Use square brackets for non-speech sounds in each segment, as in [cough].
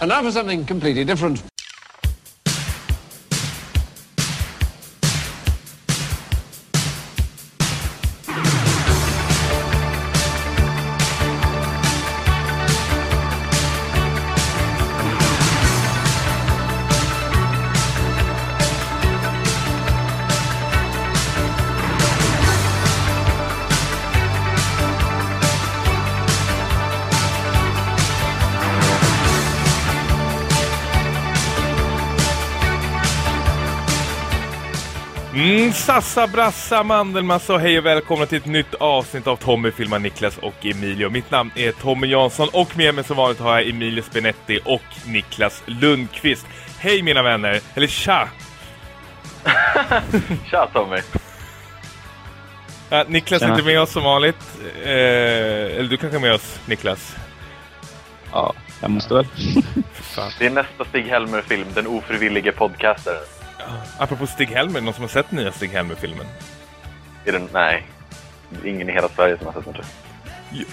And now for something completely different. Sassa, brassa, mandelmassa och hej och välkomna till ett nytt avsnitt av Tommy filmar Niklas och Emilio. Mitt namn är Tommy Jansson och med mig som vanligt har jag Emilio Spinetti och Niklas Lundqvist. Hej mina vänner, eller tja! [laughs] Tja Tommy! Ja, Niklas är inte med oss som vanligt. Eh, eller du kanske är med oss, Niklas? Ja, jag måste väl. [laughs] Det är nästa Stig Helmer-film, Den ofrivillige podcastaren. Apropå Stig Helmer, någon som har sett nya Stig Helmer-filmen? Är den, nej, ingen i hela Sverige som har sett den tror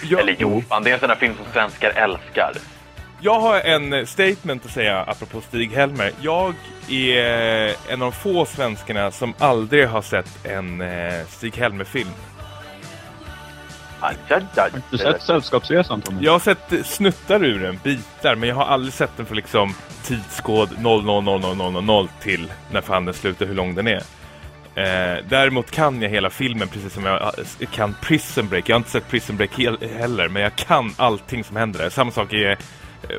Jag. Eller jo, fan, det är en sån här film som svenskar älskar. Jag har en eh, statement att säga apropå Stig Helmer. Jag är en av de få svenskarna som aldrig har sett en eh, Stig Helmer-film. Har du sett Sällskapsresan Tommy? Jag har sett snuttar ur den, bitar, men jag har aldrig sett den för liksom tidskod 000000 till när fan den slutar, hur lång den är. Eh, däremot kan jag hela filmen precis som jag eh, kan Prison Break. Jag har inte sett Prison Break hel- heller, men jag kan allting som händer där. Samma sak är, eh,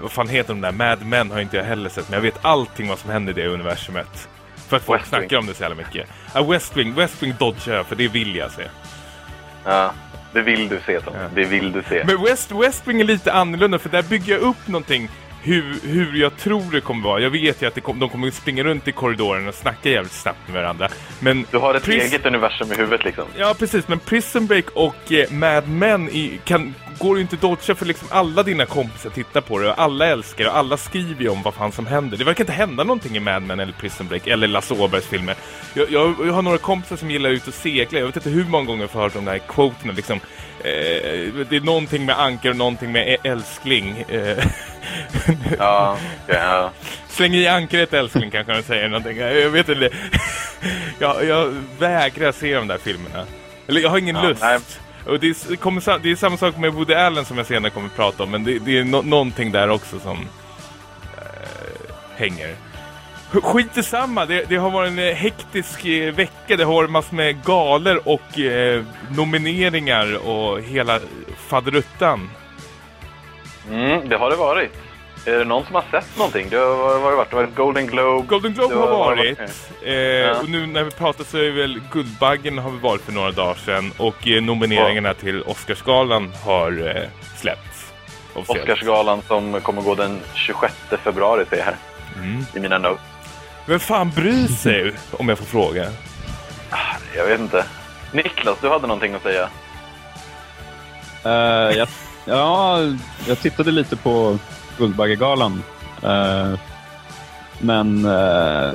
vad fan heter de där? Mad Men har inte jag heller sett, men jag vet allting vad som händer i det universumet. För att folk West Wing. snackar om det så jävla mycket. Ja, West Wing, West Wing dodgar jag, för det vill jag se. Ja, det vill du se Tommy. Ja. Det vill du se. Men West, West Wing är lite annorlunda för där bygger jag upp någonting hur, hur jag tror det kommer vara. Jag vet ju att kom, de kommer springa runt i korridoren och snacka jävligt snabbt med varandra. Men Du har ett Pris- eget universum i huvudet liksom. Ja, precis. Men Prison Break och eh, Mad Men i, kan, går ju inte dodga för liksom alla dina kompisar tittar på det och alla älskar det och alla skriver ju om vad fan som händer. Det verkar inte hända någonting i Mad Men eller Prison Break eller Lasse Åbergs filmer. Jag, jag, jag har några kompisar som gillar ut och segla. Jag vet inte hur många gånger jag har hört de där quoterna liksom. Eh, det är någonting med anker och någonting med älskling. Eh, Ja, [laughs] ja. Släng i ankaret älskling kanske han säger någonting. Jag vet inte. [laughs] Jag, jag vägrar se de där filmerna. Eller jag har ingen Ja, lust. nej. Och det, är, det kommer, det är samma sak med Woody Allen som jag senare kommer att prata om. Men det, det är no, någonting där också som äh, hänger. Skit i samma. Det, det har varit en eh, hektisk eh, vecka. Det har varit massor med galer och eh, nomineringar och hela faderuttan. Mm, det har det varit. Är det någon som har sett någonting? Det har, vad har det varit? Det har varit Golden Globe. Golden Globe Det har var- varit. Eh, Ja. Och nu när vi pratar så är väl Guldbaggen har vi varit för några dagar sedan. Och eh, nomineringarna till Oscarsgalan har eh, släppts. Oscarsgalan som kommer gå den 26 februari ser jag här. Mm. I mina notes. Vem fan bryr sig om jag får fråga? Jag vet inte. Niklas, du hade någonting att säga? Eh, jag, ja, jag tittade lite på Guldbaggegalan. eh, men uh,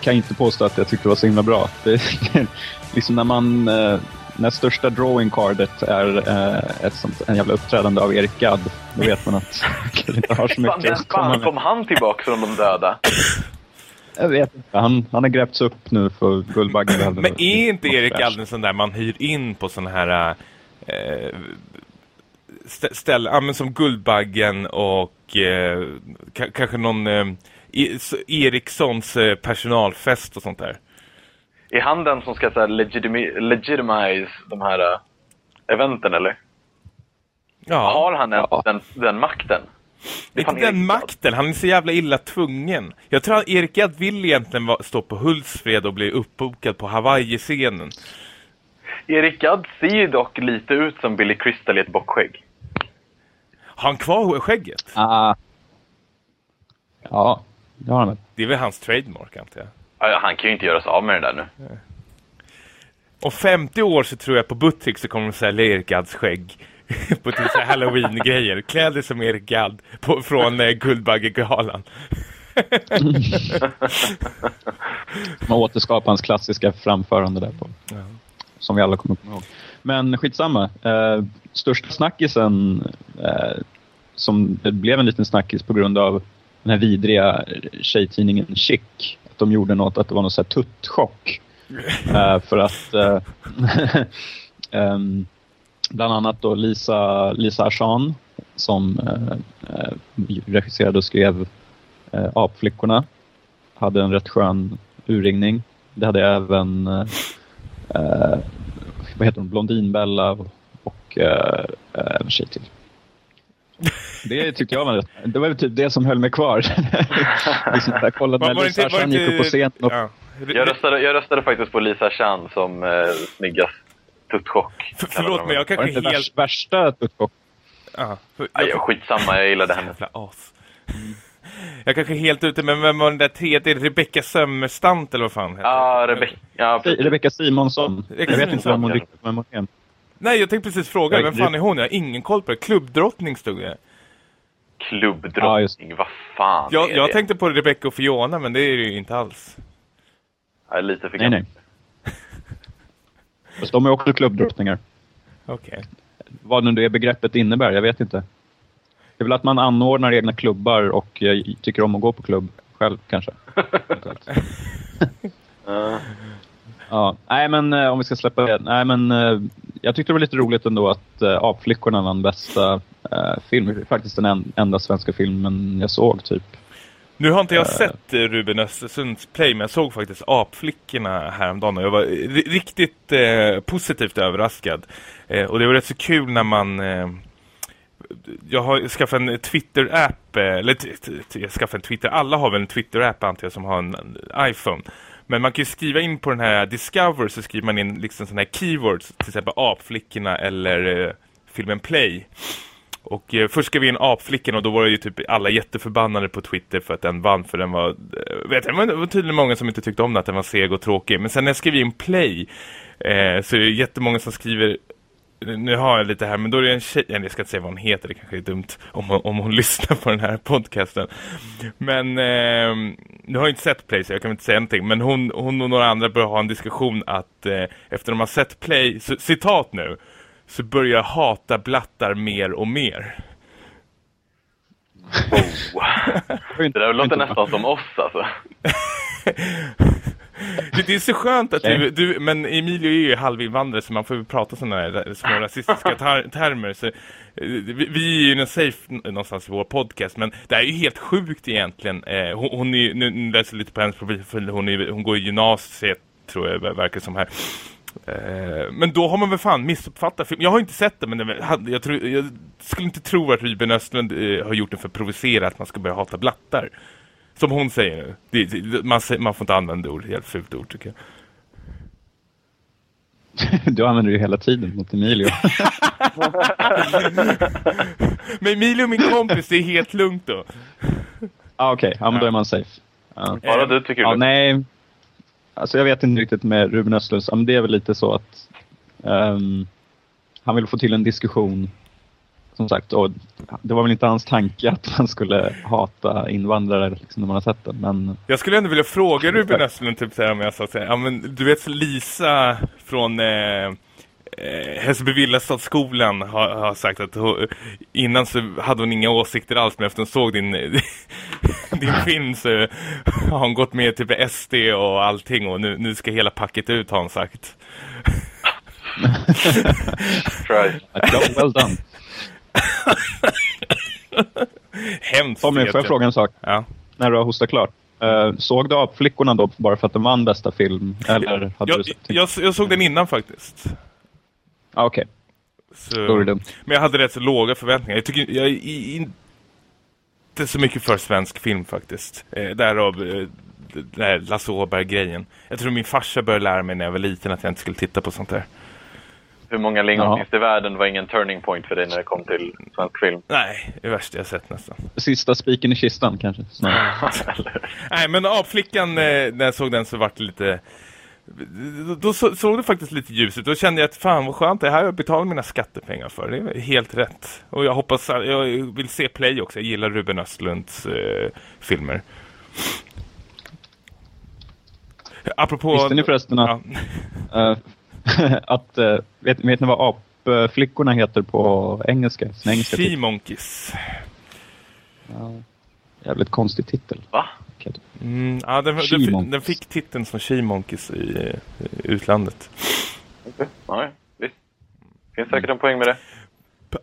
kan inte påstå att jag tyckte det var så himla bra. Det, [laughs] liksom när man... eh, när största drawing cardet är eh, ett sånt, en jävla uppträdande av Erik Gadd, då vet man att [laughs] det inte har så mycket att komma med. kom han tillbaka från de döda? Jag vet inte. Han, han har grävts upp nu för Guldbaggen. Men är inte Erik Gadd en sån där man hyr in på sån här eh, stä- ställe, ja, men som Guldbaggen och eh, ka- kanske någon eh, Erikssons eh, personalfest och sånt där? Är han den som ska så här, legitimi- legitimize de här uh, eventen, eller? Ja. Har han ens Ja. den, den makten? Det är Inte den Erik makten, han är så jävla illa tvungen. Jag tror att Erik Gadd vill egentligen stå på Hultsfred och bli uppbokad på Hawaii-scenen. Erik Gadd ser ju dock lite ut som Billy Crystal i ett bockskägg. Har han kvar skägget? Ah. Ja, det har han. Det är väl hans trademark antar jag. Ja, ja, han kan ju inte göra sig av med det där nu. Om 50 år så tror jag på Buttrick så kommer de sälja Erik Gadds skägg [laughs] på till så här Halloween-grejer. Kläder som Erik Gadd på, från eh, Guldbaggegalan. [laughs] Man återskapar hans klassiska framförande där på. Som vi alla kommer ihåg. Men skitsamma. Eh, största snackisen, eh, som det blev en liten snackis på grund av den här vidriga tjejtidningen Chic. Att de gjorde något, att det var någon så här tuttchock. [laughs] Eh, för att eh, [laughs] ehm, bland annat då Lisa, Lisa Ashan som eh, eh, regisserade och skrev eh, Apflickorna hade en rätt skön urringning. Det hade även eh, eh, vad heter hon, Blondinbella och, och eh, eh, en tjej till. Det tyckte jag var rätt. Det var väl typ det som höll mig kvar. [laughs] liksom, jag kollade när Var- var Lisa var Ashan gick upp på scenen och ja. Jag röstade, jag röstade faktiskt på Lisa Chan som eh, snyggast tuttchock. För, förlåt, men jag var kanske inte helt... värst, värsta tuttchock? Ja, för, Aj, jag, skitsamma, jag gillade henne. Jag kanske är helt ute, men vem var den där tredje? Rebecca Sömmerstant eller vad fan heter Ja, det? Rebecca. Ja. Rebecca Simonsson. Rebecca Jag vet inte vem hon riktigt vem hon är. Nej, jag tänkte precis fråga, Jag- vem fan är hon? Jag har ingen koll på det. Klubbdrottning stod det. Klubbdrottning, just- vad fan Jag, jag det? tänkte på Rebecca och Fiona, men det är det ju inte alls. Jag är lite för Nej, gammal. nej. Fast de är också klubbdrottningar. Okej. Vad nu det begreppet innebär, jag vet inte. Det är väl att man anordnar egna klubbar och eh, tycker om att gå på klubb själv kanske. [laughs] Eventuellt. Ja. nej men eh, om vi ska släppa det. Nej men eh, jag tyckte det var lite roligt ändå att uh, Apflickorna vann bästa uh, film. Faktiskt den en, enda svenska filmen jag såg typ. Nu har inte jag sett Ruben Östersunds play, men jag såg faktiskt Apflickorna häromdagen och jag var ri- riktigt eh, positivt överraskad. Eh, och det var rätt så kul när man... Eh, jag har skaffat en Twitter-app, eller jag skaffat en Twitter, alla har väl en Twitter-app antar jag som har en iPhone. Men man kan ju skriva in på den här Discover så skriver man in liksom sådana här keywords, till exempel apflickorna eller eh, filmen Play. Och eh, först skrev vi in apflickan och då var det ju typ alla jätteförbannade på Twitter för att den vann för den var, eh, vet jag, det var tydligen många som inte tyckte om det, att den var seg och tråkig. Men sen när jag skrev in play eh, så är det jättemånga som skriver nu har jag lite här, men då är det en tjej, jag ska inte säga vad hon heter, det kanske är dumt om hon, om hon [laughs] lyssnar på den här podcasten. Men eh, nu har jag inte sett Play så jag kan inte säga någonting, men hon, hon och några andra börjar ha en diskussion att eh, efter de har sett Play, så, citat nu, så börjar jag hata blattar mer och mer. [laughs] Det där låter nästan som oss alltså. [laughs] Det, är så skönt att du, du, men Emilio är ju halvinvandrare så man får ju prata sådana här små rasistiska ter termer. Så, eh, vi, vi är ju en safe någonstans i vår podcast, men det här är ju helt sjukt egentligen. Eh, hon, hon är, ju- nu, nu läser jag lite på hennes profil, hon, är, hon går i gymnasiet tror jag ver- verkar som här. Eh, men då har man väl fan missuppfattat film. Jag har inte sett det, men jag, tror, jag skulle inte tro att Ruben Östlund har gjort det för att provocera att man ska börja hata blattar. Som hon säger nu. Det, det, man, säger- man får inte använda ord, helt fult ord tycker jag. [laughs] Du använder det ju hela tiden mot Emilio. [laughs] Men Emilio, min kompis, det är helt lugnt då. ah, Okej, ja, men då är man safe. Ja. Bara du tycker Ja, det. nej. Alltså jag vet inte riktigt med Ruben Östlund. Ja, men det är väl lite så att ehm, han vill få till en diskussion. Som sagt, och det var väl inte hans tanke att man skulle hata invandrare liksom, när man har sett den. Men Jag skulle ändå vilja fråga Ruben Östlund typ om jag sa såhär, ja men du vet Lisa från eh, eh, Hässelby Villastadsskolan har, har sagt att hon, innan så hade hon inga åsikter alls men efter hon såg din, [laughs] din film så har hon gått med typ SD och allting och nu, nu ska hela packet ut har hon sagt. [laughs] Try. att, well done. [laughs] Hemskt. Tommy, får jag fråga en sak? Ja. När du har hostat klart. Eh, såg du Apflickorna då bara för att de vann bästa film? Eller hade Jag, du sett jag, jag såg den innan faktiskt. ah, Okej, Så, dumt. Men jag hade rätt så låga förväntningar. Jag tycker jag är inte så mycket för svensk film faktiskt. Eh, därav eh, Lasse Åberg-grejen. Jag tror min farsa började lära mig när jag var liten att jag inte skulle titta på sånt där. Hur många lingon Ja. finns det i världen var ingen turning point för dig när det kom till svensk film. Nej, det är det värsta jag sett nästan. Sista spiken i kistan kanske? [laughs] Nej, men apflickan, eh, när jag såg den så vart det lite... Då, då så, såg det faktiskt lite ljus ut. Då kände jag att fan vad skönt, det här har jag betalat mina skattepengar för. Det är helt rätt. Och jag hoppas, jag vill se Play också. Jag gillar Ruben Östlunds eh, filmer. Apropå... Visste ni förresten att, Ja. [laughs] att eh, vet, vet ni vad apflickorna heter på engelska? Engelska Sea? Monkeys. jävligt konstig titel. Va? Mm, ja, den, den, den fick titeln som She-Monkeys i, i utlandet. Okej. Ja, visst. Finns säkert en poäng med det.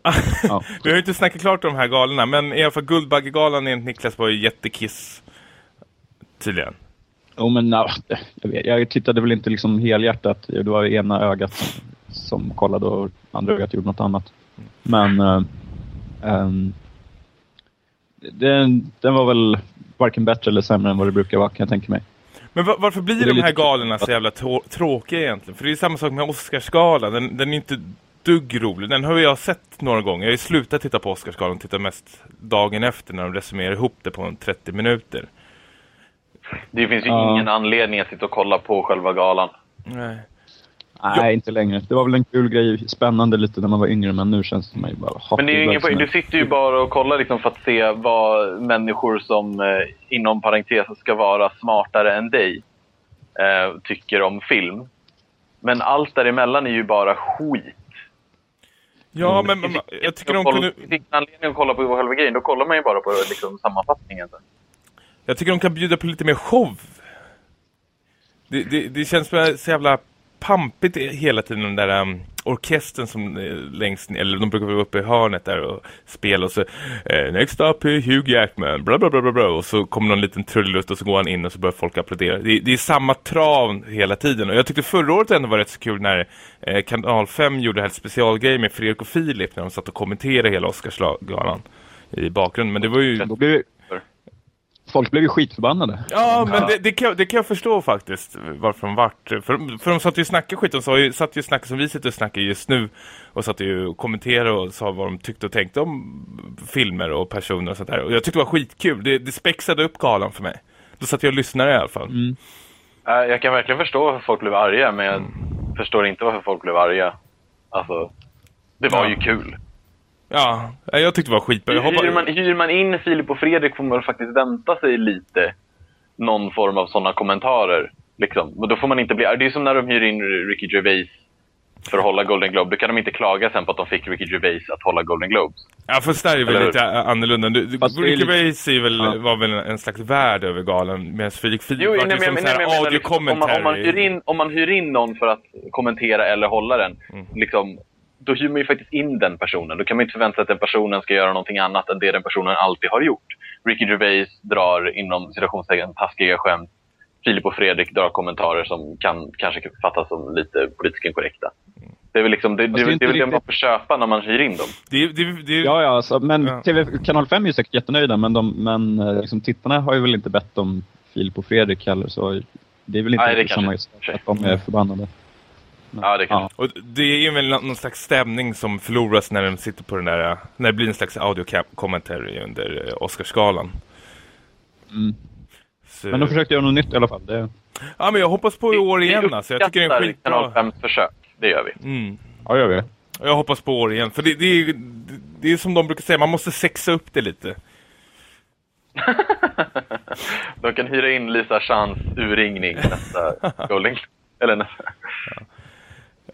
[laughs] Ja. Vi har ju inte snackat klart om de här galorna, men i alla fall Guldbaggegalan enligt Niklas var ju jättekiss. Tydligen. Jo, men ja, jag, tittade väl inte liksom helhjärtat. Det var ena ögat som, som kollade och andra ögat gjorde något annat. Men eh, ehm, den, den var väl varken bättre eller sämre än vad det brukar vara kan jag tänka mig. Men va- varför blir de här galorna så jävla trå- tråkiga egentligen? För det är samma sak med Oscarsgalan. Den, den är inte dugg rolig. Den har jag sett några gånger. Jag har ju slutat titta på Oscarsgalan och tittar mest dagen efter när de resumerar ihop det på en 30 minuter. Det finns ju Ja. ingen anledning att sitta och kolla på själva galan. Nej. Nej, inte längre. Det var väl en kul grej, spännande lite när man var yngre, men nu känns det mig bara... ha, Men det är ju ingen poäng. Du sitter ju bara och kollar liksom för att se vad människor som eh, inom parentes ska vara smartare än dig eh, tycker om film. Men allt däremellan är ju bara skit. Ja, men, men jag tycker de kunde... Det finns ingen anledning att kolla på själva grejen. Då kollar man ju bara på liksom, sammanfattningen. Jag tycker de kan bjuda på lite mer show. Det, det, det känns så jävla pampigt hela tiden den där um, orkestern som eh, längst ner, eller de brukar vara uppe i hörnet där och spela och så eh, Next up är Hugh Jackman, bla bla bla bla bla och så kommer någon liten trullut och så går han in och så börjar folk applådera. Det, det är samma trav hela tiden och jag tyckte förra året ändå var rätt så kul när eh, Kanal 5 gjorde ett specialgrej med Fredrik och Filip när de satt och kommenterade hela Oscarsgalan i bakgrunden. Men det var ju... Då blev, folk blev ju skitförbannade. Ja, men det, det, kan, jag- det kan jag förstå faktiskt varför de vart. För, för de satt ju och snackade skit. De sa ju, satt ju och snackade som vi sitter och snackar just nu. Och satt ju och kommenterade och sa vad de tyckte och tänkte om filmer och personer och sånt där. Och jag tyckte det var skitkul. Det, det spexade upp galan för mig. Då satt jag och lyssnade i alla fall. Mm. Jag kan verkligen förstå varför folk blev arga, men jag förstår inte varför folk blev arga. Alltså, det var Ja. ju kul. Ja, jag tyckte det var skitbra. Jag hoppas... Hyr man, hyr man in Filip och Fredrik får man faktiskt vänta sig lite någon form av sådana kommentarer. Liksom. Och då får man inte bli. Det är som när de hyr in Ricky Gervais för att hålla Golden Globe. Då kan de inte klaga sen på att de fick Ricky Gervais att hålla Golden Globes. Ja, fast där är väl Eller hur? lite annorlunda. Du, Fast Ricky lite- Gervais är väl, Ja. var väl en slags värd över galan. Medan Fredrik Filip Jo, var nej, ju men, som men, men, men, liksom, om, man, om, man audio-commentary. hyr in, om man hyr in någon för att kommentera eller hålla den, Mm. liksom, då hyr man ju faktiskt in den personen. Då kan man inte förvänta sig att den personen ska göra någonting annat än det den personen alltid har gjort. Ricky Gervais drar inom citationstecken taskiga skämt. Filip och Fredrik drar kommentarer som kan kanske fattas som lite politiskt inkorrekta. Det är väl liksom, det, det, det är det, inte är väl det man får köpa när man hyr in dem. Det, det, det, Ja, ja, alltså, men Ja. TV, Kanal 5 är ju säkert jättenöjda, men, de, men eh, liksom, tittarna har ju väl inte bett om Filip och Fredrik heller, så det är väl inte Nej, det samma att de är förbannade. Ja, det kanske. Och det är väl nå- någon slags stämning som förloras när de sitter på den där, när det blir en slags audio-commentary under eh, Oscarsgalan. Mm. Så, Men de försökte göra något nytt i alla fall. Det, ja, men jag hoppas på i år igen vi alltså. Jag tycker det är en uppskattar Kanal skitbra. 5 försök. Det gör vi. Mm. ja, gör vi. Och Jag hoppas på år igen. För det, det, är, det är som de brukar säga, man måste sexa upp det lite. [laughs] De kan hyra in Lisa Chans urringning nästa [laughs] Golden Eller nästa. Eh,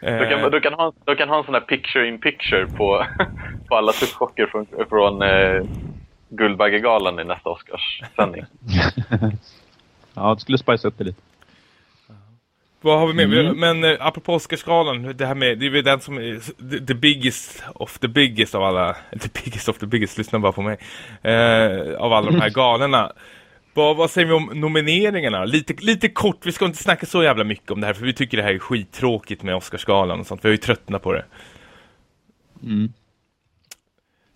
De kan, de, kan ha, de kan ha en sån här picture in picture på, [laughs] på alla tuschchocker från, från eh, Guldbaggegalan i nästa Oscarssändning. [laughs] ja, det skulle spice upp det lite. Vad har vi med? Mm. Men eh, apropå Oscarsgalan, det här med, det är väl den som är the, the biggest of the biggest av alla, [laughs] the biggest of the biggest, lyssna bara på mig, eh, av alla de här galorna. Vad, vad säger vi om nomineringarna? Lite, lite kort, vi ska inte snacka så jävla mycket om det här, för vi tycker det här är skittråkigt med Oscarsgalan och sånt, vi har ju tröttnat på det. Mm.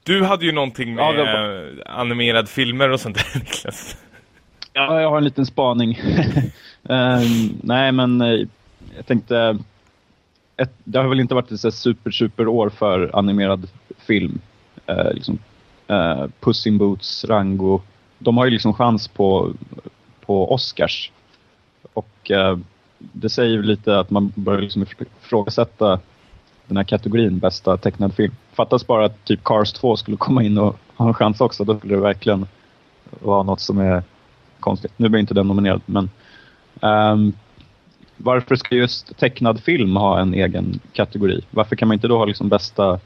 Du hade ju någonting med Ja, eh, animerad filmer och sånt där, [laughs] Niklas. Ja, jag har en liten spaning. [laughs] Ehm, nej, men eh, jag tänkte... Ett, det har väl inte varit ett super, super år för animerad film. Uh, liksom, uh, Puss in Boots, Rango. De har ju liksom chans på, på Oscars. Och eh, det säger ju lite att man börjar liksom ifrågasätta den här kategorin bästa tecknad film. Fattas bara att typ Cars 2 skulle komma in och ha en chans också. Då skulle det verkligen vara något som är konstigt. Nu blir inte den nominerad, men um, varför ska just tecknad film ha en egen kategori? Varför kan man inte då ha liksom bästa,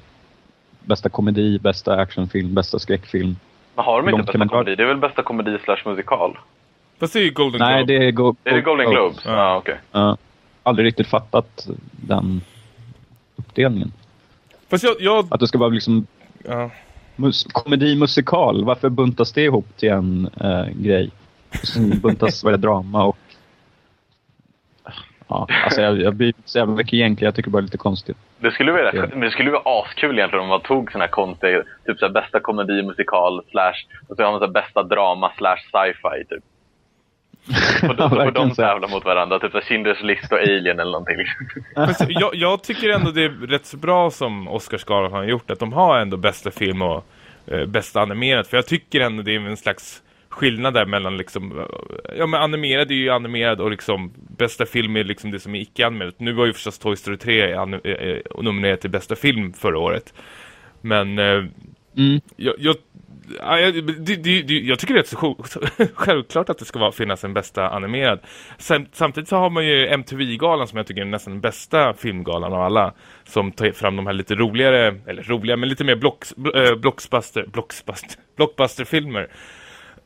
bästa komedi, bästa actionfilm, bästa skräckfilm? Men har de inte Långt bästa kan komedi? Det är väl bästa komedi slash musikal? Fast det är ju Golden Nej, Globe. det är, Go- Är det Golden Globes? Ja, Ja. okej. Ja. aldrig riktigt fattat den uppdelningen. Fast jag... jag Att det ska vara liksom ja. mus- komedi musikal. Varför buntas det ihop till en eh, grej? Sen buntas vad det drama och... Ja, alltså jag, jag blir så jävla mycket egentligen. Jag tycker bara det är lite konstigt. Det skulle vara, det skulle vara askul egentligen om man tog såna här konstiga, typ så här bästa komedi, musikal, slash, och så har man så här bästa drama, slash sci-fi, typ. Och [laughs] då får de tävla mot varandra, typ Schindler's list och Alien eller någonting. liksom. Jag, jag tycker ändå det är rätt så bra som Oscarsgalan har gjort. Att de har ändå bästa film och eh, bästa animerat. För jag tycker ändå det är en slags skillnad där mellan liksom... eh, Ja men animerad är ju animerad och liksom bästa film är liksom det som är icke-animerat. Nu var ju förstås Toy Story 3 an- eh, eh, nominerat till bästa film förra året. Men eh, Mm. jag, jag, ja, jag, det, det, jag tycker det är så sj- [laughs] självklart att det ska vara, finnas en bästa animerad. Sam, samtidigt så har man ju MTV-galan som jag tycker är nästan den bästa filmgalan av alla. Som tar fram de här lite roligare, eller roliga, men lite mer blocks, bl- äh, blockbuster, blockbuster, blockbusterfilmer.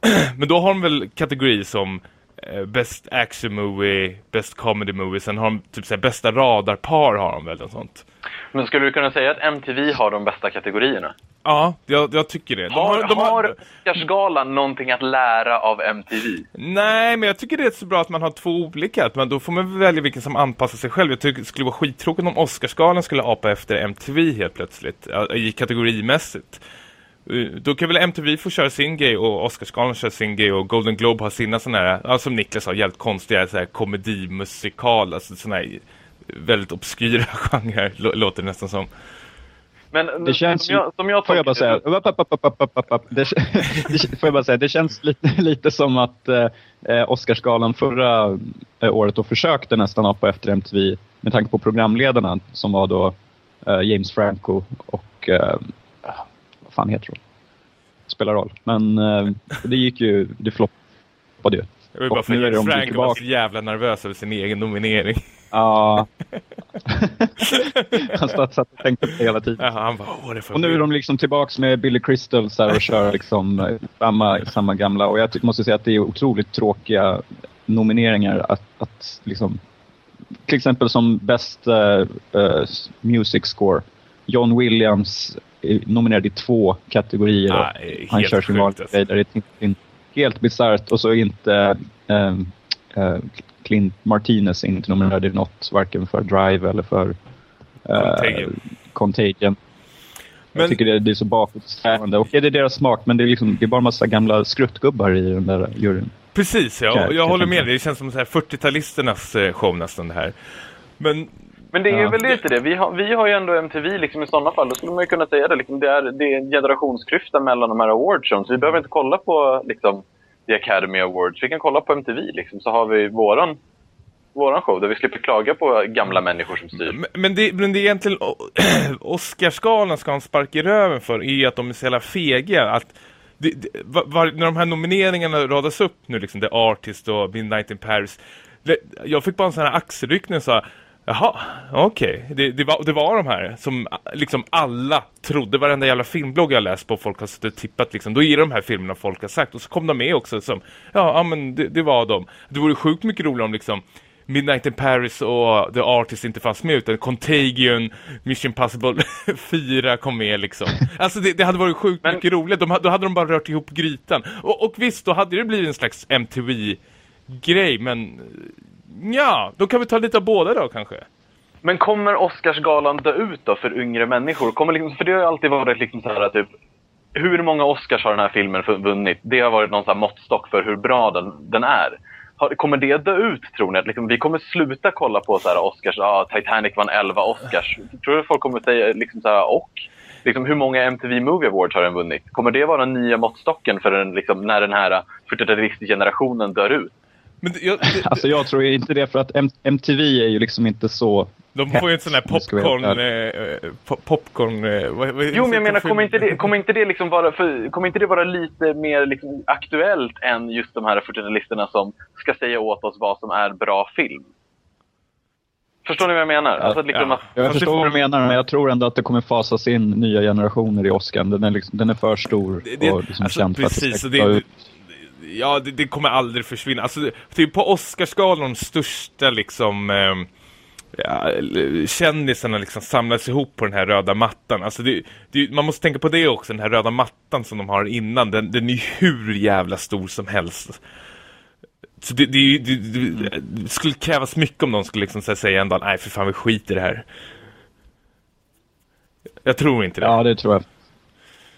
[clears throat] men då har de väl kategori som eh, Best Action Movie, Best Comedy Movie, sen har de typ såhär bästa radarpar har de väl och sånt. Men skulle du kunna säga att MTV har de bästa kategorierna? Ja, jag, jag tycker det. De Har, de har Oscarsgalan någonting att lära av MTV? Nej, men jag tycker det är så bra att man har två olika. Att man, då får man välja vilken som anpassar sig själv. Jag tycker det skulle vara skittråkigt om Oscarsgalan skulle apa efter MTV helt plötsligt. I kategorimässigt. Eh, Då kan väl MTV få köra sin grej och Oscarsgalan köra sin grej och Golden Globe har sina sådana här, ja, som Niklas sa, jävligt konstiga så här, komedimusikal, alltså sådana här väldigt obskyra [laughs] genrer, lå- låter det nästan som. Men Det känns som jag, som jag Får jag bara säga. Det, får jag bara säga, det känns lite, [laughs] lite som att eh, eh, Oscarsgalan förra eh, året då försökte nästan apa efter MTV med tanke på programledarna som var då eh, James Franco och eh, fan heter de? Spelar roll. Men eh, det gick ju, det floppade ju. Jag vill bara för nu är de Frank var tillbaka. så jävla nervös över sin egen nominering. [laughs] Ja. [laughs] Han satt, satt och tänkte på det hela tiden. Ja, han bara, åh, Och nu är de liksom tillbaks med Billy Crystal så här, och kör liksom eh, samma, samma gamla. Och jag måste säga att det är otroligt tråkiga nomineringar. Att, att liksom, till exempel som Best eh, eh, Music Score. John Williams nominerad i två kategorier. Ah, han kör sin vanliga grej. där Det är helt bisarrt. Och så är inte eh, eh, Clint Martinez inte nominerad i något. Varken för Drive eller för eh, Contagion. Contagion. Men- Jag tycker det, det är så bakåtsträvande. Och det är deras smak, men det är, liksom, det är bara massa gamla skruttgubbar i den där juryn. Precis, ja. Jag, jag håller med dig. Det känns som så här 40-talisternas eh, show nästan det här. Men Men det är Ja. väl lite det. Vi har, vi har ju ändå MTV liksom, i sådana fall. Då skulle man ju kunna säga det. Liksom, det, är, det är en generationsklyfta mellan de här awardshows. Vi behöver inte kolla på liksom, The Academy Awards. Vi kan kolla på MTV. Liksom, så har vi våran, våran show där vi slipper klaga på gamla människor som styr. Men, men, det, men det är egentligen [clears throat] Oscarsgalan ska ha en spark i röven för är att de är så jävla fega att det, det, var, när de här nomineringarna radas upp nu liksom The Artist och Midnight in Paris jag fick bara en sån här axelryckning och sa Jaha, okej. Det, det, var, det var de här som liksom alla trodde, varenda jävla filmblogg jag läst på folk har suttit och tippat liksom, då är det de här filmerna folk har sagt och så kom de med också som, ja, ja men det, det var de. Det vore sjukt mycket roligare om liksom Midnight in Paris och The Artist inte fanns med utan Contagion, Mission Possible [laughs] 4 kom med liksom. Alltså det, det hade varit sjukt Men- mycket roligt. De, då hade de bara rört ihop grytan. Och, och visst, då hade det blivit en slags MTV-grej, men ja, då kan vi ta lite av båda då kanske. Men kommer Oscarsgalan dö ut då för yngre människor? Kommer liksom, för det har ju alltid varit liksom så här typ hur många Oscars har den här filmen vunnit? Det har varit någon sån här måttstock för hur bra den, den är. Har, kommer det dö ut tror ni? Att liksom, vi kommer sluta kolla på så här Oscars, ah, Titanic vann 11 Oscars. Tror du folk kommer säga liksom så här, och? Liksom, hur många MTV Movie Awards har den vunnit? Kommer det vara den nya måttstocken för den, liksom, när den här ah, 40-talistgenerationen dör ut? Men det, jag, det, [laughs] Alltså jag tror inte det, för att M- MTV är ju liksom inte så... de får ju en sån här popcorn... Eh, eh, pop- popcorn... Eh, vad, vad, Jo, men jag menar, kommer inte det, [laughs] kommer inte det, liksom vara, för, kommer inte det vara lite mer liksom aktuellt än just de här 40-talisterna som ska säga åt oss vad som är bra film? Förstår ni vad jag menar? Alltså, liksom Ja. att, Jag förstår vad du menar, men jag tror ändå att det kommer fasas in nya generationer i Oscar. Den är, liksom, den är för stor Det- det- och liksom alltså, känd för att precis, det ska ut. Ja, det, det kommer aldrig försvinna. Alltså, typ på Oscarsgalan, de största liksom... Eh, Ja, kändisarna liksom samlas ihop på den här röda mattan. Alltså det, det, man måste tänka på det också, den här röda mattan som de har innan. Den, den är ju hur jävla stor som helst. Så det, det, det, det, det skulle krävas mycket om de skulle liksom så här säga en dag, nej för fan vi skiter i det här. Jag tror inte det. Ja, det tror jag.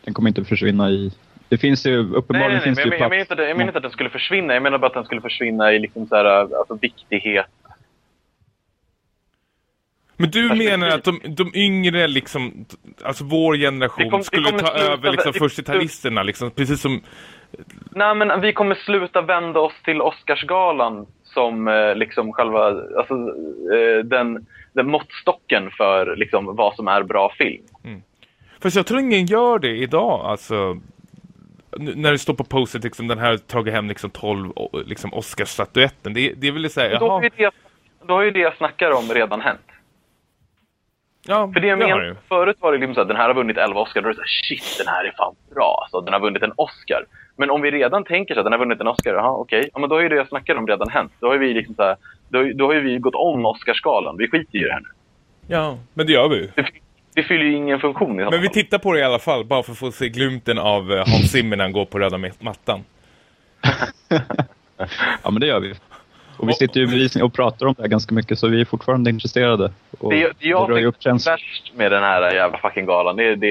Den kommer inte försvinna i... Det finns ju, nej, uppenbarligen nej, nej, finns men det jag, ju men- jag, menar inte, att- jag menar inte att den skulle försvinna. Jag menar bara att den skulle försvinna i liksom så här, alltså, viktighet. Men du Perspektiv. menar att de, de yngre, liksom, alltså vår generation, kom- skulle ta sluta- över liksom, vi- 40-talisterna, liksom, precis som... Nej, men vi kommer sluta vända oss till Oscarsgalan som eh, liksom själva, alltså eh, den, den måttstocken för liksom vad som är bra film. Fast jag tror ingen gör det idag, alltså... När det står på postet, liksom, den här tagit hem liksom 12 o- liksom, Oscarsstatyetten. Det, det är väl säga, Då har, ju det, då har ju det jag snackar om redan hänt. ja, För det jag menar, förut var det liksom så att den här har vunnit 11 Oscar, då är det så här, shit den här är fan bra, alltså, den har vunnit en Oscar. Men om vi redan tänker så att den har vunnit en Oscar, jaha okej, ja, men då har ju det jag snackar om redan hänt. Då har vi liksom så här, då, då har ju vi gått om Oscarsgalan, vi skiter ju i det här nu. Ja, men det gör vi ju. Det, det fyller ju ingen funktion i Men vi tittar på det i alla fall, bara för att få se glymten av eh, Hans Zimmer när han går på röda ma- mattan. [laughs] Ja, men det gör vi. Och vi sitter ju bevisning och pratar om det här ganska mycket, så vi är fortfarande intresserade. Och Det, det, det jag drar ju upp känslor. värst med den här jävla fucking galan, det är det,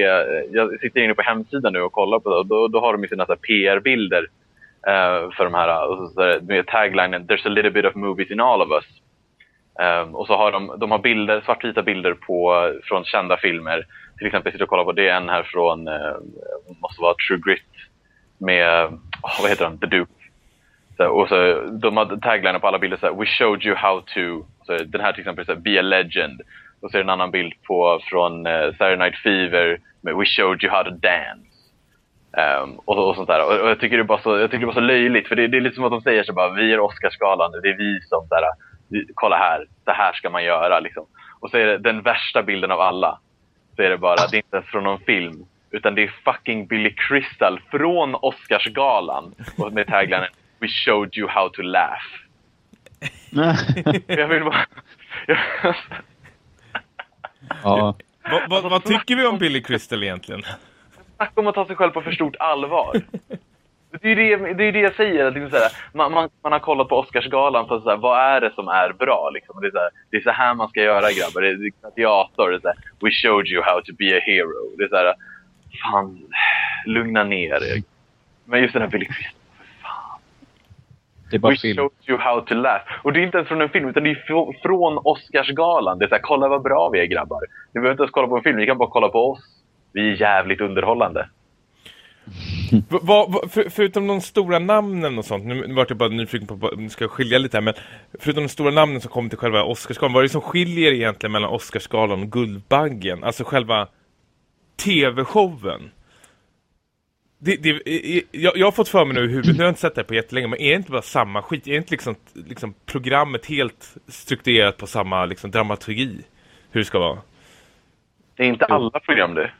jag sitter inne på hemsidan nu och kollar på det och då, då har de ju sina PR-bilder eh, för de här, och så, så är det med taglinen “There's a little bit of movies in all of us”. Um, och så har de, de har bilder, svartvita bilder på, från kända filmer. Till exempel, jag sitter och kollar på, det är en här från, uh, måste vara True Grit, med, oh, vad heter den, The Duke. Så, och så, de hade taglinen på alla bilder så här, “We showed you how to”. Så, den här till exempel så här, “Be a legend”. Och så är det en annan bild på, från uh, Saturday Night Fever med “We showed you how to dance”. Um, och, och sånt där. Och, och jag tycker det är bara så, jag tycker det är bara så löjligt, för det, det är lite som att de säger så bara, vi är Oscarsgalan, det är vi som så här, kolla här, så här ska man göra liksom. Och så är det den värsta bilden av alla. Så är det bara, det är inte ens från någon film, utan det är fucking Billy Crystal från Oscarsgalan. Och med taglinen We showed you how to laugh. [laughs] Jag vill bara... ja. [laughs] Va, va, vad tycker vi om Billy Crystal egentligen? Snacka om att ta sig själv på för stort allvar. [laughs] Det är ju det, det, är det jag säger. Att liksom här, man, man, man har kollat på Oscarsgalan för så här, vad är det som är bra? Liksom. Det, är så här, det är så här man ska göra grabbar. Det är gladiator. Det är så här, We showed you how to be a hero. Det är så här, fan, lugna ner er. Men just den här Billy Crystal. Det är bara We film. showed you how to laugh. Och det är inte ens från en film, utan det är fr- från Oscarsgalan. Det är så här, kolla vad bra vi är grabbar. Ni behöver inte ens kolla på en film, ni kan bara kolla på oss. Vi är jävligt underhållande. Va, va, för, förutom de stora namnen och sånt, nu vart jag bara nyfiken på, nu ska jag skilja lite här, men förutom de stora namnen som kommer till själva Oscarsgalan, vad är det som skiljer egentligen mellan Oscarsgalan och Guldbaggen? Alltså själva tv-showen? Det, det, jag, jag har fått för mig nu i huvudet, nu har jag inte sett det här på jättelänge, men är det inte bara samma skit? Är det inte liksom, liksom programmet helt strukturerat på samma liksom, dramaturgi? Hur det ska vara? Det är inte alla program det.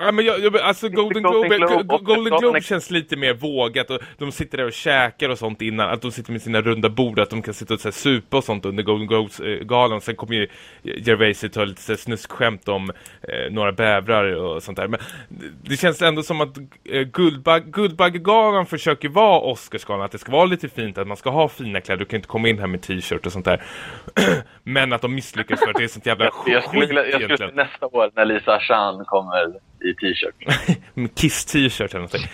Ja, men jag, jag, alltså Golden Golden Globe, Globe, Go- Golden Globe känns lite mer vågat och de sitter där och käkar och sånt innan, att de sitter med sina runda bord, att de kan sitta och så här, supa och sånt under Golden Globes-galan. Sen kommer ju Gervais ta lite så här, snuskskämt om eh, några bävrar och sånt där. Men det- känns ändå som att eh, Guldbag Guldbaggegalan försöker vara Oscarsgalan, att det ska vara lite fint, att man ska ha fina kläder, du kan inte komma in här med t-shirt och sånt där. [clears throat] Men att de misslyckas för att det är sånt jävla Jag, jag skulle, skit jag skulle nästa år när Lisa Chan kommer i t-shirt. [laughs] Kiss-t-shirt eller någonting.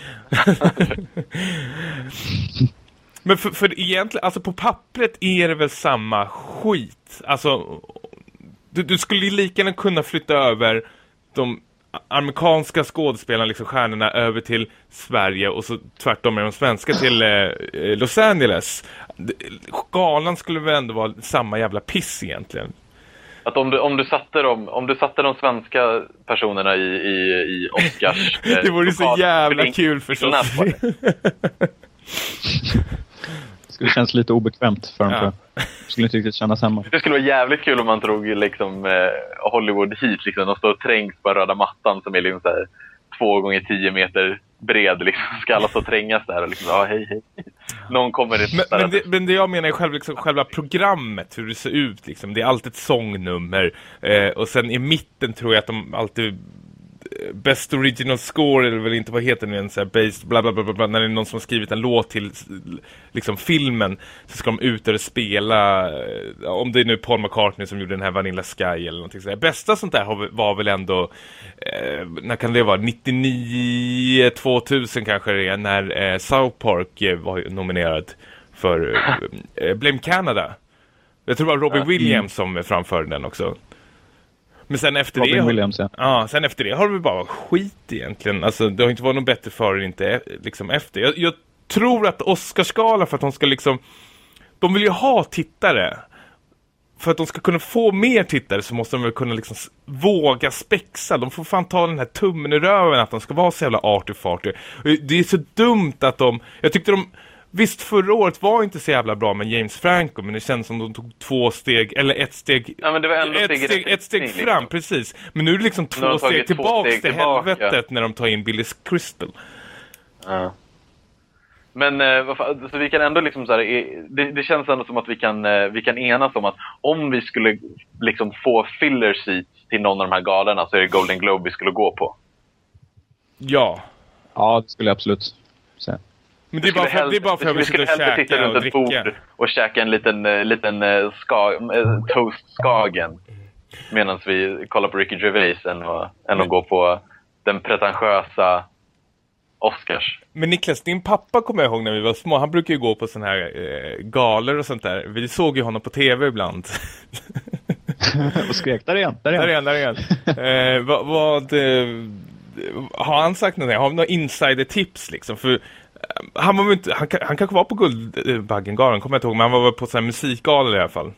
[laughs] Men för, för egentligen, alltså på pappret är det väl samma skit. Alltså, du, du skulle ju lika gärna kunna flytta över de amerikanska skådespelarna, liksom stjärnorna, över till Sverige och så tvärtom med de svenska till eh, eh Los Angeles. Galan skulle väl ändå vara samma jävla piss egentligen. Att om du, om du, satte, dem, om du satte de svenska personerna i, i, i Oscars... [laughs] Det vore så lokal- jävla link- kul förstås. skulle kännas lite obekvämt för dem. Ja. Det skulle inte riktigt kännas hemma. Det skulle vara jävligt kul om man drog liksom, eh, Hollywood hit. Liksom. De står trängs på röda mattan som är liksom så här, två gånger tio meter bred. Liksom. Ska alla och trängas där och liksom, ja hej hej. Någon kommer inte Men, men, det, men det jag menar är själva, liksom, själva programmet, hur det ser ut. Liksom. Det är alltid ett sångnummer. Eh, och sen i mitten tror jag att de alltid... Best original score eller väl inte, vad heter det nu så här, based, bla, bla bla bla när det är någon som har skrivit en låt till liksom filmen så ska de ut och spela eh, om det är nu Paul McCartney som gjorde den här Vanilla Sky eller någonting sådär. Bästa sånt där var väl ändå eh, när kan det vara? 99 2000 kanske det är när eh, South Park eh, var nominerad för [laughs] eh, Blame Canada. Jag tror det var Robin Williams som framförde den också. Men sen efter det... Robin Williams, ja. Ja, sen efter det har det bara skit egentligen. Alltså, det har inte varit något bättre före inte e- liksom efter. Jag, jag tror att Oscarsgala för att de ska liksom... De vill ju ha tittare. För att de ska kunna få mer tittare så måste de väl kunna liksom våga spexa. De får fan ta den här tummen i röven att de ska vara så jävla arty-farty. Det är så dumt att de... Jag tyckte de... Visst, förra året var inte så jävla bra med James Franco, men det känns som de tog två steg, eller ett steg Ja, men det var ändå ett steg steg, ett steg fram, liksom. precis. Men nu är det liksom två steg steg till tillbaka. helvetet när de tar in Billy Crystal. Ja. Men eh, så vi kan ändå liksom så här, det, det känns ändå som att vi kan, eh, vi kan enas om att om vi skulle liksom få filler seats till någon av de här galorna så är det Golden Globe vi skulle gå på. Ja. Ja, det skulle jag absolut säga. Men det är bara för, det är bara för att vi sitter och skulle hellre sitta käkar och runt ett bord dricka. och käka en liten, eh, liten eh, ska, eh, toast-skagen medan vi kollar på Ricky Gervais än, att- än att gå på den pretentiösa Oscars. Men Niklas, din pappa kommer jag ihåg när vi var små. Han brukar ju gå på såna här eh, galor och sånt där. Vi såg ju honom på tv ibland. [laughs] och skrek där igen, där igen. där är han, där är han. Eh, vad, vad eh, har han sagt någonting? Har vi några insider-tips liksom? För han var väl inte, han, han kanske var på Guldbaggengalan, kommer jag inte ihåg, men han var väl på så här musikgalor i alla fall.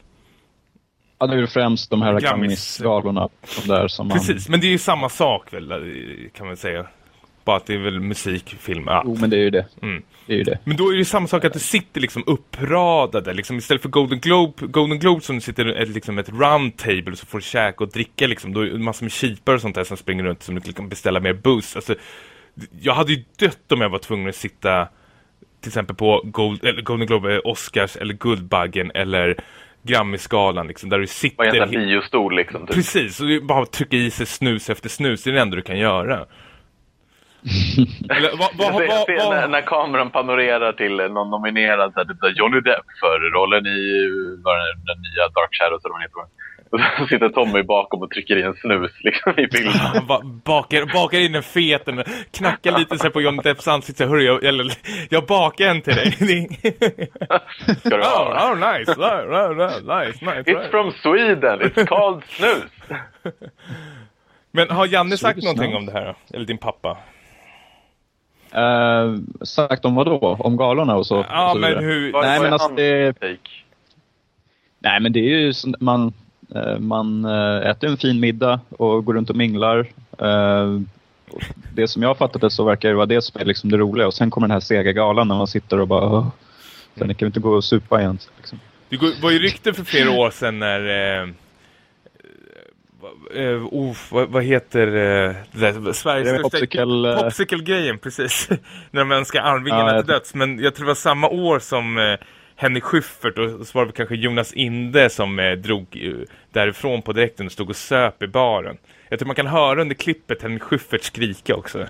Ja, det är ju främst de här Grammis. Grammis-galorna. De där som man... Precis, men det är ju samma sak väl, eh, kan man säga. Bara att det är väl musik, film, ja. Jo, men det är ju det. Mm. Det är ju det. Men då är det ju samma sak att det sitter liksom uppradade, liksom istället för Golden Globe, Golden Globe som sitter ett, liksom ett round table så får du käka och dricka liksom, då är det massor med kypare och sånt där som springer runt som du kan beställa mer booze. Alltså, jag hade ju dött om jag var tvungen att sitta till exempel på Gold, eller Golden Globe, eh, Oscars eller Guldbaggen eller Grammisgalan liksom, där du sitter... Heter en biostol liksom. Typ. Precis, och bara trycka i sig snus efter snus, det är det enda du kan göra. [laughs] eller, vad, ser vad, när, när kameran panorerar till någon nominerad, så här, typ Johnny Depp för rollen i det, den nya Dark Shadows eller vad heter. Och [laughs] så sitter Tommy bakom och trycker i en snus liksom, i bilden. [laughs] Bakar, bakar in en fet, en, knackar lite så här på Johnny Depps ansikte. Hörru, jag, eller, jag bakar en till dig. [laughs] Ska du ha? oh, oh, nice, oh, oh, oh, nice, nice. It's right. from Sweden, it's called snus. Men har Janne sagt Swedish någonting om det här? Eller din pappa? Eh, sagt om vad då? Om galorna och så? Ja, och så men hur... Nej, men är alltså det-? Nej, men det är ju man, man eh, äter en fin middag och går runt och minglar. Eh, Det som jag fattat det så verkar det vara det som är liksom det roliga. Och sen kommer den här sega galan när man sitter och bara sen kan vi inte gå och supa igen. Liksom. Det var ju rykten för flera år sedan när... Eh, eh, oh, vad, vad heter eh, det Sveriges popsicle, eh, Popsicle-grejen, precis. [laughs] när de önskar arvingarna Ja, till döds. Men jag tror det var samma år som eh, Henrik Schyffert och så var det kanske Jonas Inde som eh, drog eh, därifrån på direkten och stod och söp i baren. Jag tror man kan höra under klippet Henrik Schyffert skrika också. [laughs]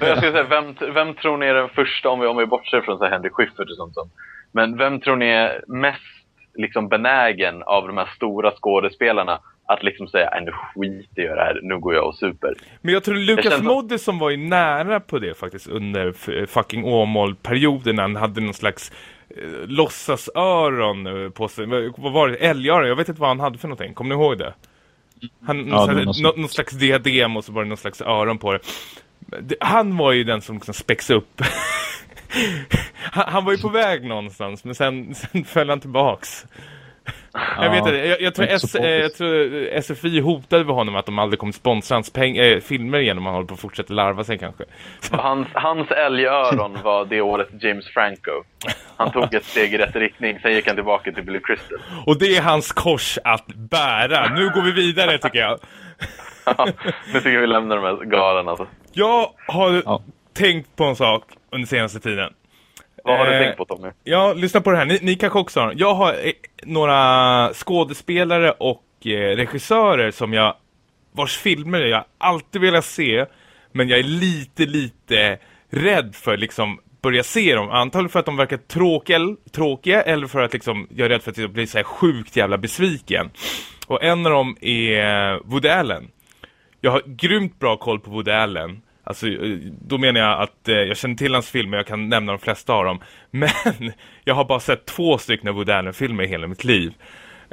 Men jag ska säga, vem, vem tror ni är den första, om vi, om vi bortser från så här Henrik Schyffert och sånt sånt, men vem tror ni är mest liksom benägen av de här stora skådespelarna att liksom säga, "Nej, nu jag i det här, nu går jag och super. Men jag tror Lukas känner- Moodysson var ju nära på det faktiskt under fucking Åmål-perioden när han hade någon slags eh, låtsasöron eh, på sig. Vad var det? Älgöron? Jag vet inte vad han hade för någonting. Kommer ni ihåg det? Han, Ja, hade var något nå- sånt. någon slags diadem och så var det någon slags öron på det. Han var ju den som liksom spexade upp. [laughs] han, han var ju på väg någonstans men sen, sen föll han tillbaks. Jag vet inte, jag, jag, tror S, eh, jag tror SFI hotade med honom att de aldrig kommer sponsra hans peng, äh, filmer igen om han håller på att fortsätta larva sig kanske. Hans, hans älgöron var det året James Franco. Han tog ett steg i rätt riktning, sen gick han tillbaka till Billy Crystal. Och det är hans kors att bära. Nu går vi vidare tycker jag. [laughs] nu tycker jag vi lämnar de här galen alltså. Jag har Ja. tänkt på en sak under senaste tiden. Vad har du Eh, tänkt på Tommy? Ja, lyssna på det här. Ni, ni kanske också har. Jag har eh, några skådespelare och eh, regissörer som jag vars filmer jag alltid velat se men jag är lite, lite rädd för liksom börja se dem. Antagligen för att de verkar tråkiga, tråkiga eller för att liksom, jag är rädd för att jag blir så här sjukt jävla besviken. Och en av dem är Woody Allen. Jag har grymt bra koll på Woody Allen. Alltså, eh, då menar jag att eh, jag känner till hans filmer, jag kan nämna de flesta av dem. [laughs] Men jag har bara sett två stycken Woody Allen-filmer i hela mitt liv.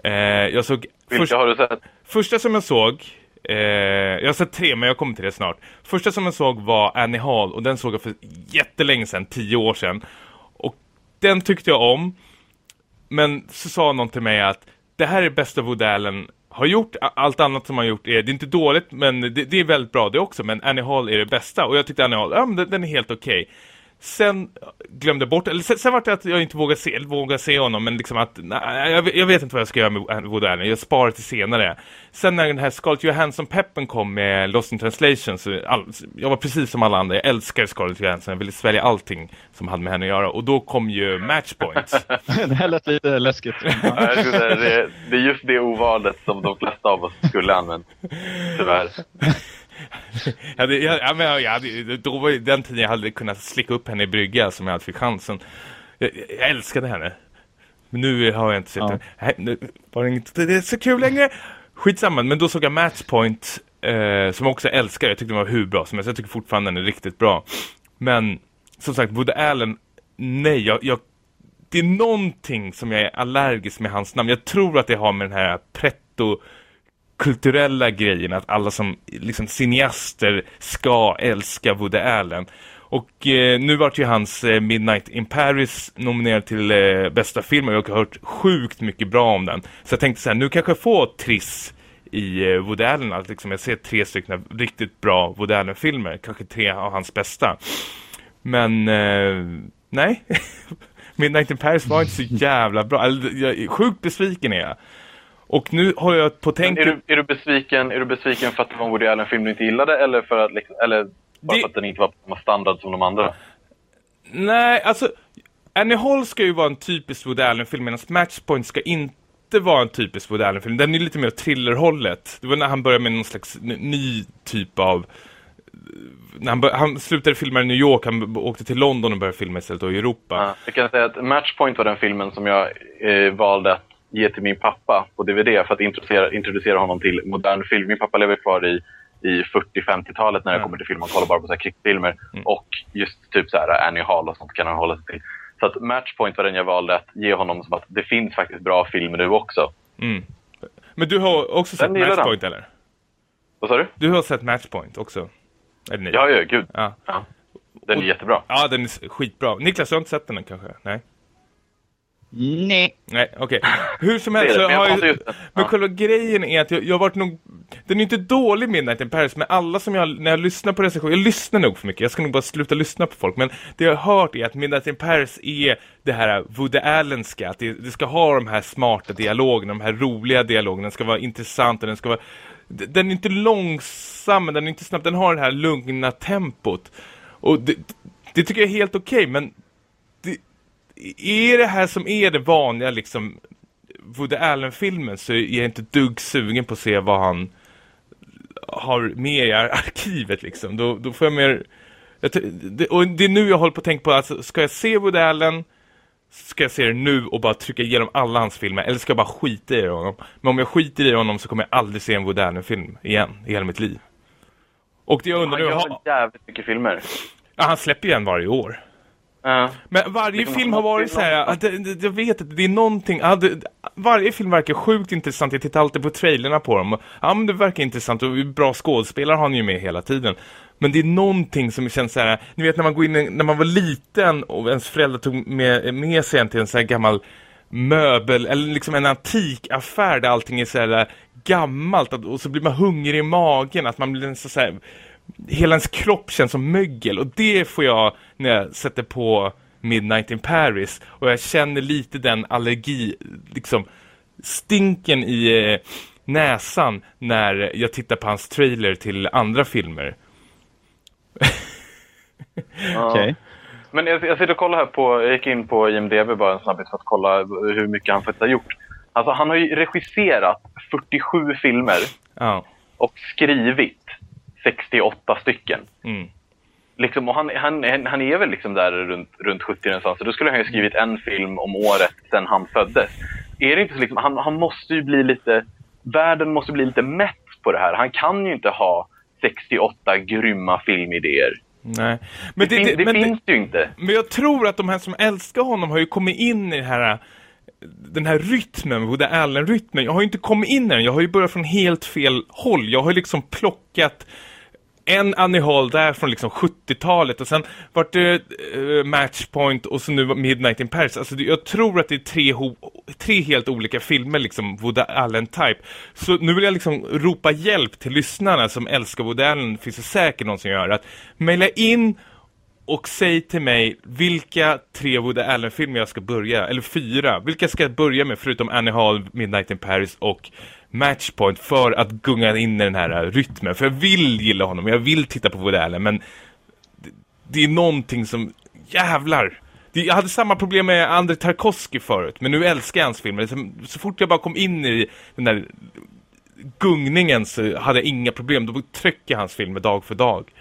Eh, jag såg Vilka först- har du sett? Första som jag såg, eh, jag har sett tre men jag kommer till det snart. Första som jag såg var Annie Hall och den såg jag för jättelänge sedan, tio år sedan. Och den tyckte jag om. Men så sa någon till mig att det här är bästa Woody Allen har gjort. Allt annat som han gjort är, det är inte dåligt men det, det är väldigt bra det också. Men Annie Hall är det bästa och jag tyckte Annie Hall, ja men den, den är helt okej. Sen glömde bort, eller sen, sen var det att jag inte vågade se, vågade se honom, men liksom att, nej, jag, vet- jag vet inte vad jag ska göra med Woody Allen, jag sparar till senare. Sen när den här Scarlett Johansson-peppen kom med Lost in Translation, så all, jag var precis som alla andra, jag älskar Scarlett Johansson, jag ville svälja allting som hade med henne att göra, och då kom ju Matchpoint. [laughs] det här lät lite läskigt. [laughs] Ja, säga, det, det är just det ovalet som de flesta av oss skulle använt. Tyvärr. [laughs] Hade, jag, ja, men jag, hade, då var den tiden jag hade kunnat slicka upp henne i brygga som jag hade fick chansen. Jag, jag älskade henne. Men nu har jag inte sett Ja. henne. Var det inte det är så kul längre. Skitsamma, men då såg jag Matchpoint eh, som jag också älskar. Jag tyckte den var hur bra som helst. Jag tycker fortfarande den är riktigt bra. Men som sagt, Woody Allen, nej, jag, jag, det är någonting som jag är allergisk med hans namn. Jag tror att det har med den här pretto kulturella grejen att alla som liksom cineaster ska älska Woody Allen. Och eh, nu vart ju hans eh, Midnight in Paris nominerad till eh, bästa film och jag har hört sjukt mycket bra om den. Så jag tänkte så här, nu kanske jag får Triss i eh, Woody Allen, att liksom jag ser tre stycken riktigt bra Woody Allen-filmer, kanske tre av hans bästa. Men eh, nej, [laughs] Midnight in Paris var inte så jävla bra. Alltså, jag sjukt besviken är jag. Och nu har jag på Men tänk... är, du, är, du besviken, är du besviken för att det var en Woody Allen-film du inte gillade eller för att, liksom, eller bara Det- för att den inte var på samma standard som de andra? Nej, alltså Annie Hall ska ju vara en typisk Woody Allen-film medan Matchpoint ska inte vara en typisk Woody Allen-film. Den är lite mer thrillerhållet. Det var när han började med någon slags ny typ av... När han, han slutade filma i New York, han åkte till London och började filma istället då i Europa. Ja, jag kan säga att Matchpoint var den filmen som jag eh, valde att ge till min pappa på DVD för att introducera, introducera honom till modern film. Min pappa lever kvar i, i 40-50-talet när det Ja. kommer till film. Han kollar bara på så här krigsfilmer. Och just typ så här Annie Hall och sånt kan han hålla sig till. Så att Matchpoint var den jag valde att ge honom som att det finns faktiskt bra filmer nu också. Mm. Men du har också sett Matchpoint eller? Vad sa du? Du har sett Matchpoint också? Eller nej? Ja, ja, gud. Ja. Ja. Den är jättebra. ja, den är skitbra. Niklas, du har inte sett den kanske? Nej? Nej. Nej, okej. Hur som helst det, så men jag har jag... Men Ja. själva grejen är att jag, jag har varit nog... Den är inte dålig Midnight in Paris, men alla som jag... När jag lyssnar på recensioner... Jag lyssnar nog för mycket, jag ska nog bara sluta lyssna på folk. Men det jag har hört är att Midnight in Paris är det här Woody Allenska. Att det, det ska ha de här smarta dialogerna, de här roliga dialogerna. Den ska vara intressant och den ska vara... Den är inte långsam, men den är inte snabb. Den har det här lugna tempot. Och det, det tycker jag är helt okej, men det, är det här som är det vanliga liksom Woody Allen-filmen så är jag inte dugg sugen på att se vad han har med i ar- arkivet liksom. Då, då får jag mer... Jag, det, och det är nu jag håller på att tänka på, alltså, ska jag se Woody Allen ska jag se det nu och bara trycka igenom alla hans filmer eller ska jag bara skita i honom? Men om jag skiter i honom så kommer jag aldrig se en Woody Allen-film igen i hela mitt liv. Och det jag undrar Han gör ha, jävligt mycket filmer. ja, han släpper ju en varje år. Men varje Liksom, film har varit så här, att jag vet att det är någonting, ja, det, varje film verkar sjukt intressant, jag tittar alltid på trailerna på dem, ja men det verkar intressant, och bra skådespelare har han ju med hela tiden. Men det är någonting som känns så här, ni vet när man går in, när man var liten och ens föräldrar tog med, med sig en till en sån här gammal möbel eller liksom en antikaffär där allting är så här gammalt och så blir man hungrig i magen att man blir så här hela ens kropp känns som mögel och det får jag när jag sätter på Midnight in Paris och jag känner lite den allergi liksom stinken i eh, näsan när jag tittar på hans trailer till andra filmer. [laughs] Okej. Men jag, jag sitter och kollar här på, jag gick in på IMDB bara en snabbhet för att kolla hur mycket han faktiskt har gjort. Alltså han har ju regisserat 47 filmer Ja. och skrivit 68 stycken. Mm. Liksom, och han, han, han är väl liksom där runt, runt 70 någonstans. Så då skulle han ju skrivit en film om året sedan han föddes. Är det inte så liksom, han, han måste ju bli lite, världen måste bli lite mätt på det här. Han kan ju inte ha 68 grymma filmidéer. Nej. Men det, fin, det, det men, finns ju inte. men jag tror att de här som älskar honom har ju kommit in i det här den här rytmen, Woody Allen-rytmen. Jag har ju inte kommit in i den. Jag har ju börjat från helt fel håll. Jag har ju liksom plockat en Annie Hall där från liksom 70-talet och sen vart det eh, uh, Matchpoint och så nu Midnight in Paris. Alltså det, jag tror att det är tre, ho- tre helt olika filmer liksom Woody Allen-type. Så nu vill jag liksom ropa hjälp till lyssnarna som älskar Woody Allen. finns det säkert någon som gör att mejla in och säg till mig vilka tre Woody Allen-filmer jag ska börja, eller fyra. Vilka ska jag börja med förutom Annie Hall, Midnight in Paris och Matchpoint för att gunga in i den här rytmen. För jag vill gilla honom, jag vill titta på Woody Allen, men det, det är någonting som, jävlar. Jag hade samma problem med Andrei Tarkovsky förut, men nu älskar jag hans filmer. Så, så fort jag bara kom in i den där gungningen så hade jag inga problem. Då trycker hans filmer dag för dag.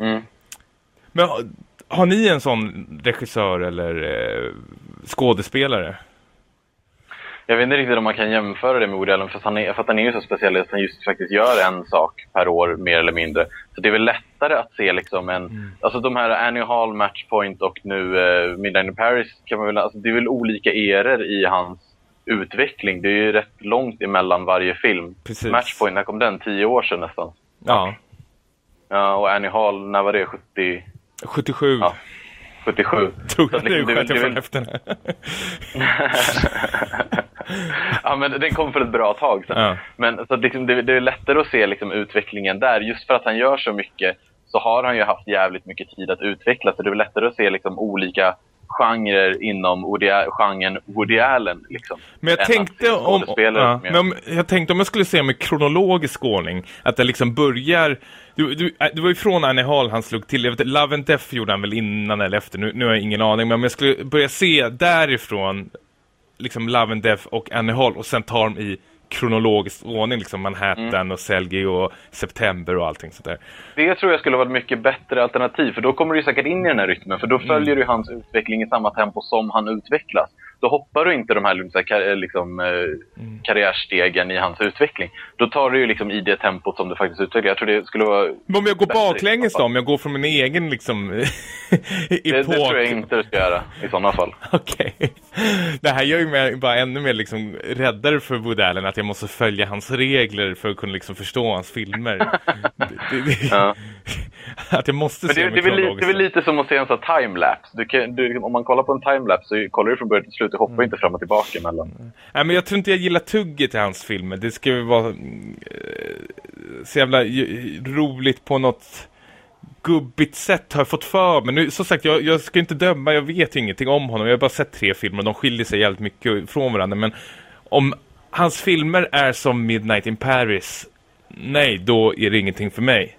Mm. Men har, har ni en sån regissör eller eh, skådespelare? Jag vet inte riktigt om man kan jämföra det med Woody Allen för han är, för att han är ju så speciell att han just faktiskt gör en sak per år mer eller mindre. Så det är väl lättare att se liksom en, alltså de här Annie Hall, Matchpoint och nu uh, Midnight in Paris kan man väl, alltså det är väl olika eror i hans utveckling. Det är ju rätt långt emellan varje film. Precis. Matchpoint, när kom den? Tio år sedan nästan. Ja, Ja, och Annie Hall, när var det? 70, 77. Ja. 77? Tror jag nu sköt jag från höften. ja, men den kom för ett bra tag sedan. Ja. Men så att liksom, det, det är lättare att se liksom, utvecklingen där. Just för att han gör så mycket så har han ju haft jävligt mycket tid att utvecklas. Så det är lättare att se liksom, olika genrer inom Woody, genren Woody Allen. Liksom, Men jag tänkte om, ja, men om jag tänkte om jag skulle se med kronologisk ordning att det liksom börjar du, du, äh, det var ju från Annie Hall han slog till. Jag vet, Love and Death gjorde han väl innan eller efter. Nu, nu har jag ingen aning. Men om jag skulle börja se därifrån liksom Love and Death och Annie Hall och sen tar dem i kronologisk ordning liksom Manhattan Mm. och Selgi och September och allting sånt där. Det tror jag skulle vara ett mycket bättre alternativ. För då kommer du säkert in i den här rytmen. För då Mm. följer du hans utveckling i samma tempo som han utvecklas. Då hoppar du inte de här liksom, kar- liksom, eh, Mm. karriärstegen i hans utveckling. Då tar du ju liksom i det tempot som du faktiskt utvecklar. Jag tror det skulle vara... Men om jag går baklänges då, om jag går från min egen liksom [laughs] Det, det tror jag inte du ska göra i sådana fall. [laughs] Okej. Det här gör ju mig bara ännu mer liksom räddare för Woody Allen att jag måste följa hans regler för att kunna liksom förstå hans filmer. [laughs] det, det, det, Ja. [laughs] Att jag måste Men se det, det, är väl, det är väl lite som att se en sån timelapse. Du kan, du, om man kollar på en timelapse så kollar du från början till slut. Du Mm. hoppar inte fram och tillbaka emellan. Nej, men jag tror inte jag gillar tugget i hans filmer. Det ska ju vara mm, eh, så jävla roligt på något gubbigt sätt har jag fått för men nu, som sagt, jag, jag ska inte döma, jag vet ju ingenting om honom. Jag har bara sett tre filmer och de skiljer sig jävligt mycket från varandra. Men om hans filmer är som Midnight in Paris, nej, då är det ingenting för mig.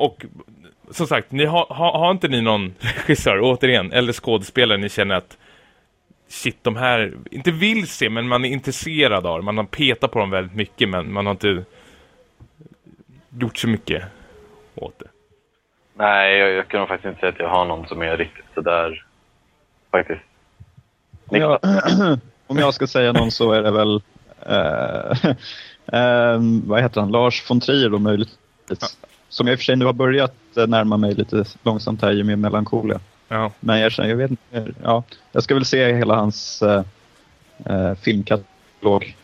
Och som sagt, ni har, har, har inte ni någon regissör, återigen, eller skådespelare ni känner att shit, de här, inte vill se, men man är intresserad av. Man har petat på dem väldigt mycket, men man har inte gjort så mycket åt det. Nej, jag, jag kan nog faktiskt inte säga att jag har någon som är riktigt sådär. Faktiskt. Om jag, [clears throat] om jag ska säga någon så är det väl... eh, [laughs] ehm, vad heter han? Lars von Trier då möjligtvis. Som jag i och för sig nu har börjat eh, närma mig lite långsamt här i och med Melancholia. Ja, Men jag, känner- jag vet inte. Ja, jag ska väl se hela hans uh, uh, filmkatalog.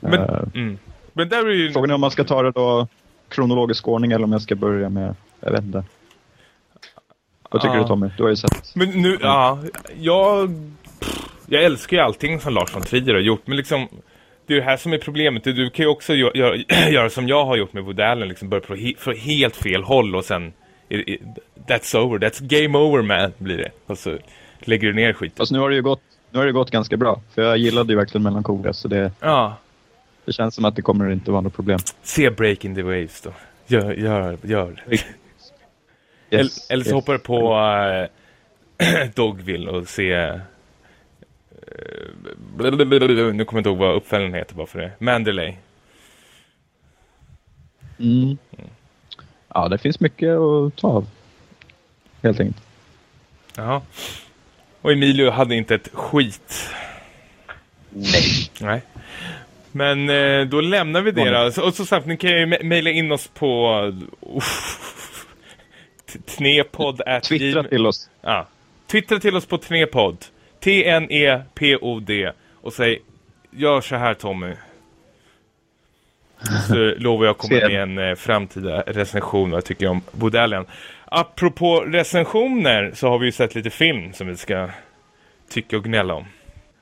men, Eh, mm. men där är ju... Frågan är om man ska ta det då kronologisk ordning eller om jag ska börja med, jag vet inte. Vad tycker Ja. du Tommy? Du har ju sett. Men nu, ja, jag, jag älskar ju allting som Lars von Trier har gjort, men liksom det är det här som är problemet. Du kan ju också gö- göra, [clears throat] göra som jag har gjort med Woody Allen, liksom börja på he, från helt fel håll och sen that's over, that's game over man, blir det. Och så lägger du ner skiten. Fast nu har det ju gått, nu har det gått ganska bra. För jag gillade ju verkligen Melancholia så det, Ja, det känns som att det kommer inte vara något problem. se Breaking the Waves då. Gör, gör, gör. Yes, Eller, eller så yes. hoppar du på äh, [clears throat] Dogville och se... eh, nu kommer jag inte ihåg vad uppföljaren heter bara för det. Mandalay. Mm. Ja, det finns mycket att ta av. Helt enkelt. Jaha. Och Emilio hade inte ett skit. Nej. Nej. Men eh, då lämnar vi det då. Och så sagt, ni kan ju me- mejla in oss på... t- Tnepodd at Twittra till oss. Ja. Twittra till oss på Tnepodd. T-N-E-P-O-D. Och säg, gör så här Tommy. Så [laughs] lovar jag att komma med en eh, framtida recension vad jag tycker om Woody Allen. Apropå recensioner så har vi ju sett lite film som vi ska tycka och gnälla om.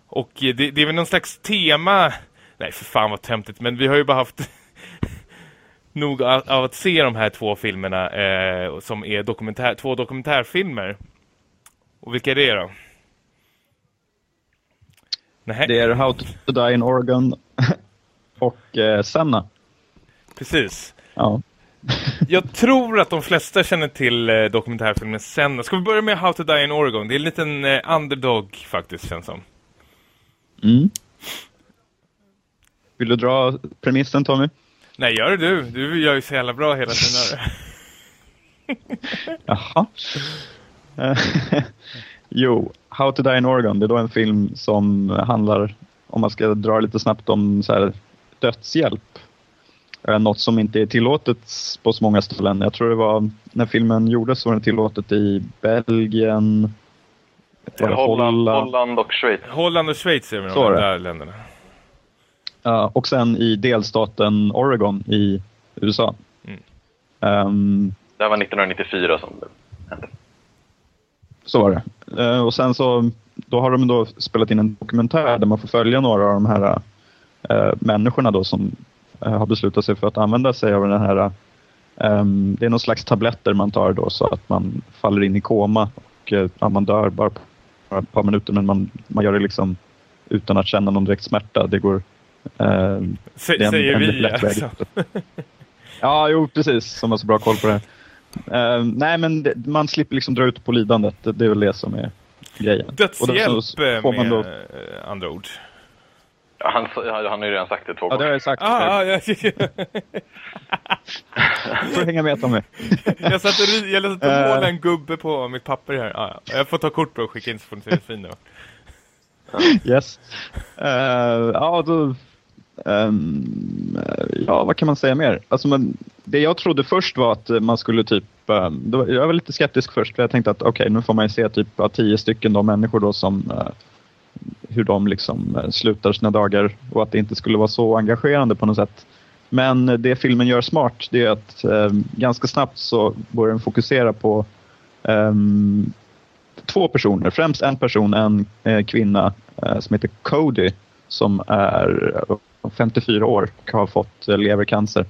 Och eh, det, det är väl någon slags tema. Nej, för fan vad töntigt. Men vi har ju bara haft [laughs] nog av, av att se de här två filmerna eh, som är dokumentär, två dokumentärfilmer. Och vilka är det då? Nej, Det är How to Die in Oregon [laughs] och eh, Senna. precis. Ja. [laughs] Jag tror att de flesta känner till eh, dokumentärfilmen Senna. Ska vi börja med How to Die in Oregon? Det är en liten eh, underdog faktiskt, känns som. Mm. Vill du dra premissen Tommy? Nej, gör det du. Du gör ju så jävla bra hela tiden. [laughs] Jaha. Jo, How to Die in Oregon, det är då en film som handlar, om man ska dra lite snabbt, om så här, dödshjälp. Eh, Något som inte är tillåtet på så många ställen. Jag tror det var, när filmen gjordes så var den tillåtet i Belgien, Holland, Holland och Schweiz. Holland och Schweiz är de där länderna. Ja, och sen i delstaten Oregon i USA. Mm. Ehm, Det här var 1994 som det hände. Så var det. Eh, och sen så då har de då spelat in en dokumentär där man får följa några av de här eh, människorna då som eh, har beslutat sig för att använda sig av den här ehm, det är någon slags tabletter man tar då så att man faller in i koma och ja, man dör bara på ett par minuter men man, man gör det liksom utan att känna någon direkt smärta. Det går eh, Sä, det är en- säger en vi lätt väg. alltså. Ja, jo precis. Som har så bra koll på det här. Eh, nej, men det, man slipper liksom dra ut på lidandet. Det, det är väl det som är grejen. Då Dödshjälp man med då, eh, andra ord. Ja, Han, han har ju redan sagt det två Ja, det gånger. har jag sagt. Ah, ah, jag, [laughs] får hänga med Tommy. jag satt och, ri- jag satt och Eh. målade en gubbe på mitt papper här. Ah, ja. Jag får ta kort på och skicka in så får ni se hur fin det var. Yes. Eh, ja, då... Ehm, ja, vad kan man säga mer? Alltså, men, det jag trodde först var att man skulle typ... Ehm, då, jag var lite skeptisk först för jag tänkte att okej, nu får man ju se typ av tio stycken då människor då som... Eh, hur de liksom eh, slutar sina dagar och att det inte skulle vara så engagerande på något sätt. Men det filmen gör smart det är att eh, ganska snabbt så börjar den fokusera på ehm, två personer. Främst en person, en eh, kvinna eh, som heter Cody som är eh, 54 år och har fått eh, levercancer.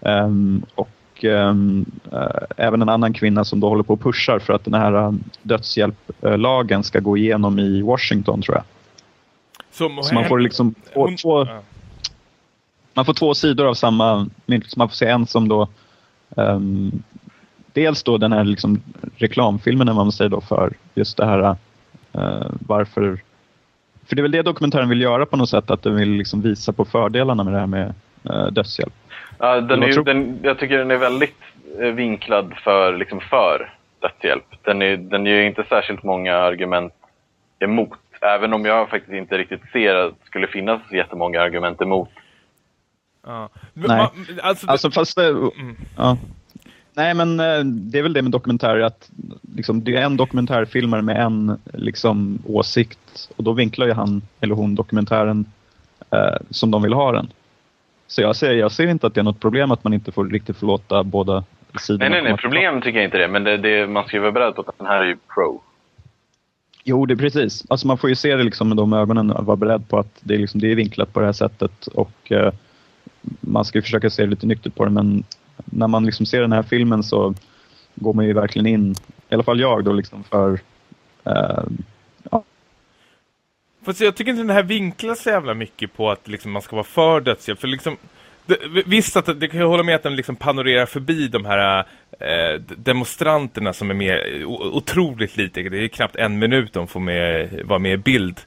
Ehm, och ehm, eh, även en annan kvinna som då håller på och pushar för att den här eh, dödshjälplagen ska gå igenom i Washington tror jag. Så, Så man får liksom två, hon- två, ja. man får två sidor av samma mynt. Man får se en som då ehm, dels då den här liksom reklamfilmen när man säger då för just det här eh, varför för det är väl det dokumentären vill göra på något sätt att den vill liksom visa på fördelarna med det här med uh, dödshjälp. Ja, den är, den, jag tycker den är väldigt eh, vinklad för, liksom för dödshjälp. Den, är, den ger ju inte särskilt många argument emot. Även om jag faktiskt inte riktigt ser att det skulle finnas jättemånga argument emot. Ja. Nej. Ma- alltså, Alltså fast det, Mm. ja. Nej men eh, det är väl det med dokumentärer att liksom, det är en dokumentärfilmare med en liksom, åsikt och då vinklar ju han eller hon dokumentären eh, som de vill ha den. Så jag ser, jag ser inte att det är något problem att man inte får riktigt få låta båda sidorna Nej, nej, nej. Problem tycker jag inte det. Men det, det, man ska ju vara beredd på att den här är ju pro. Jo, det är precis. Alltså man får ju se det liksom med de ögonen och vara beredd på att det är, liksom, det är vinklat på det här sättet. Och eh, man ska ju försöka se lite nyktert på det, men när man liksom ser den här filmen så går man ju verkligen in, i alla fall jag då, liksom för eh, ja, Fast jag tycker inte den här vinklar så jävla mycket på att liksom, man ska vara för dödshjälp. För liksom, det, visst att det kan jag hålla med att den liksom panorerar förbi de här eh, demonstranterna som är med otroligt lite. Det är knappt en minut de får med, vara med i bild.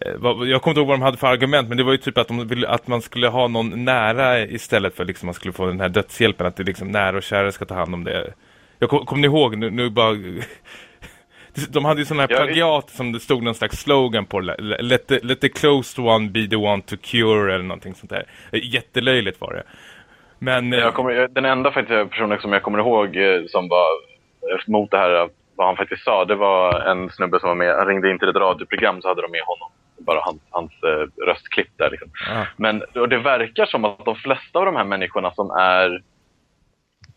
Eh, Jag kommer inte ihåg vad de hade för argument men det var ju typ att, de ville, att man skulle ha någon nära istället för liksom man skulle få den här dödshjälpen. Att det liksom nära och kära ska ta hand om det. Jag kom, kommer ni ihåg? Nu, nu bara... [laughs] De hade ju sån här Ja, plagiat som det stod någon slags slogan på. Let the, let the closed one be the one to cure eller någonting sånt där. Jättelöjligt var det. Men... eh, Jag kommer, den enda faktiskt personen som jag kommer ihåg eh, som var mot det här, vad han faktiskt sa, det var en snubbe som var med. Han ringde in till ett radioprogram så hade de med honom. Bara hans, hans eh, röstklipp där liksom. ah. Men och det verkar som att de flesta av de här människorna som är...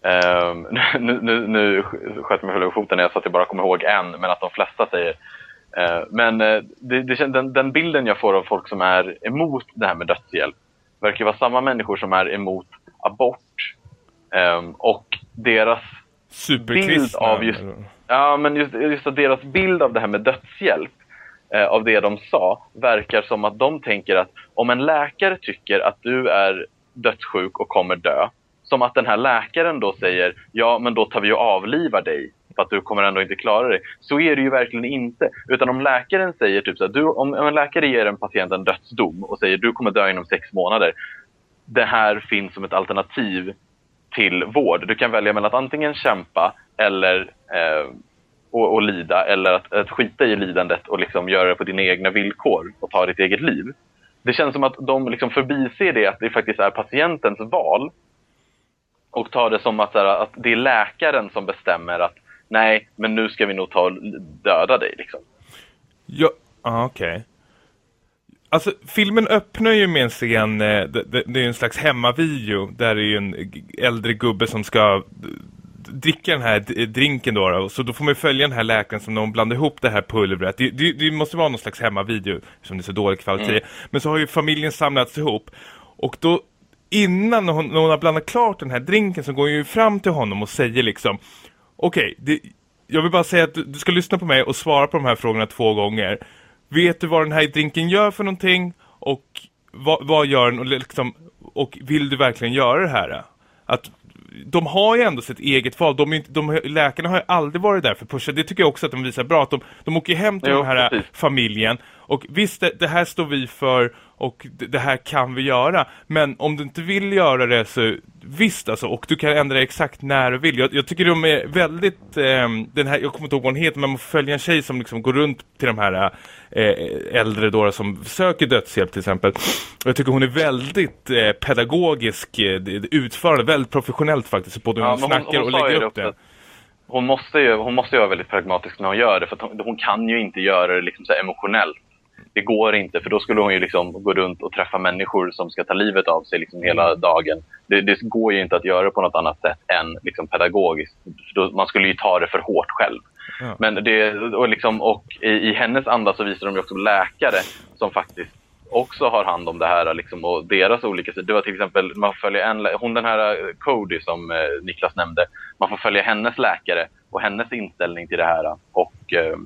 ehm, [laughs] nu, nu, nu sköt mig själv över foten när jag sa att jag bara kommer ihåg en, men att de flesta säger... eh, men eh, det, det, den, den bilden jag får av folk som är emot det här med dödshjälp verkar vara samma människor som är emot abort. ehm, och deras bild av just, ja, men just, just deras bild av det här med dödshjälp, eh, av det de sa, verkar som att de tänker att om en läkare tycker att du är dödssjuk och kommer dö, som att den här läkaren då säger ja, men då tar vi och avlivar dig för att du kommer ändå inte klara dig. Så är det ju verkligen inte. Utan om läkaren säger typ så här, du, om, om en läkare ger en patient en dödsdom och säger du kommer dö inom sex månader. Det här finns som ett alternativ till vård. Du kan välja mellan att antingen kämpa eller eh, och, och lida eller att, att skita i lidandet och liksom göra det på dina egna villkor och ta ditt eget liv. Det känns som att de liksom förbiser det att det faktiskt är patientens val och tar det som att, så här, att det är läkaren som bestämmer att nej, men nu ska vi nog ta och döda dig. Liksom. Ja, ah, okej. Alltså, filmen öppnar ju med en scen, eh, det, det, det är en slags hemmavideo, där det är ju en äldre gubbe som ska eh, dricka den här drinken då, då. Så då får man ju följa den här läkaren som de blandar ihop det här pulvret. Det, det, det måste vara någon slags hemmavideo, som det är så dålig kvalitet. Men så har ju familjen samlats ihop. Och då, innan hon, när hon har blandat klart den här drinken så går hon ju fram till honom och säger liksom Okej, det- jag vill bara säga att du, du ska lyssna på mig och svara på de här frågorna två gånger. Vet du vad den här drinken gör för någonting? Och vad, vad gör den? Och, liksom, och vill du verkligen göra det här? Att de har ju ändå sitt eget val. De, inte, de, läkarna har ju aldrig varit där för pusha. Det tycker jag också att de visar bra. Att de, de åker hem till Jo, den här precis. familjen. Och visst, det, det här står vi för och det, det här kan vi göra. Men om du inte vill göra det så visst alltså. Och du kan ändra exakt när du vill. Jag, jag tycker de är väldigt, ehm, den här, jag kommer inte ihåg vad hon heter, men man får följa en tjej som liksom går runt till de här eh, äldre då som söker dödshjälp till exempel. Och jag tycker hon är väldigt eh, pedagogisk, eh, utförande, väldigt professionellt faktiskt. Både hur Ja, hon men hon- snackar hon och lägger upp det. Hon måste, ju, hon måste ju vara väldigt pragmatisk när hon gör det, för hon, hon kan ju inte göra det liksom så emotionellt. Det går inte, för då skulle hon ju liksom gå runt och träffa människor som ska ta livet av sig liksom hela dagen. Det, det går ju inte att göra på något annat sätt än liksom pedagogiskt. Man skulle ju ta det för hårt själv. Ja. Men det, och, liksom, och i, i hennes anda så visar de också läkare som faktiskt också har hand om det här liksom, och deras olika sidor. Det var till exempel, man följa en, hon den här eh, Cody som eh, Niklas nämnde, man får följa hennes läkare och hennes inställning till det här. Och eh,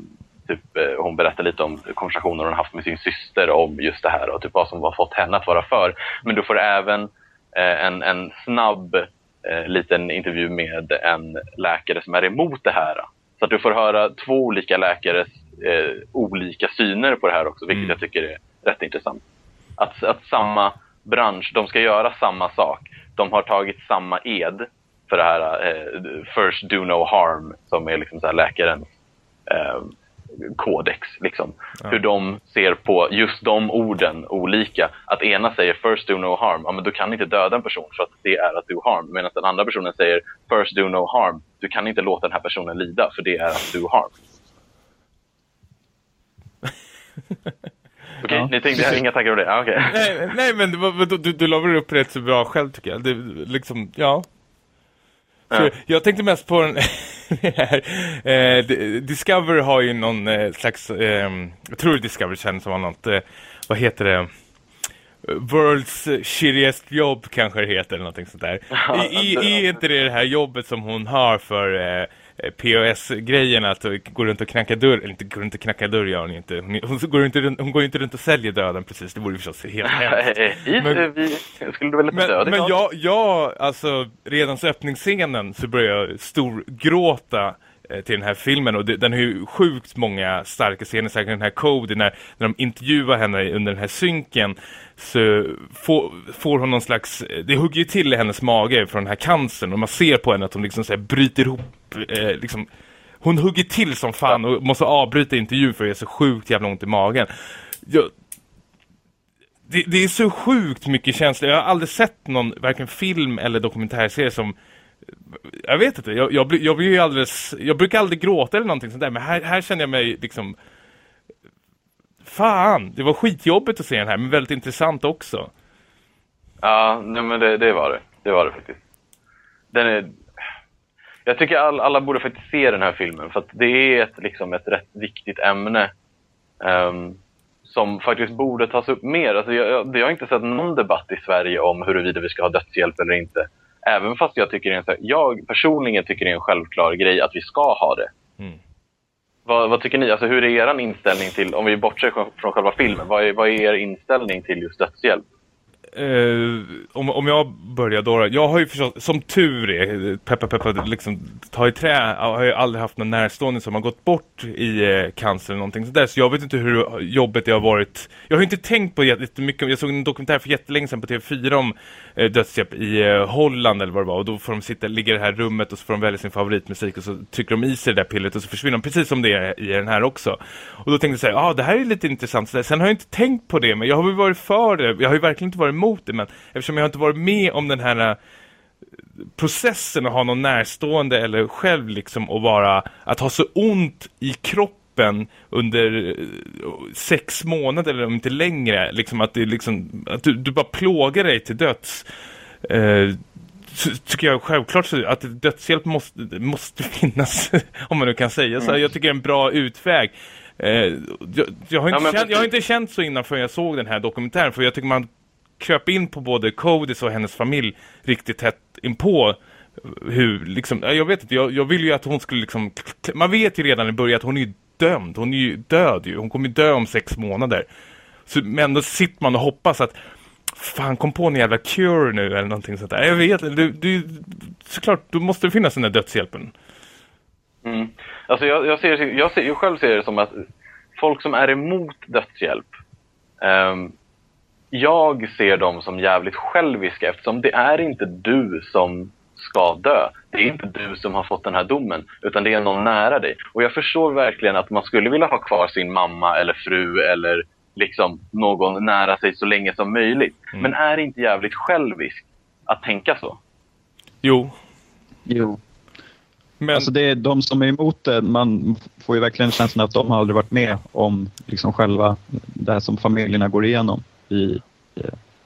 typ, eh, hon berättar lite om konversationer hon haft med sin syster om just det här och typ vad som har fått henne att vara för. Men du får även eh, en, en snabb eh, liten intervju med en läkare som är emot det här. Så att du får höra två olika läkares eh, olika syner på det här också, vilket Mm. jag tycker är rätt intressant. Att, att samma bransch, de ska göra samma sak. De har tagit samma ed för det här eh, first do no harm, som är liksom så här läkarens eh, kodex. Liksom. Ja. Hur de ser på just de orden olika. Att ena säger first do no harm, ja, men du kan inte döda en person för att det är att do harm. Medan den andra personen säger first do no harm, du kan inte låta den här personen lida för det är att do harm. [laughs] Okej, Ja. ni tänkte, inga tankar om det? Ja, okej. Nej, nej men du, du, du la väl upp rätt så bra själv tycker jag. Det, liksom, ja. Så jag tänkte mest på den [laughs] här. Eh, Discover har ju någon eh, slags, eh, jag tror Discover känns som något, eh, vad heter det? World's shittiest jobb kanske det heter eller någonting sånt där. I, i, i inte det det här jobbet som hon har för eh, POS-grejen att gå runt och knacka dörr, eller inte gå runt och knacka dörr gör hon inte. Hon, hon, går inte runt, hon går inte runt och säljer döden precis, det vore förstås helt hemskt. Men- vi, skulle du vilja Men, död men jag, jag, alltså redan så öppningsscenen så börjar jag storgråta eh, till den här filmen och det, den har ju sjukt många starka scener, säkert den här Cody när, när de intervjuar henne under den här synken så får, får hon någon slags, det hugger ju till i hennes mage från den här cancern och man ser på henne att hon liksom så här bryter ihop eh, liksom hon hugger till som fan och måste avbryta intervjun för det är så sjukt jävla ont i magen. Jag, det, det är så sjukt mycket känslor. Jag har aldrig sett någon, varken film eller dokumentärserie som jag vet inte, jag, jag, blir, jag blir ju alldeles jag brukar aldrig gråta eller någonting sånt där men här, här känner jag mig liksom fan, det var skitjobbigt att se den här men väldigt intressant också. Ja, nej, men det, det var det. Det var det faktiskt. Den är... Jag tycker all, alla borde faktiskt se den här filmen för att det är ett, liksom ett rätt viktigt ämne ehm, som faktiskt borde tas upp mer. Alltså jag, jag, jag har inte sett någon debatt i Sverige om huruvida vi ska ha dödshjälp eller inte. Även fast jag tycker en, jag personligen tycker det är en självklar grej att vi ska ha det. Mm. Vad, vad tycker ni? Alltså hur är er inställning till, om vi bortser från, från själva filmen, vad är, vad är er inställning till just dödshjälp? Eh, om, om jag börjar då, jag har ju förstås, som tur är, peppa peppa, liksom ta i trä, jag har ju aldrig haft någon närstående som har gått bort i eh, cancer eller någonting sådär, så jag vet inte hur jobbet det har varit. Jag har inte tänkt på jättemycket, jag såg en dokumentär för jättelänge sedan på TV4 om eh, dödshjälp i eh, Holland eller vad det var, och då får de sitta, ligga i det här rummet och så får de välja sin favoritmusik och så trycker de i sig det där pillret och så försvinner de, precis som det är i den här också. Och då tänkte jag säga, ja det här är lite intressant, så där. sen har jag inte tänkt på det, men jag har väl varit för det, jag har ju verkligen inte varit emot det, men eftersom jag inte varit med om den här eh, processen att ha någon närstående eller själv liksom att vara, att ha så ont i kroppen under eh, sex månader eller om inte längre, liksom att det liksom, att du, du bara plågar dig till döds. Eh, tycker jag självklart så att dödshjälp måste, måste finnas, [laughs] om man nu kan säga så. Jag tycker det är en bra utväg. Eh, jag, jag, har Ja, inte men känt, jag har inte känt så innan förrän jag såg den här dokumentären, för jag tycker man kröp in på både Codys och hennes familj riktigt tätt inpå hur liksom, jag vet inte, jag, jag vill ju att hon skulle liksom, man vet ju redan i början att hon är ju dömd, hon är ju död ju, hon kommer ju dö om sex månader. Så, men då sitter man och hoppas att fan kom på en jävla cure nu eller någonting sånt där. Jag vet inte, du, du, såklart, då måste det finnas den där dödshjälpen. Mm. Alltså jag, jag, ser, jag, ser, jag själv ser det som att folk som är emot dödshjälp, um, jag ser dem som jävligt själviska eftersom det är inte du som ska dö. Det är inte du som har fått den här domen, utan det är någon nära dig. Och jag förstår verkligen att man skulle vilja ha kvar sin mamma eller fru eller liksom någon nära sig så länge som möjligt. Men är det inte jävligt själviskt att tänka så? Jo, Jo. men Alltså det är de som är emot det, man får ju verkligen känslan att de har aldrig varit med om liksom själva det här som familjerna går igenom i,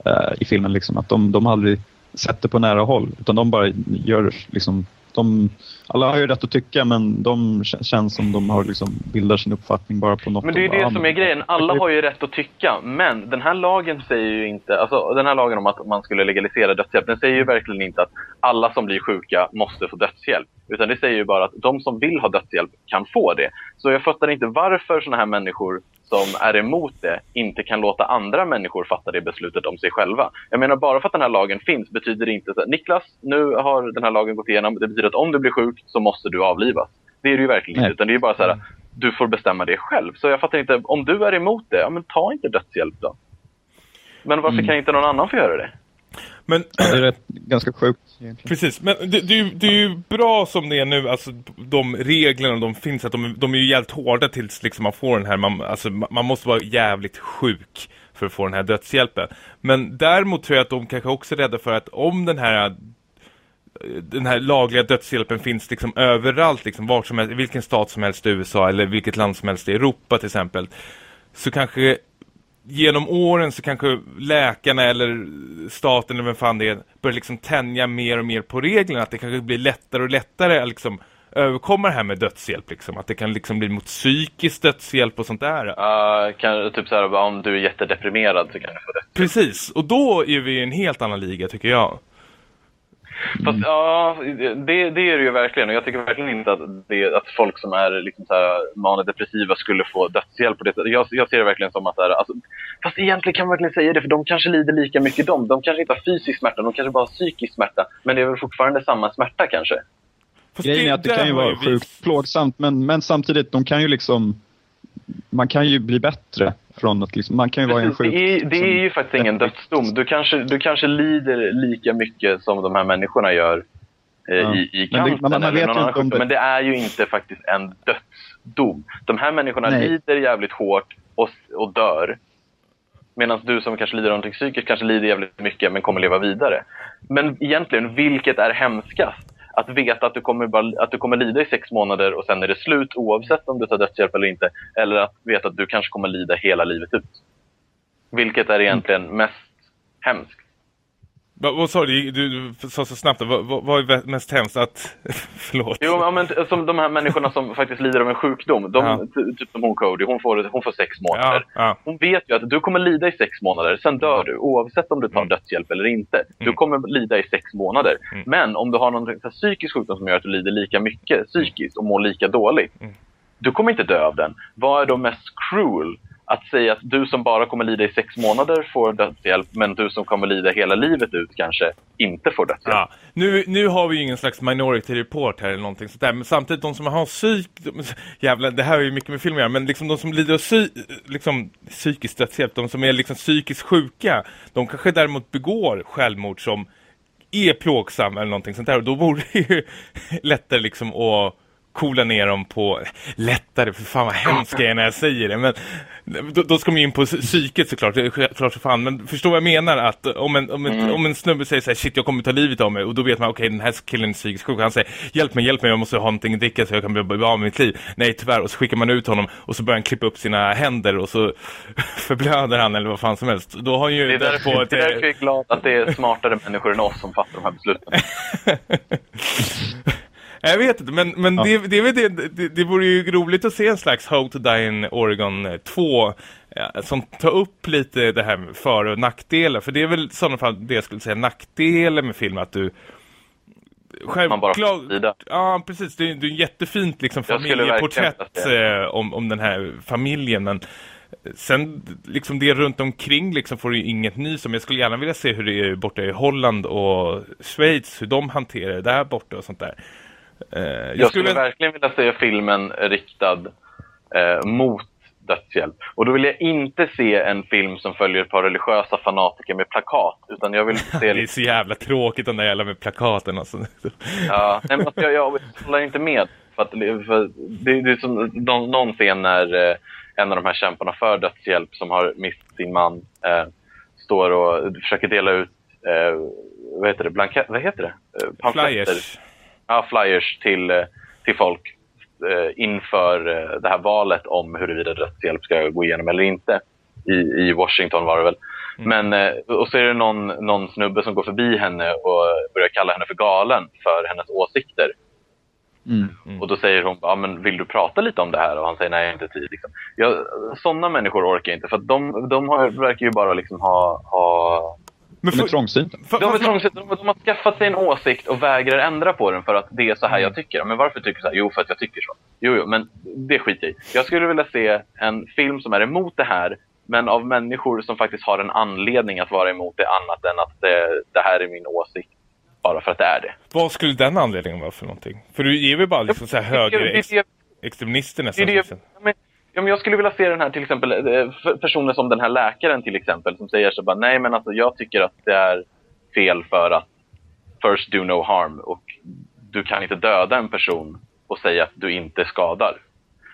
eh, i filmen. Liksom. Att de, de har aldrig sett det på nära håll utan de bara gör liksom de, alla har ju rätt att tycka men de känns som de har liksom bildar sin uppfattning bara på något. Men det är ju det "Ah, som är grejen. Alla har ju rätt att tycka. Men den här lagen säger ju inte, alltså den här lagen om att man skulle legalisera dödshjälp, den säger ju verkligen inte att alla som blir sjuka måste få dödshjälp. Utan det säger ju bara att de som vill ha dödshjälp kan få det. Så jag fattar inte varför sådana här människor som är emot det inte kan låta andra människor fatta det beslutet om sig själva. Jag menar, bara för att den här lagen finns betyder det inte så Niklas, nu har den här lagen gått igenom. Det betyder att om du blir sjuk så måste du avlivas. Det är det ju verkligen inte. Utan det är ju bara så här, du får bestämma det själv. Så jag fattar inte, om du är emot det, ja men ta inte dödshjälp då. Men varför Mm. kan inte någon annan få göra det? men Det är rätt, ganska sjukt egentligen. Precis, men det, det, är ju- det är ju bra som det är nu, alltså de reglerna de finns, att de, de är ju jävligt hårda tills liksom man får den här, man, alltså, ma- man måste vara jävligt sjuk för att få den här dödshjälpen. Men däremot tror jag att de kanske också är rädda för att om den här den här lagliga dödshjälpen finns liksom överallt, liksom vart som helst, vilken stat som helst i USA eller vilket land som helst i Europa till exempel, så kanske genom åren så kanske läkarna eller staten eller vem fan det är börjar liksom tänja mer och mer på reglerna. Att det kanske blir lättare och lättare att liksom överkomma det här med dödshjälp liksom. Att det kan liksom bli mot psykisk dödshjälp och sånt där. Uh, kan, typ så här, om du är jättedeprimerad så kan du få det. Precis, och då är vi i en helt annan liga tycker jag. Fast ja, det, det är det ju verkligen. Och jag tycker verkligen inte att, det, att folk som är liksom så här manodepressiva skulle få dödshjälp på det sättet. Jag, jag ser det verkligen som att... Här, alltså, fast egentligen kan man verkligen säga det, för de kanske lider lika mycket de. De kanske inte har fysisk smärta, de kanske bara har psykisk smärta. Men det är väl fortfarande samma smärta kanske. Fast Grejen är att det kan ju vara sjukt plågsamt, men, men samtidigt, de kan ju liksom... Man kan ju bli bättre från att liksom, man kan ju vara en sjuk... Det är, det är ju faktiskt ingen dödsdom. Du kanske, du kanske lider lika mycket som de här människorna gör eh, ja. i, i cancern men det, eller någon annan sjukdom. Det. Men det är ju inte faktiskt en dödsdom. De här människorna Nej. lider jävligt hårt och, och dör. Medan du som kanske lider av någonting psykiskt kanske lider jävligt mycket men kommer leva vidare. Men egentligen, vilket är hemskast? Att veta att du, kommer bara, att du kommer lida i sex månader och sen är det slut oavsett om du tar dödshjälp eller inte. Eller att veta att du kanske kommer lida hela livet ut. Vilket är egentligen mest hemskt. Vad, sa du? Du, sa så snabbt. Vad, är mest hemskt? Att... [laughs] Förlåt. Jo, men som de här människorna som faktiskt lider av en sjukdom. De, ja. Typ som hon Cody, hon får, hon får sex månader. Ja, ja. Hon vet ju att du kommer lida i sex månader, sen dör du. Oavsett om du tar mm. dödshjälp eller inte. Du mm. kommer lida i sex månader. Mm. Men om du har någon psykisk sjukdom som gör att du lider lika mycket psykiskt och mår lika dåligt. Mm. Du kommer inte dö av den. Vad är då mest cruel? Att säga att du som bara kommer lida i sex månader får dödshjälp men du som kommer lida hela livet ut kanske inte får dödshjälp. Ja. Nu, nu har vi ju ingen slags minority report här eller någonting sånt där. Men samtidigt de som har psyk... Jävlar, det här är ju mycket med film men liksom de som lider av psy, liksom, psykisk dödshjälp, de som är liksom psykiskt sjuka, de kanske däremot begår självmord som är plågsam eller någonting sånt där. Och då vore det ju [laughs] lättare liksom att coola ner dem på lättare, för fan vad hemskt är när jag säger det, men då, då ska man ju in på psyket såklart, klart så fan, men förstår vad jag menar att om en, om en, mm. om en snubbe säger så här, shit jag kommer ta livet av mig och då vet man, okej okay, den här killen är psykiskt sjuk, han säger, hjälp mig, hjälp mig, jag måste ha någonting att dricka så jag kan bli av med mitt liv. Nej tyvärr, och så skickar man ut honom och så börjar han klippa upp sina händer och så [laughs] förblöder han eller vad fan som helst. Då har ju det är därför, på ett, det är därför jag är glad att det är smartare människor än oss som fattar de här besluten. [laughs] Jag vet inte, men, men ja. det, det, det, det, det vore ju roligt att se en slags How to Die in Oregon 2 ja, som tar upp lite det här med för- och nackdelar. För det är väl i sådana fall det jag skulle säga nackdelen med filmen, att du Självklart. Ja, precis. Det är, det är en jättefint liksom, familjeporträtt eh, om, om den här familjen. Men sen liksom det runt omkring liksom får du inget ny som jag skulle gärna vilja se hur det är borta i Holland och Schweiz, hur de hanterar det där borta och sånt där. Eh, jag, jag, skulle verkligen vilja se filmen riktad eh, mot dödshjälp. Och då vill jag inte se en film som följer ett par religiösa fanatiker med plakat. Utan jag vill [laughs] se... det är så jävla tråkigt de där jävla med plakaten. Alltså. ja, nej, men alltså, jag, jag håller inte med. För att, för det, det är som någon, någon scen när eh, en av de här kämparna för dödshjälp som har mist sin man eh, står och försöker dela ut eh, vad heter det? Blankett, vad heter det? Eh, Flyers ja, flyers till, eh, till folk eh, inför eh, det här valet om huruvida dödshjälp ska gå igenom eller inte. I, i Washington var det väl. Mm. Men, och så är det någon, någon snubbe som går förbi henne och börjar kalla henne för galen för hennes åsikter. Mm. Mm. Och då säger hon, ja, men vill du prata lite om det här? Och han säger, nej, inte tid. Liksom. Ja, sådana människor orkar jag inte, för de, de har, verkar ju bara liksom ha, ha men de är trångsynta. De, är trångsynta. De, de har skaffat sig en åsikt och vägrar ändra på den för att det är så här jag tycker. Men varför tycker du så här? Jo, för att jag tycker så. Jo, jo, men det skiter jag i. Jag skulle vilja se en film som är emot det här, men av människor som faktiskt har en anledning att vara emot det annat än att det, det här är min åsikt bara för att det är det. Vad skulle den anledningen vara för någonting? För du ger väl bara liksom så här höger ex extremister nästan. Det, det, Ja, men jag skulle vilja se den här till exempel, eh, personer som den här läkaren till exempel som säger så bara nej men alltså jag tycker att det är fel för att first do no harm och du kan inte döda en person och säga att du inte skadar.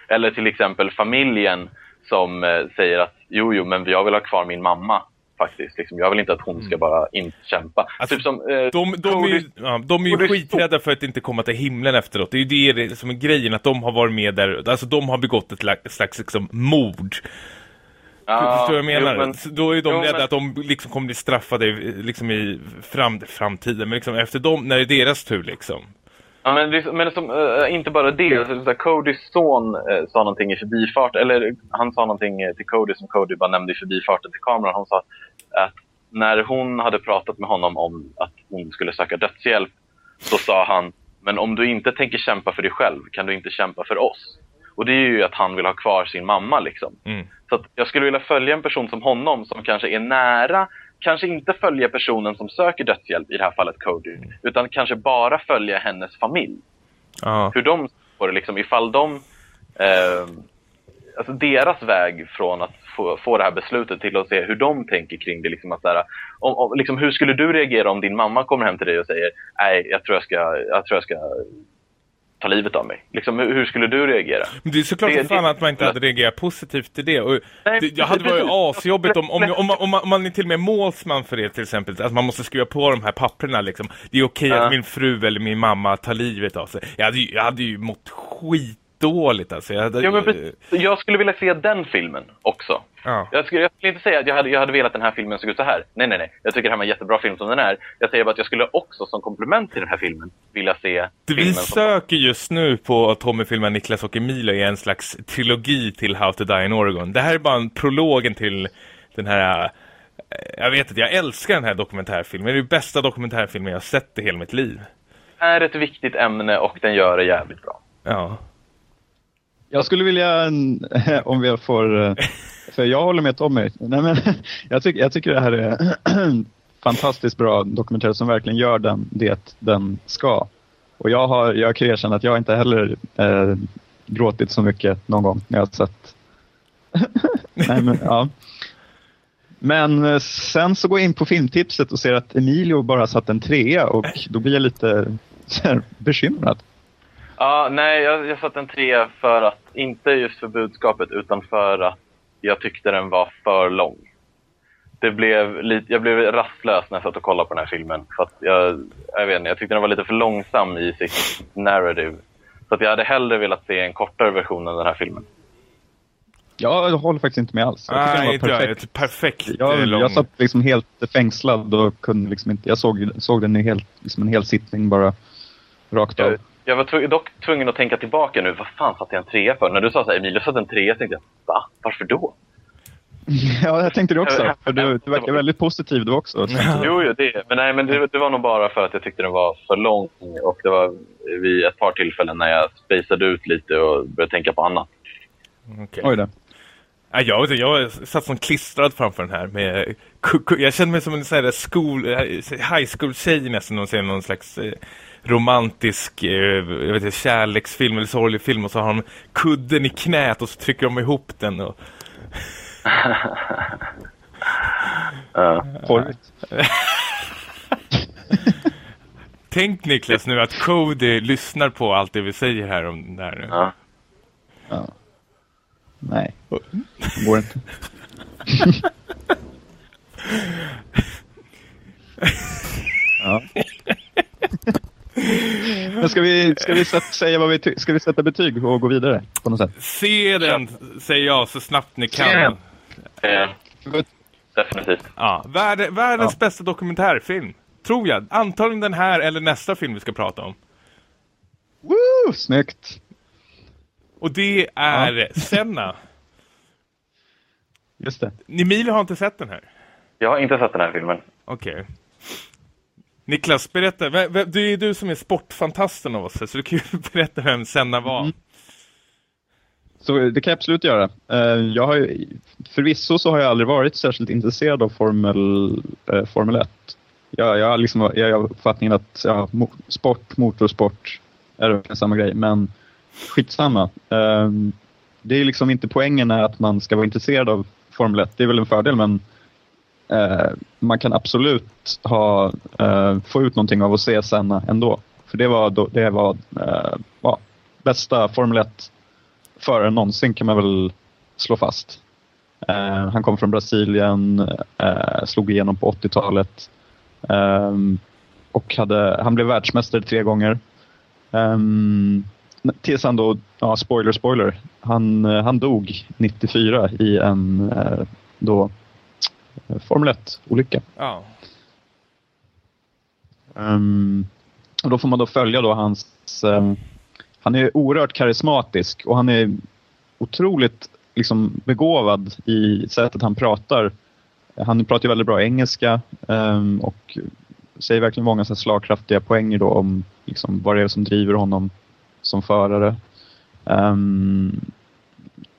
Eller till exempel familjen som eh, säger att jo, jo, men jag vill ha kvar min mamma faktiskt. Liksom, jag vill inte att hon ska mm. bara inte kämpa. Alltså, typ som, eh, de, de, är ju, ja, de är ju skiträdda för att inte komma till himlen efteråt. Det är ju det som är grejen, att de har varit med där. Alltså de har begått ett slags liksom, mord. Ja, Förstår du vad jag menar? jo, men- Då är de jo, rädda men- att de liksom kommer bli straffade liksom i fram, framtiden. Men liksom efter dem, när det är deras tur liksom. Ja, men, det, men som, eh, inte bara det. Alltså, så Codys son eh, sa någonting i förbifart, eller han sa någonting eh, till Cody som Cody bara nämnde i förbifarten till kameran. Hon sa att när hon hade pratat med honom om att hon skulle söka dödshjälp så sa han, men om du inte tänker kämpa för dig själv kan du inte kämpa för oss. Och det är ju att han vill ha kvar sin mamma liksom. Mm. Så jag skulle vilja följa en person som honom som kanske är nära, kanske inte följa personen som söker dödshjälp, i det här fallet Cody, utan kanske bara följa hennes familj. Ja. Hur de får det liksom, ifall de, eh, alltså deras väg från att få, få det här beslutet till att se hur de tänker kring det. Liksom att där, om, om, liksom, hur skulle du reagera om din mamma kommer hem till dig och säger nej, jag tror jag ska, jag tror jag ska ta livet av mig. Liksom, hur, hur skulle du reagera? Men det är såklart Det- fan det- att man inte hade reagerat positivt till det. Och Nej, det jag hade varit asjobbigt om, om, om, man- om, man, om man är till och med målsman för det till exempel. Att man måste skriva på de här papperna liksom. Det är okej Ja. att min fru eller min mamma tar livet av sig. Jag hade ju, jag hade ju mått skitdåligt alltså. Jag hade, Ja, men precis. jag skulle vilja se den filmen också. ja. Jag skulle, jag skulle inte säga att jag hade, jag hade velat att den här filmen såg ut så här. Nej, nej, nej. Jag tycker det här var en jättebra film som den är. Jag säger bara att jag skulle också som komplement till den här filmen vilja se Det filmen vi som... söker just nu på Tommy-filmen Niklas och Emilia är en slags trilogi till How to Die in Oregon. Det här är bara en prologen till den här... eh, Jag vet inte, jag älskar den här dokumentärfilmen. Det är den bästa dokumentärfilmen jag har sett i hela mitt liv. är ett viktigt ämne och den gör det jävligt bra. Ja. Jag skulle vilja, [laughs] om vi får, eh, för jag håller med Tommy. Nej, men, [laughs] jag, tycker, jag tycker det här är [clears throat] fantastiskt bra dokumentär som verkligen gör den, det den ska. Och jag, har, jag kan erkänna att jag inte heller eh, gråtit så mycket någon gång när jag har sett. [laughs] Nej, men, ja. men eh, sen så går jag in på filmtipset och ser att Emilio bara satt en trea och då blir jag lite så här, bekymrad. Ja, nej, jag, jag satte en trea för att, inte just för budskapet, utan för att jag tyckte den var för lång. Det blev lite, jag blev rastlös när jag satt och kollade på den här filmen. För att jag, jag vet inte, jag tyckte den var lite för långsam i sitt narrative. Så att jag hade hellre velat se en kortare version av den här filmen. Jag håller faktiskt inte med alls. Jag Nej, är perfekt. ett perfekt Jag, eh, lång. jag satt liksom helt fängslad och kunde liksom inte... Jag såg, såg den i helt, liksom en hel sittning bara rakt av. Jag, var tv- dock tvungen att tänka tillbaka nu. Vad fan satte jag en trea för? När du sa så här, Emilio satte en trea, tänkte jag, va? Varför då? [laughs] Ja, jag tänkte det också. För du, du verkar väldigt positiv du också. Så. [laughs] Jo, jo, det. Men, nej, men det, det var nog bara för att jag tyckte den var för lång. Och det var vid ett par tillfällen när jag spacade ut lite och började tänka på annat. Okej. Oj då. Jag, vet inte, jag satt som klistrad framför den här. Med, jag kände mig som en sån här skol, eh, high school-tjej nästan. Och ser någon slags eh, romantisk eh, jag vet inte, kärleksfilm eller sorglig film. Och så har de kudden i knät och så trycker de ihop den. Och. [laughs] Porrigt. [laughs] tänk Niklas nu att Cody lyssnar på allt det vi säger här om det här nu. Ja. Ja. Nej, det [laughs] går inte. ja. Men ska vi, ska vi sätta, säga vad vi ska vi sätta betyg och gå vidare på något sätt? Se den, säger jag, så snabbt ni Se kan. den. Eh, definitivt. Ja, värld, världens bästa dokumentärfilm. Tror jag. Antagligen den här eller nästa film vi ska prata om. Woo! Snyggt! Och det är Senna. Just det. Emilio har inte sett den här. Jag har inte sett den här filmen. Okej. Niklas, berätta. Det är ju du som är sportfantasten av oss, så du kan ju [laughs] berätta vem Senna var. Mm. Så det kan jag absolut göra. Eh, jag har ju, förvisso så har jag aldrig varit särskilt intresserad av Formel, eh, Formel 1. Jag, jag, har liksom, jag har uppfattningen att ja, sport, motorsport är samma grej. Men skitsamma. Eh, Det är liksom inte poängen är att man ska vara intresserad av Formel 1. Det är väl en fördel men eh, man kan absolut ha, eh, få ut någonting av att se Senna ändå. För det var, det var eh, ja, bästa Formel 1 föraren någonsin kan man väl slå fast. Eh, han kom från Brasilien, eh, slog igenom på 80-talet eh, och hade, han blev världsmästare tre gånger. Ehm, tills han då, ja spoiler spoiler, han, eh, han dog 94 i en eh, då Formel 1-olycka. Ja. Um, och då får man då följa då hans... Um, han är oerhört karismatisk och han är otroligt liksom, begåvad i sättet han pratar. Han pratar ju väldigt bra engelska um, och säger verkligen många så slagkraftiga poänger då om liksom, vad det är som driver honom som förare. Um,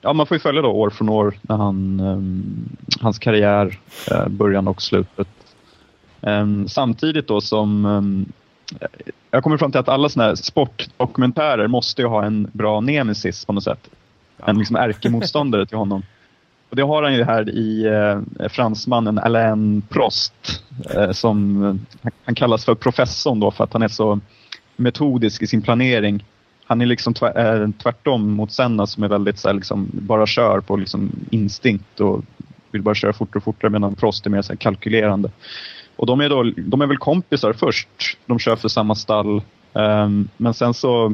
ja, man får ju följa då år från år när han, um, hans karriär, uh, början och slutet. Um, samtidigt då som jag kommer fram till att alla såna här sportdokumentärer måste ju ha en bra nemesis på något sätt. Ja. En liksom ärkemotståndare till honom. Och det har han ju här i eh, fransmannen Alain Prost. Eh, som, han kallas för professorn då för att han är så metodisk i sin planering. Han är liksom tvär, äh, tvärtom mot Senna som är väldigt så här, liksom, bara kör på liksom, instinkt och vill bara köra fortare och fortare medan Prost är mer så här, kalkylerande. Och de är, då, de är väl kompisar först. De kör för samma stall. Um, men sen så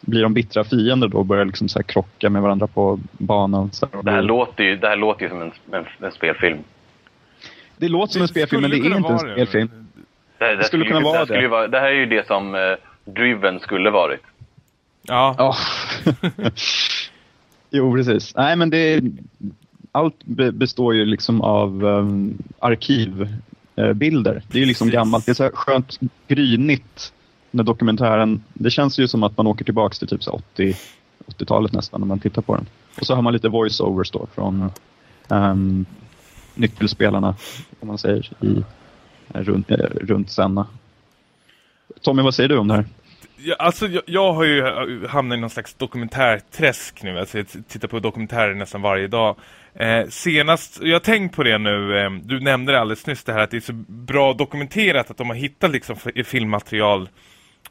blir de bittra fiender då och börjar liksom så krocka med varandra på banan. Så det, här låter ju, det här låter ju som en, en, en spelfilm. Det låter som en spelfilm, men det är inte en spelfilm. Det, det, det skulle, kunna vara det. Vara, det här är ju det som uh, Driven skulle varit. Ja. ja. [laughs] jo, precis. Nej, men det... Allt består ju liksom av um, arkivbilder. Det är ju liksom gammalt. Det är så här skönt grynigt när dokumentären... Det känns ju som att man åker tillbaka till typ 80, 80-talet nästan när man tittar på den. Och så har man lite voice-overs då från um, nyckelspelarna, om man säger, i, runt, eh, runt Senna. Tommy, vad säger du om det här? Ja, alltså, jag, jag, har ju hamnat i någon slags dokumentärträsk nu. Alltså, jag tittar på dokumentärer nästan varje dag. Eh, senast, jag har tänkt på det nu, eh, du nämnde det alldeles nyss det här att det är så bra dokumenterat att de har hittat liksom filmmaterial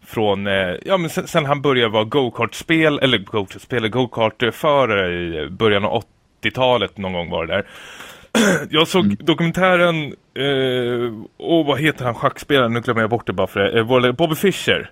från, eh, ja men sen, sen, han började vara go-kart-spel, eller go-kart-spel, go-kart-förare i början av 80-talet någon gång var det där. [clears throat] jag såg mm. dokumentären, eh, och vad heter han schackspelaren, nu glömmer jag bort det bara för det, eh, Bobby Fischer.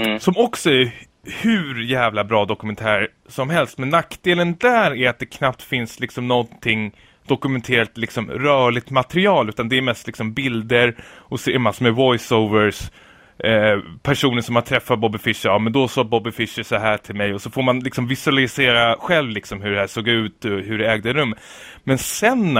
Mm. Som också är hur jävla bra dokumentär som helst. Men nackdelen där är att det knappt finns liksom någonting dokumenterat liksom rörligt material utan det är mest liksom bilder och så är massor med voiceovers eh, personer som har träffat Bobby Fischer, ja men då sa Bobby Fischer så här till mig och så får man liksom visualisera själv liksom hur det här såg ut och hur det ägde rum. Men sen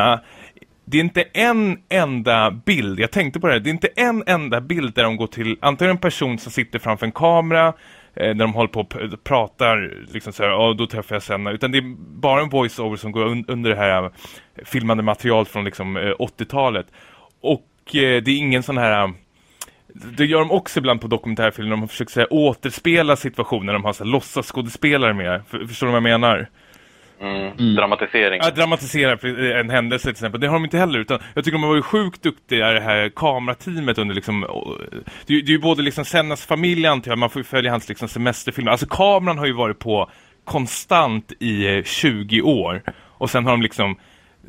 det är inte en enda bild, jag tänkte på det här, det är inte en enda bild där de går till antingen en person som sitter framför en kamera eh, när de håller på och pratar liksom så här, oh, då träffar jag sen, utan det är bara en voiceover som går un under det här eh, filmande material från liksom eh, 80-talet. Och eh, det är ingen sån här eh, det gör de också ibland på dokumentärfilmer. De försöker här, återspela situationer. De har så här, låtsasskådespelare med. För, förstår du vad jag menar? Mm. Mm. Dramatisering. Ja, dramatisera en händelse till exempel. Det har de inte heller. Utan jag tycker de har varit sjukt duktiga det här kamerateamet under liksom... Det, är, det är ju både liksom Sennas familj antar jag. Man får ju följa hans liksom semesterfilmer. Alltså kameran har ju varit på konstant i eh, 20 år. Och sen har de liksom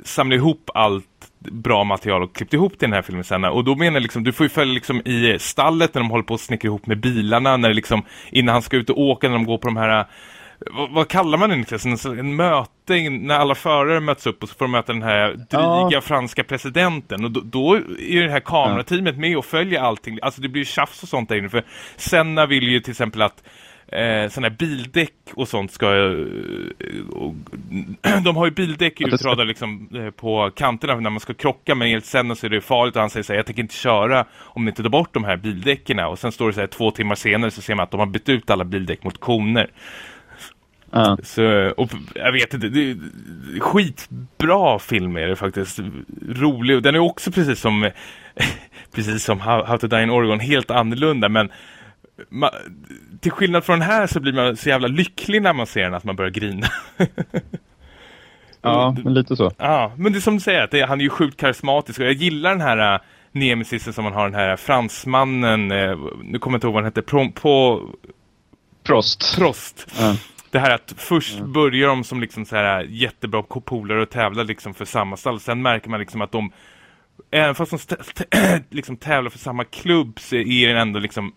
samlat ihop allt bra material och klippt ihop till den här filmen sen. Och då menar jag liksom, du får ju följa liksom i eh, stallet när de håller på att snickra ihop med bilarna, när det liksom, innan han ska ut och åka, när de går på de här vad, vad, kallar man det egentligen? En, en möte när alla förare möts upp och så får de möta den här dryga ja. franska presidenten. Och då, då är det här kamerateamet med och följer allting. Alltså det blir ju tjafs och sånt där inne. För Senna vill ju till exempel att eh, sådana här bildäck och sånt ska... Eh, och, [clears throat] de har ju bildäck utradade liksom, eh, på kanterna när man ska krocka men enligt sen så är det farligt och han säger så här, jag tänker inte köra om ni inte tar bort de här bildäcken och sen står det så här två timmar senare så ser man att de har bytt ut alla bildäck mot koner. Uh. Så, och jag vet inte, det skitbra film är det faktiskt. Rolig och den är också precis som [laughs] precis som How, How to Die in Oregon helt annorlunda men man, till skillnad från den här så blir man så jävla lycklig när man ser den att man börjar grina. [laughs] ja, men lite så. Ja, men det är som du säger, att det, han är ju sjukt karismatisk och jag gillar den här uh, nemesisen som man har, den här fransmannen, uh, nu kommer jag inte ihåg vad han heter, på, på Prost. Prost. Ja. Det här att först mm. börjar de som liksom så här jättebra polare och tävlar liksom för samma stall. Sen märker man liksom att de, även fast de [clears throat] liksom tävlar för samma klubb så är det ändå liksom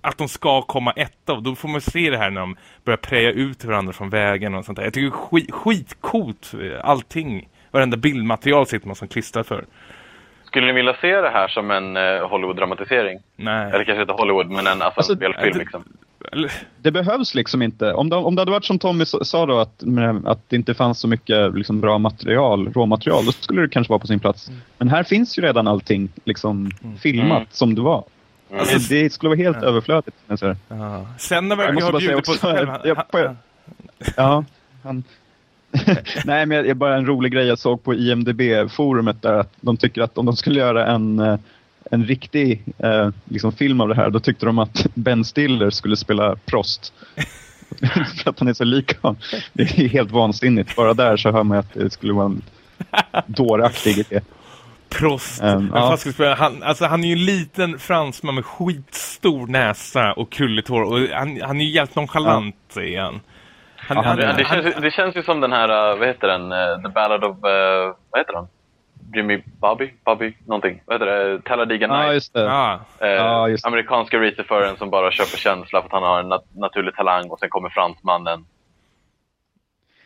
att de ska komma etta och då får man se det här när de börjar preja ut varandra från vägen och sånt där. Jag tycker det är skit, skitcoolt allting. Varenda bildmaterial sitter man som klistrat för. Skulle ni vilja se det här som en eh, Hollywood-dramatisering? Nej. Eller kanske inte Hollywood, men en, alltså, Alltså, en spelfilm det- liksom. Det behövs liksom inte. Om det, om det hade varit som Tommy sa då, att, att det inte fanns så mycket liksom, bra material, råmaterial, då skulle det kanske vara på sin plats. Men här finns ju redan allting liksom, filmat Mm. som det var. Mm. Alltså, det skulle vara helt överflödigt. som Jag säger. ja. Sen när vi har bjudit på också, [laughs] jag- jag- Ja, han... [laughs] Nej, men jag, bara en rolig grej jag såg på IMDB-forumet där att de tycker att om de skulle göra en, eh, en riktig eh, liksom film av det här, då tyckte de att [laughs] Ben Stiller skulle spela Prost. [laughs] För att han är så lik honom. Det är helt vansinnigt. Bara där så hör man att det skulle vara en dåraktig idé. Prost. Men ja. Han, alltså, han är ju en liten fransman med skitstor näsa och krulligt hår. Och han, han är ju jävligt nonchalant, säger han. Han, han det, han, känns, det känns ju som den här, uh, vad heter den? Uh, The Ballad of, uh, vad heter den? Jimmy Bobby? Bobby? Någonting. Vad heter det? Talladega Nights. just det. ja. Eh, Ja, just det. amerikanska racerföraren som bara köper känsla för att han har en nat naturlig talang och sen kommer fransmannen.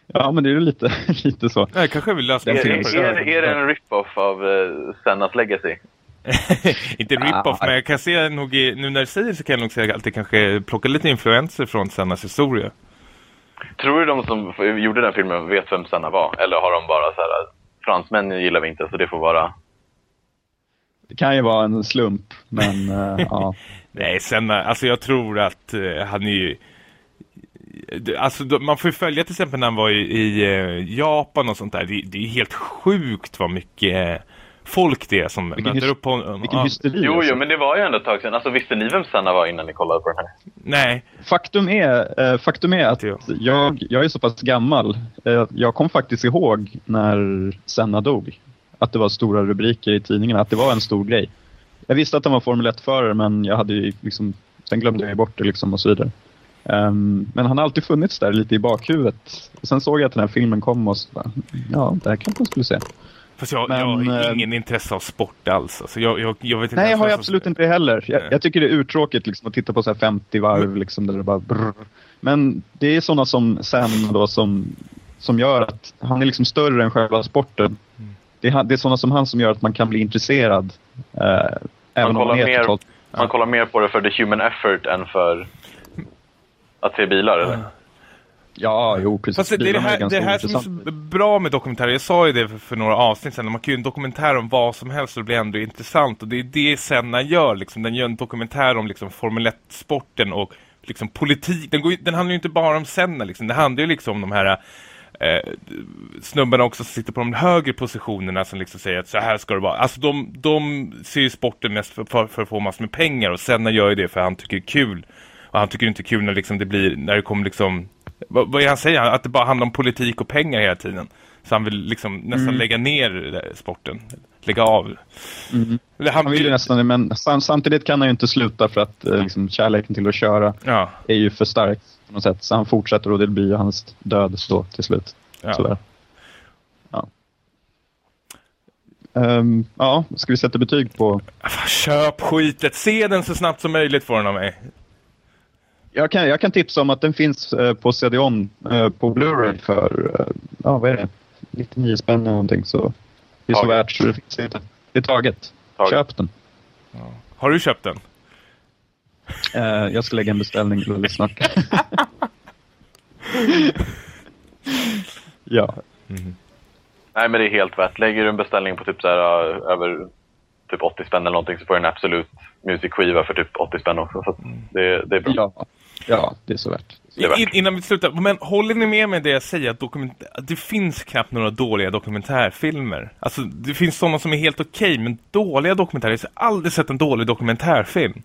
Ja, men det är ju lite, [laughs] lite så. Nej, kanske vill lösa Är, Den det är, är, är det en rip-off av uh, Sennas legacy? Inte rip-off, Ah. men jag kan se nog i, nu när du säger det så kan jag nog säga att det kanske plockar lite influenser från Sennas historia. Tror du de som gjorde den filmen vet vem Senna var? Eller har de bara så här, fransmän gillar vi inte så det får vara... Det kan ju vara en slump, men [laughs] eh, ja. Nej, Senna, alltså jag tror att eh, han är ju... Alltså man får ju följa till exempel när han var i, i eh, Japan och sånt där. Det, det är helt sjukt vad mycket folk det är som Vilken möter upp på honom. Vilken Ja. hysteri. Jo, alltså. jo, men det var ju ändå ett tag sedan. Alltså visste ni vem Senna var innan ni kollade på den här? Nej, Faktum är, eh, faktum är att Ja. jag, jag är så pass gammal. Eh, jag kom faktiskt ihåg när Senna dog. Att det var stora rubriker i tidningarna, att det var en stor grej. Jag visste att han var Formel 1-förare men jag hade ju liksom, sen glömde jag bort det liksom och så vidare. Ehm, men han har alltid funnits där lite i bakhuvudet. Sen såg jag att den här filmen kom och så bara, ja, det här kanske man skulle se. Fast jag, Men, jag har eh, ingen intresse av sport alls. Alltså, jag, jag, jag vet inte Nej, jag har som- absolut inte det heller. Jag, jag tycker det är uttråkigt liksom, att titta på så här 50 varv liksom, där det bara brrr. Men det är sådana som Sam då som, som gör att han är liksom större än själva sporten. Det är, det är sådana som han som gör att man kan bli intresserad. Eh, även om kollar man är mer- totalt... Man kollar mer på det för the human effort än för att se bilar, eller? Ja, jo precis. Fast det är det här, det här som är så bra med dokumentärer. Jag sa ju det för, för några avsnitt sedan. Man kan ju en dokumentär om vad som helst och det blir ändå intressant. Och det är det Senna gör. Liksom. Den gör en dokumentär om liksom, Formel 1-sporten och liksom, politik. Den, går, den handlar ju inte bara om Senna. Liksom. Det handlar ju liksom om de här eh, snubbarna också som sitter på de högre positionerna som liksom säger att så här ska det vara. Alltså de, de ser ju sporten mest för, för, för att få massor med pengar och Senna gör ju det för han tycker det är kul. Och han tycker inte det är kul när liksom det blir, när det kommer liksom vad, han säger? Att det bara handlar om politik och pengar hela tiden. Så han vill liksom nästan lägga ner sporten. Lägga av. Mm. Eller Han vill ju nästan det, men sam, samtidigt kan han ju inte sluta för att eh, liksom, kärleken till att köra Ja, är ju för stark på något sätt. Så han fortsätter och det blir hans död så till slut. ja. Sådär. Ja. Ehm, ja, ska vi sätta betyg på... Köp skitet, se den så snabbt som möjligt får den av mig. Jag kan, jag kan tipsa om att den finns eh, på CD-ON eh, på Blu-ray för, eh, ja vad är det, 99 spänn eller någonting. Så det är så Taget. värt så det finns inte. Det är taget. Taget. Köp den. Har du köpt den? Eh, jag ska lägga en beställning väldigt snart. [laughs] ja. Nej, men det är helt värt. Lägger du en beställning på typ så här, uh, över typ 80 spänn eller någonting så får du en absolut musikskiva för typ 80 spänn också. Så att det, det är bra. ja. Ja, det är så värt. Det är värt. In, innan vi slutar, men håller ni med mig det jag säger att, dokument, det finns knappt några dåliga dokumentärfilmer? Alltså det finns sådana som är helt okej, men dåliga dokumentärer, jag har aldrig sett en dålig dokumentärfilm.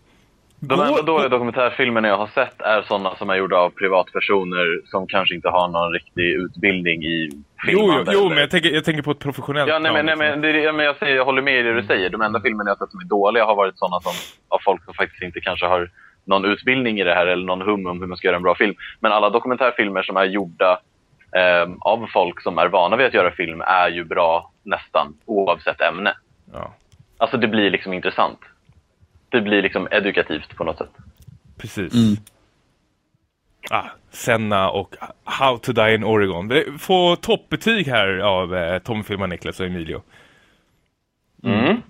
De enda dåliga dokumentärfilmerna jag har sett är sådana som är gjorda av privatpersoner som kanske inte har någon riktig utbildning i Jo, filmande. jo, jo eller- men jag tänker, jag tänker på ett professionellt Ja, nej, men, nej, men, det, är- ja, men jag, säger, jag håller med i det du säger. De enda filmerna jag har sett som är dåliga har varit sådana som, av folk som faktiskt inte kanske har någon utbildning i det här eller någon hum om hur man ska göra en bra film. Men alla dokumentärfilmer som är gjorda eh, av folk som är vana vid att göra film är ju bra nästan oavsett ämne. Ja. Alltså det blir liksom intressant. Det blir liksom edukativt på något sätt. precis. Mm. Ah, Senna och How to Die in Oregon. Det får toppbetyg här av eh, Tom Filman, Niklas och Emilio. Mm.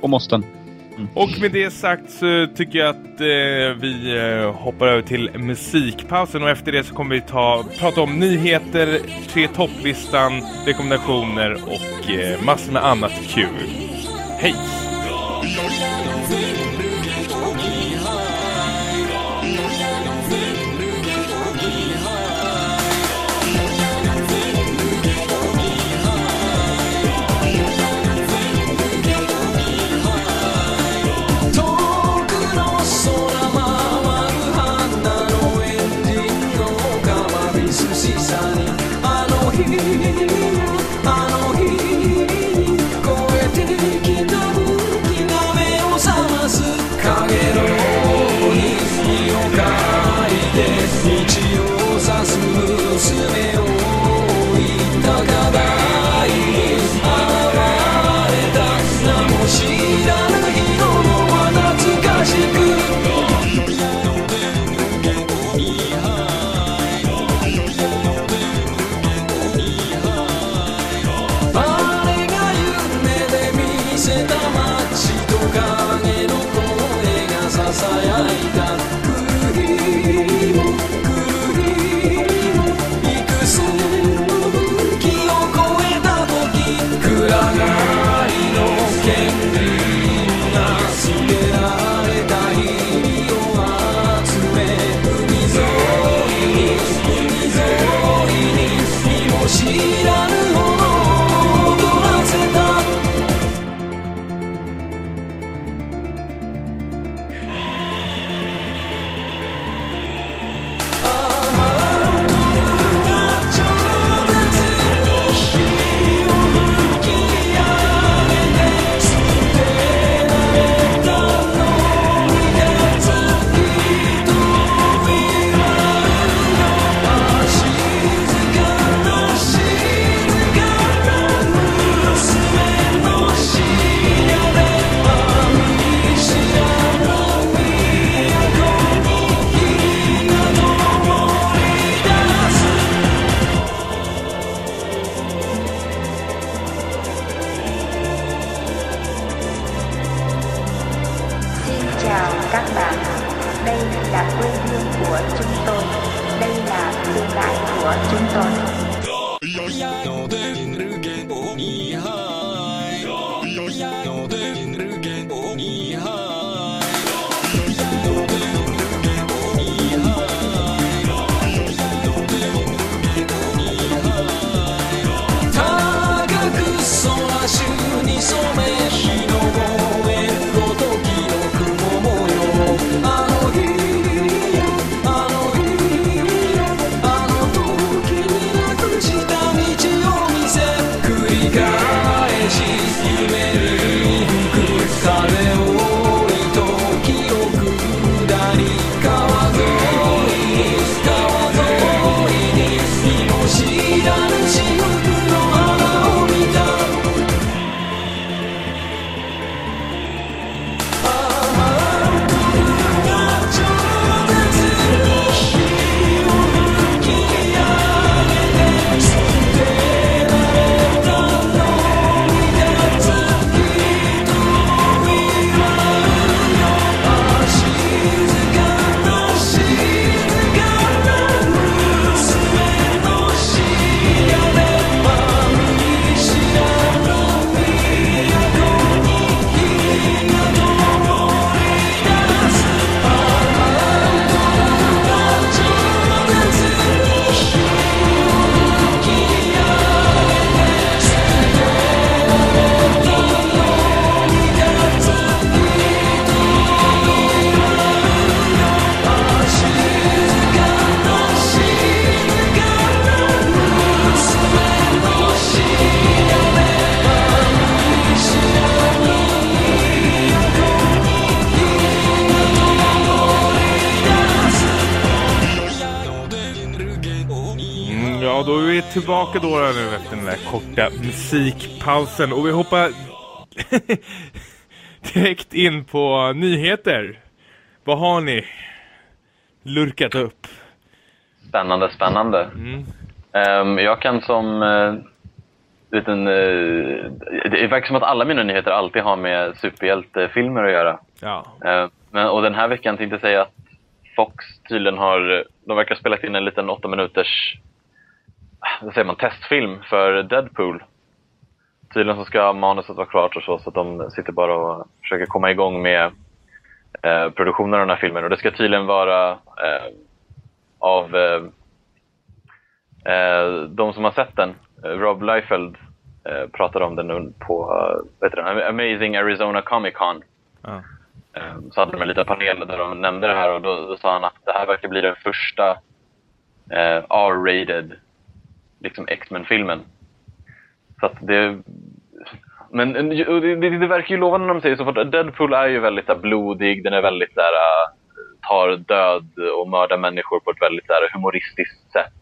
Och måsten. Mm. Och med det sagt så tycker jag att eh, vi eh, hoppar över till musikpausen och efter det så kommer vi ta, prata om nyheter, tre topplistan, rekommendationer och eh, massor med annat kul. Hej! Tillbaka då nu efter den där korta musikpausen och vi hoppar [laughs] direkt in på nyheter. Vad har ni lurkat upp. Spännande, spännande. Mm. Ehm, jag kan som uh, liten... eh, det verkar som att alla mina nyheter alltid har med superhjältefilmer att göra. Ja. Ehm, men, och den här veckan tänkte jag säga att Fox tydligen har... De verkar ha spelat in en liten åtta minuters vad säger man, testfilm för Deadpool. Tydligen så ska manuset vara klart och så, så att de sitter bara och försöker komma igång med eh, produktionen av den här filmen. Och det ska tydligen vara eh, av eh, eh, de som har sett den. Rob Liefeld eh, pratade om den på heter det, Amazing Arizona Comic Con. Eh, Så hade de en liten panel där de nämnde det här och då, då sa han att det här verkar bli den första eh, R-rated liksom X-Men-filmen. Så att det... Men eh, det, det, det verkar ju lovande när de säger så, för Deadpool är ju väldigt där, blodig, den är väldigt där, eh, tar död och mördar människor på ett väldigt där, humoristiskt sätt.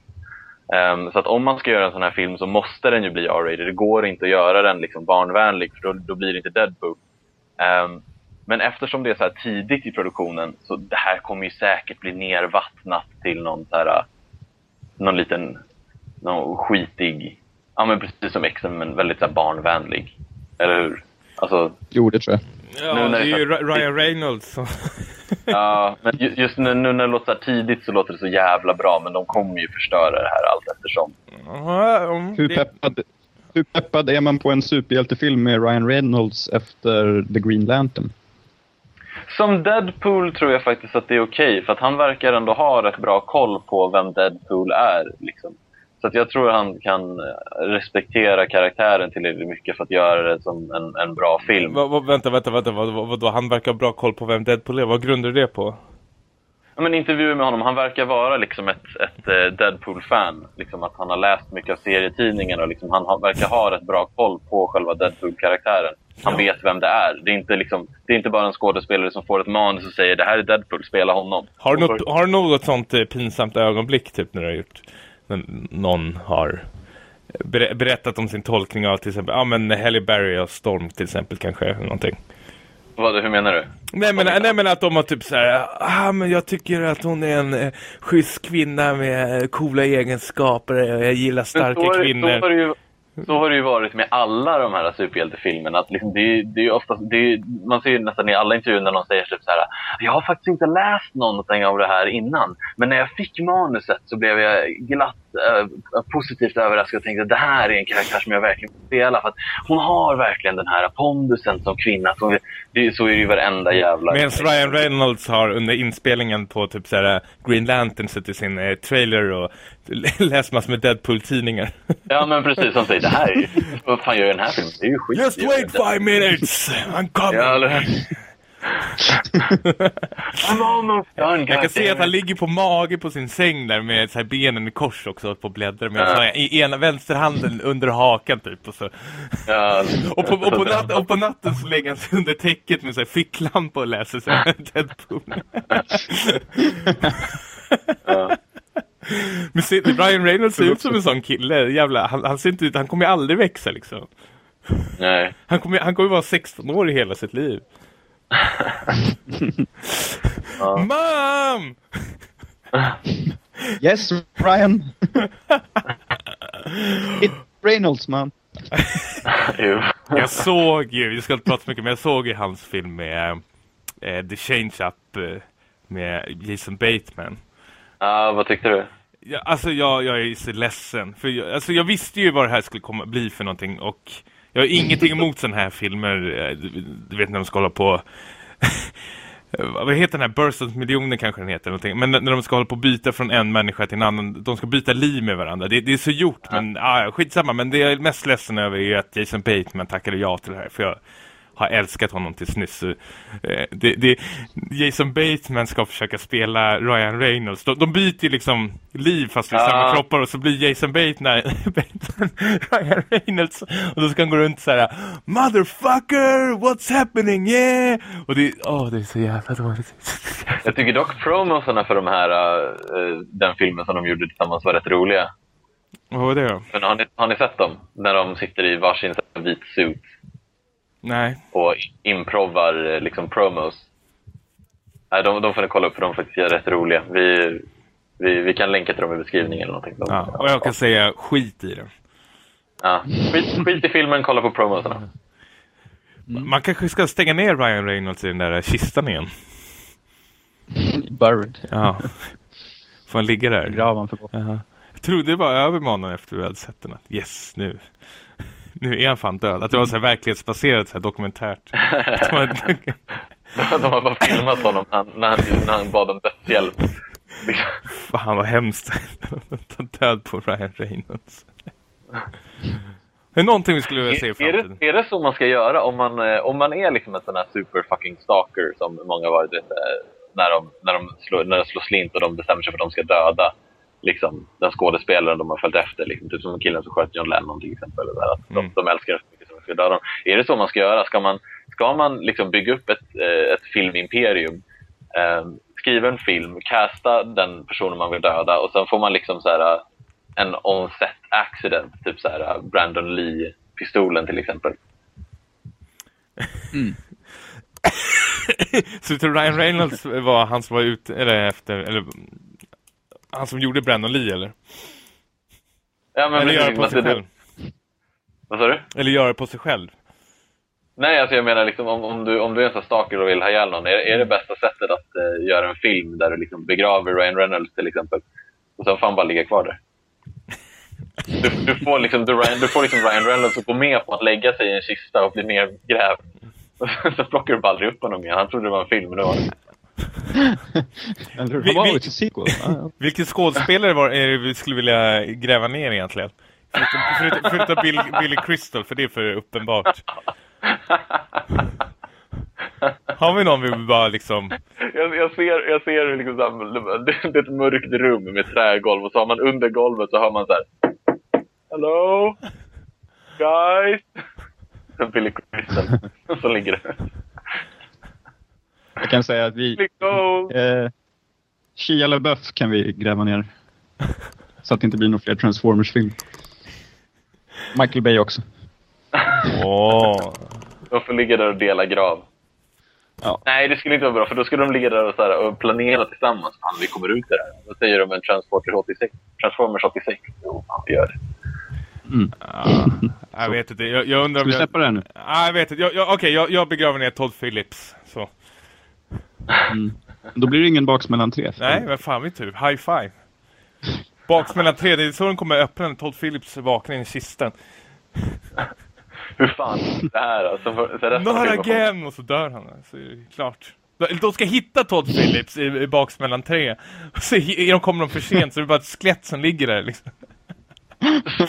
Um, så att om man ska göra en sån här film så måste den ju bli R-rated. Det går inte att göra den liksom barnvänlig, för då, då blir det inte Deadpool. Um, men eftersom det är så här tidigt i produktionen så det här kommer ju säkert bli nervattnat till någon så här, eh, någon liten någon skitig, ja men precis som X-Men men väldigt så här, barnvänlig. Eller hur? Alltså, Jo, det tror jag. Ja, Nu när det är det- ju Ryan Reynolds. [laughs] ja, men ju- just nu, nu när det låter tidigt så låter det så jävla bra men de kommer ju förstöra det här allt eftersom. Om Hur det- peppad, hur peppad är man på en superhjältefilm med Ryan Reynolds efter The Green Lantern? Som Deadpool tror jag faktiskt att det är okej för att han verkar ändå ha rätt bra koll på vem Deadpool är. Liksom. Så jag tror han kan eh, respektera karaktären tillräckligt mycket för att göra det som en, en bra film. Va, va, vänta, vänta, vänta. Vad, vad, vadå? Han verkar ha bra koll på vem Deadpool är. Vad grundar du det på? Ja, men intervjuer med honom, han verkar vara liksom ett, ett eh, Deadpool-fan. Liksom att han har läst mycket av serietidningen och liksom han verkar ha rätt bra koll på själva Deadpool-karaktären. Han Ja. vet vem det är. Det är, inte liksom, det är inte bara en skådespelare som får ett manus och säger det här är Deadpool, spela honom. Har du något, har du något sånt eh, pinsamt ögonblick typ när du har gjort någon har ber, berättat om sin tolkning av till exempel, ja men Halle Berry och Storm till exempel kanske någonting. Vad, hur menar du? Nej men, nej men att de har typ så här, ah men jag tycker att hon är en eh, schysst kvinna med eh, coola egenskaper och jag gillar starka Men så, är- kvinnor. Så har, det ju, så har det ju varit med alla de här superhjältefilmerna. Att liksom det, är- det är oftast, det är, man ser ju nästan i alla intervjuer när någon säger typ så här. Jag har faktiskt inte läst någonting av det här innan. Men när jag fick manuset så blev jag glatt positivt överraskad och tänkte att det här är en karaktär som jag verkligen vill spela. För att hon har verkligen den här pondusen som kvinna. Så, det, så är det ju varenda jävla... Medan Ryan Reynolds har under inspelningen på typ såhär Green Lantern suttit i sin eh, trailer och [laughs] läst massor med Deadpool-tidningar. [laughs] Ja men precis, han säger det här är ju... Vad fan gör jag den här filmen? Det är ju skit. Just wait five minutes! I'm coming! Ja, I'm almost done, Jag kan se att han ligger på mage på sin säng där med så här benen i kors också på bläddrar med här, i ena vänsterhanden under hakan typ och så. Ja, Och på, och på, natt, och på natten så lägger han sig under täcket med så här ficklampa och läser så här [laughs] Deadpool. ja. Men se, Ryan Reynolds ser ut som en sån kille. Jävla, han, han ser inte ut, han kommer aldrig växa liksom. Nej. Han kommer, han kommer vara 16 år i hela sitt liv. Ja. Mom! Yes, Ryan! It's Reynolds, man. Jag såg ju, jag ska inte prata så mycket, men jag såg ju hans film med eh, The Change-Up eh, med Jason Bateman. Ja, vad tyckte du? Ja, alltså jag, jag är så ledsen. För jag, alltså jag visste ju vad det här skulle komma bli för någonting och jag har ingenting emot sådana här filmer. eh, Du, vet när de ska hålla på... [laughs] vad heter den här? Burst of miljoner kanske den heter. Någonting. Men när de ska hålla på att byta från en människa till en annan. De ska byta liv med varandra. Det, det är så gjort. Men ah, skitsamma. Men det jag är mest ledsen över är att Jason Bateman tackade ja till det här. För jag har älskat honom tills nyss. Eh, det, det, Jason Bateman ska försöka spela Ryan Reynolds. De, de byter liksom liv fast i Ja. samma kroppar och så blir Jason Bateman, [laughs] Bateman Ryan Reynolds och då ska han gå runt så här Motherfucker, what's happening, yeah! Och det, åh, det är så jävla dåligt. Jag tycker dock promosarna för de här, eh, den filmen som de gjorde tillsammans var rätt roliga. Vad var det då? Men har, ni, har ni sett dem? När de sitter i varsin vit suit Nej. och improvar eh, liksom promos. Nej, de, de får ni kolla upp för de är faktiskt rätt roliga. Vi, vi, vi kan länka till dem i beskrivningen eller någonting. De, Ja, och jag kan säga skit i det. ja. skit, skit i filmen, kolla på promosarna. Man kanske ska stänga ner Ryan Reynolds i den där kistan igen. Buried. Ja. Får han ligga där? Gravan för gott. Jaha. Jag trodde det var över honom efter vi hade sett den. Att yes, nu. Nu är han fan död. Att det var så här verklighetsbaserat, så här dokumentärt. [laughs] De har bara filmat honom när han, när han, när han bad om dödshjälp. Fan vad hemskt. Ta död på Ryan Reynolds. Det är någonting vi skulle vilja se i Är, är, framtiden. det, är det så man ska göra om man, eh, om man är liksom en sån här super fucking stalker som många varit eh, när, de, när, de slår, när de slår slint och de bestämmer sig för att de ska döda liksom, den skådespelaren de har följt efter. Liksom, typ som killen som sköt John Lennon till exempel. Där, att de, Mm. de älskar det så mycket som de ska döda dem. Är det så man ska göra? Ska man, ska man liksom bygga upp ett, eh, ett filmimperium eh, skriva en film, casta den personen man vill döda och sen får man liksom så här, eh, en on-set accident, typ så här eh, Brandon Lee-pistolen till exempel. [laughs] Så du tror Ryan Reynolds var han som var ute, eller efter, eller han som gjorde Brandon Lee eller? Ja, men Eller göra det på sig det- själv? Vad sa du? Eller göra det på sig själv? Nej, alltså jag menar liksom, om, om, du, om du är en sån stalker och vill ha ihjäl någon, är, är det bästa sättet att eh, göra en film där du liksom begraver Ryan Reynolds till exempel? Och sen får han bara ligga kvar där. [laughs] Du, du, får liksom, du, du får liksom Ryan Reynolds att gå med på att lägga sig i en kista och bli nergrävd. [laughs] Och så plockar du bara aldrig upp honom igen. Han trodde det var en film, men det var det. [laughs] Eller? Vi- sequel. Ja. [laughs] Vilken skådespelare var är det vi skulle vilja gräva ner egentligen? Förutom, förutom, förutom Bill, Billy Crystal, för det är för uppenbart. [laughs] Har vi någon vi bara liksom... Jag, jag ser, jag ser liksom så här, det, det är ett mörkt rum med trägolv och så har man under golvet så har man så här. Hello? Guys? Så Billy Crystal som ligger där. Jag kan säga att vi... Eh, Shia LaBeouf kan vi gräva ner. Så att det inte blir någon fler Transformers-film. Michael Bay också. Åh. De får ligga där och dela grav. Ja. Nej, det skulle inte vara bra, för då skulle de ligga där och, så här, och planera tillsammans. Fan, vi kommer ut det här. Då säger de en Transporter 86, Transformers 86. Jo, fan, vi gör det. Ja, jag vet inte. Jag, jag undrar Ska om vi jag... släppa det här nu? Ja, jag vet inte. Jag, jag, Okej, jag, jag begraver ner Todd Phillips. Så. Då blir det ingen baksmällan tre. Nej, men fan min tur. High five. Baksmällan tre, det är så den kommer öppna när Todd Phillips vaknar in i kistan. [laughs] Hur fan det här alltså, för, Not again! Och så dör han. Så är det klart. De- ska hitta Todd Phillips i, i baksmällan tre. Och så är de, kommer de för sent så det är bara ett skelett som ligger där liksom.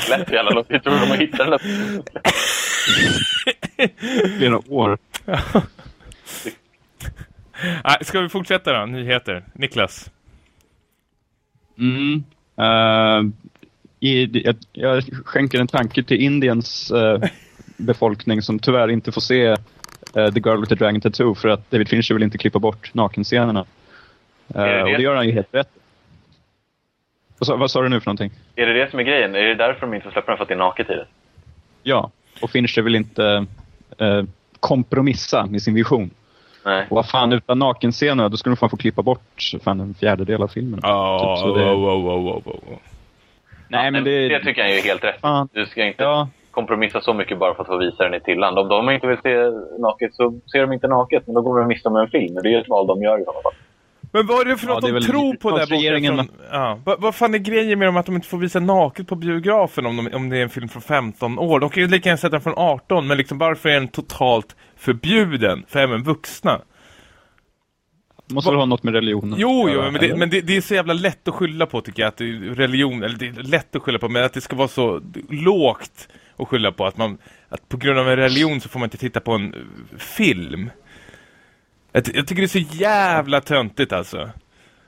Lätt jävla långt. Jag tror de har hittat den där. Flera år. [laughs] ska vi fortsätta då? Nyheter. Niklas. Mm. Eh, i, jag, jag skänker en tanke till Indiens eh, befolkning som tyvärr inte får se eh, The Girl with the Dragon Tattoo för att David Fincher vill inte klippa bort nakenscenerna. Är det och det gör han ju helt rätt. Vad sa, vad sa du nu för någonting? Är det det som är grejen? Är det därför de inte släpper den? För att det är naket i det? Ja, och Fincher vill inte kompromissa med sin vision. Nej. Och vad fan, utan nakenscener då skulle de fan få klippa bort fan en fjärdedel av filmen. Oh, Typ, så det- oh, oh, oh, oh, oh. Nej, men det... det tycker jag är helt rätt. Fan. Du ska inte Ja, kompromissa så mycket bara för att få visa den i Tilland. Om de inte vill se naket så ser de inte naket, men då går de miste om en film. Det är ju ett val de gör i sådana fall. Men vad är det för Ja, något de tror på där borta? regeringen Från, ja. vad, vad fan är grejen med dem att de inte får visa naket på biografen om, de, om det är en film från 15 år? De kan ju lika gärna sätta den från 18, men liksom varför är den totalt förbjuden för även vuxna? måste väl ha något med religionen Jo, jo, men, det, men det, det är så jävla lätt att skylla på tycker jag, att religion, eller det är lätt att skylla på, men att det ska vara så lågt att skylla på att man, att på grund av en religion så får man inte titta på en film. Jag, jag tycker det är så jävla töntigt alltså.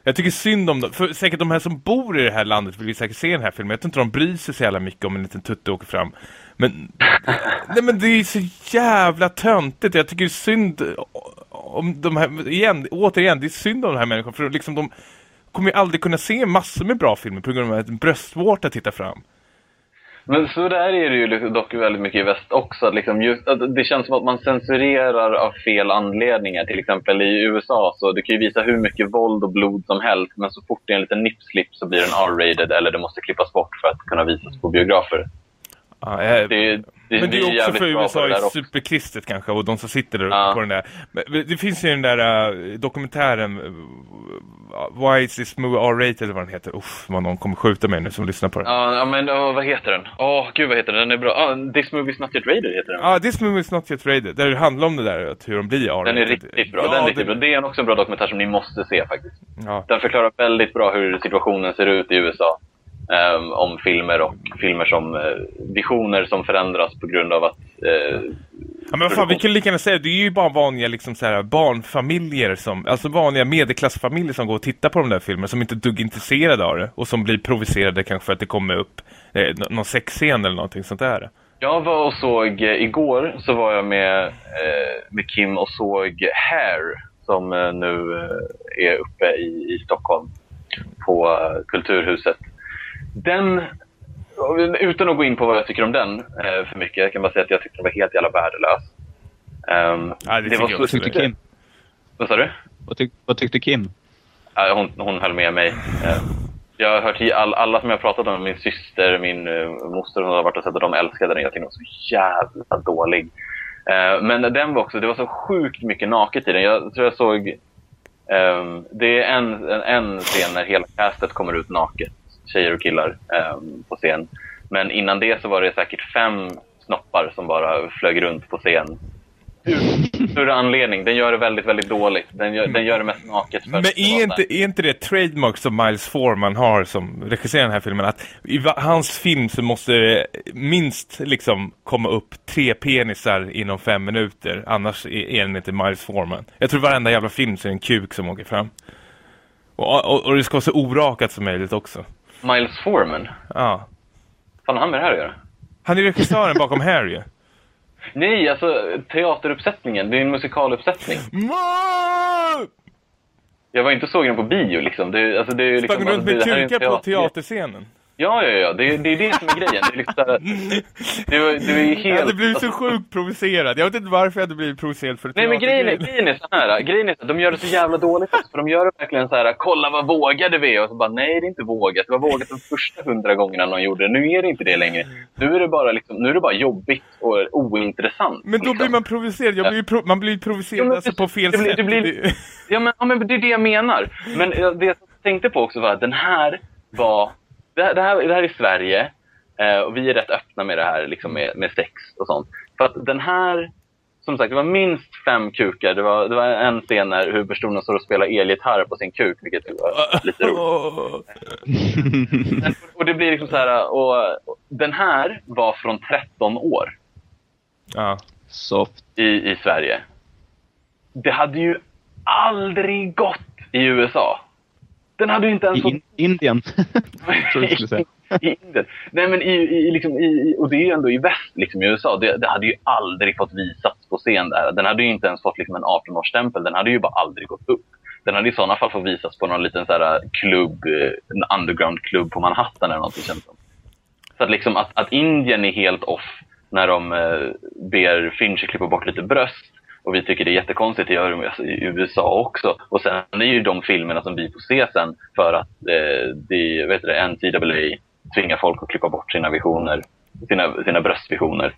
Jag tycker synd om dem, för säkert de här som bor i det här landet vill ju säkert se den här filmen. Jag tror inte de bryr sig så jävla mycket om en liten tutte åker fram. Men, [laughs] nej men det är så jävla töntigt. Jag tycker det är synd om de här, igen, återigen, det är synd om de här människorna. För liksom de kommer ju aldrig kunna se massor med bra filmer på grund av att en bröstvårta tittar fram. Men så där är det ju liksom dock väldigt mycket i väst också. Att liksom just, att det känns som att man censurerar av fel anledningar. Till exempel i USA så du kan ju visa hur mycket våld och blod som helst men så fort det är en liten nipslip så blir den R-rated eller det måste klippas bort för att kunna visas på biografer. Ja, eh, Det, det, men det är också jävligt för bra på USA det är också. superkristet kanske och de som sitter där Ja. på den där. Men det finns ju den där uh, dokumentären uh, Why is this movie R-rated eller vad den heter. Uff, vad någon kommer skjuta mig nu som lyssnar på den. Ja, men åh, vad heter den? Åh, gud vad heter den? Den är bra. Ah, This Movie's Not Yet Rated heter den. Ja, ah, This movie is not yet rated. Där det handlar om det där, att hur de blir R-rated. Den är riktigt bra. Ja, den är riktigt det- bra. Det är också en bra dokumentär som ni måste se faktiskt. Ja. Den förklarar väldigt bra hur situationen ser ut i USA. Ehm, om filmer och filmer som eh, visioner som förändras på grund av att eh, Ja, men vad fan, vi kan lika gärna säga det är ju bara vanliga liksom, så här, barnfamiljer som, alltså vanliga medelklassfamiljer som går och tittar på de där filmerna som inte är dugg intresserade av det och som blir provocerade kanske för att det kommer upp eh, nå- någon sexscen eller någonting sånt där. Jag var och såg, eh, igår så var jag med, eh, med Kim och såg Hair som eh, nu är uppe i, i Stockholm på Kulturhuset. Den, utan att gå in på vad jag tycker om den eh, för mycket, jag kan bara säga att jag tyckte den var helt jävla värdelös. Ehm, Ja, det jag så- också. Tyckte Kim? Vad sa du? Vad, tyck, vad tyckte Kim? Ja, hon, hon höll med mig. Eh, Jag har hört all, alla som jag har pratat om, min syster, min uh, moster, hon har varit och sett och de älskade den. Jag tyckte den var så jävla dålig. Eh, men den var också, det var så sjukt mycket naket i den. Jag tror jag såg, ehm, det är en, en, en scen när hela castet kommer ut naket, tjejer och killar, ehm, på scen. Men innan det så var det säkert fem snoppar som bara flög runt på scen. Ur anledning. Den gör det väldigt, väldigt dåligt. Den gör, den gör det mest naket. för Men är inte, är inte det trademark som Miles Forman har som regisserar den här filmen? Att i hans film så måste det minst liksom komma upp tre penisar inom fem minuter. Annars är är den inte Miles Forman. Jag tror varenda jävla film så är det en kuk som åker fram. Och, och, och det ska vara så orakat som möjligt också. Miles Forman? Ja. Fan har han med det här att göra? Han är regissören bakom Harry. [laughs] Nej, alltså teateruppsättningen. Det är en musikaluppsättning. Jag var inte såg den på bio liksom. Det, alltså, det är ju liksom Sprang runt alltså, med kukar på teater- teaterscenen. Ja, ja, ja. Det, är- det är det som är grejen. Det är liksom var- det är ju Jag helt... hade blivit så sjukt provocerad. Jag vet inte varför jag hade blivit provocerad för Nej men grejen är, grejen är så här, grejen är så här, de gör det så jävla dåligt också, för de gör det verkligen så här, kolla vad vågade vi är och så bara, nej det är inte vågat, det var vågat de första hundra gångerna någon gjorde det, nu är det inte det längre. Nu är det bara liksom, nu är det bara jobbigt och ointressant. Men då liksom. blir man provocerad. Jag blir pro- man blir provocerad Ja, alltså på fel det blir- sätt. det blir- Ja men, ja, men det är det jag menar. Men det jag tänkte på också var att den här var, det här, det här, det här är Sverige eh, och vi är rätt öppna med det här liksom med, med sex och sånt. För att den här, som sagt, det var minst fem kukar. Det var, det var en scen när huvudpersonen står och spelar elgitarr på sin kuk, vilket var lite roligt. Men- [laughs] Och det blir liksom så här, och, och den här var från 13 år ja. Soft. i, i Sverige. Det hade ju aldrig gått i USA. Den hade ju inte ens I in, Indien. [laughs] tror jag skulle säga. [laughs] I Indien. Nej, men i, i, liksom, i, och det är ju ändå i väst, liksom, i USA. Det, det hade ju aldrig fått visats på scen där. Den hade ju inte ens fått liksom, en 18-årsstämpel. Den hade ju bara aldrig gått upp. Den hade i sådana fall fått visas på någon liten så här, klubb, eh, en underground-klubb på Manhattan eller någonting känns som. Så att, liksom, att, att Indien är helt off när de eh, ber Fincher klippa bort lite bröst och vi tycker det är jättekonstigt, det gör de i USA också. Och sen är ju de filmerna som vi får se sen för att eh, det, vet du, det, NCAA tvingar folk att klippa bort sina visioner, sina, sina bröstvisioner.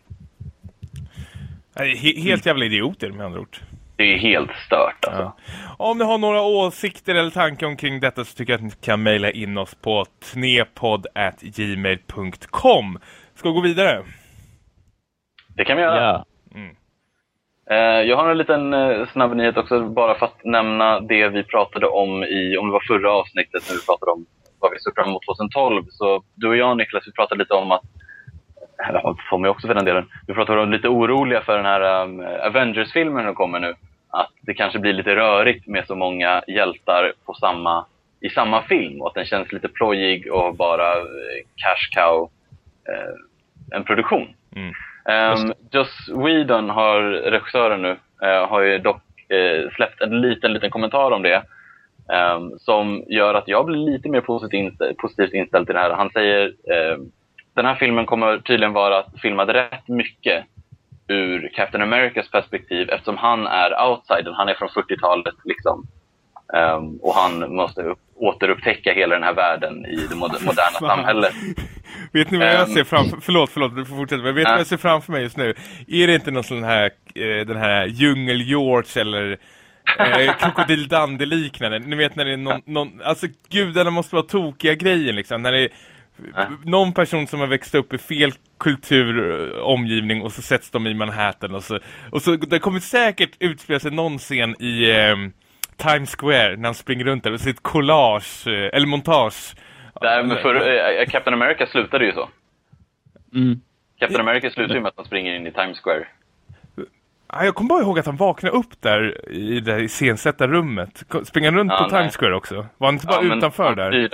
Helt jävla idioter med andra ord. Det är helt stört alltså. Ja. Om ni har några åsikter eller tankar omkring detta så tycker jag att ni kan mejla in oss på tnepodd@gmail.com. Ska vi gå vidare? Det kan vi göra. Ja. Eh, Eh, jag har en liten eh, snabb nyhet också, bara för att nämna det vi pratade om i, om det var förra avsnittet när vi pratade om vad vi såg fram emot 2012. Så du och jag Niklas, vi pratade lite om att, eller Tommy också för den delen, vi pratade om lite oroliga för den här um, Avengers-filmen som kommer nu. Att det kanske blir lite rörigt med så många hjältar på samma, i samma film och att den känns lite plojig och bara eh, cash cow, eh, en produktion. Mm. Um, Joss Whedon, har, regissören nu, eh, har ju dock eh, släppt en liten, liten kommentar om det. ehm, som gör att jag blir lite mer positivt inställd, positivt inställd till det här. Han säger, eh, den här filmen kommer tydligen vara filmad rätt mycket ur Captain Americas perspektiv eftersom han är outsidern. Han är från 40-talet liksom. Ehm, och han måste upp, återupptäcka hela den här världen i det moder- moderna samhället. Vet ni vad jag Ehm. ser framför Förlåt, förlåt, du får fortsätta. Men vet ni Ja. vad jag ser framför mig just nu? Är det inte någon sån här, eh, den här djungel-George eller eh, krokodil Dundee-liknande? Ni vet när det är någon, någon, alltså gudarna måste vara tokiga grejer liksom. När det är Ja. någon person som har växt upp i fel kultur, eh, omgivning och så sätts de i Manhattan och så, och så det kommer säkert utspela sig någon scen i eh, Times Square när han springer runt där och ser ett collage, eh, eller montage. Där, men för, eh, Captain America slutade ju så. Mm. Captain America slutar ju med att han springer in i Times Square. Ja, jag kommer bara ihåg att han vaknade upp där i det iscensätta rummet. Springer runt Ja, på nej. Times Square också? Var han inte bara Ja, utanför där?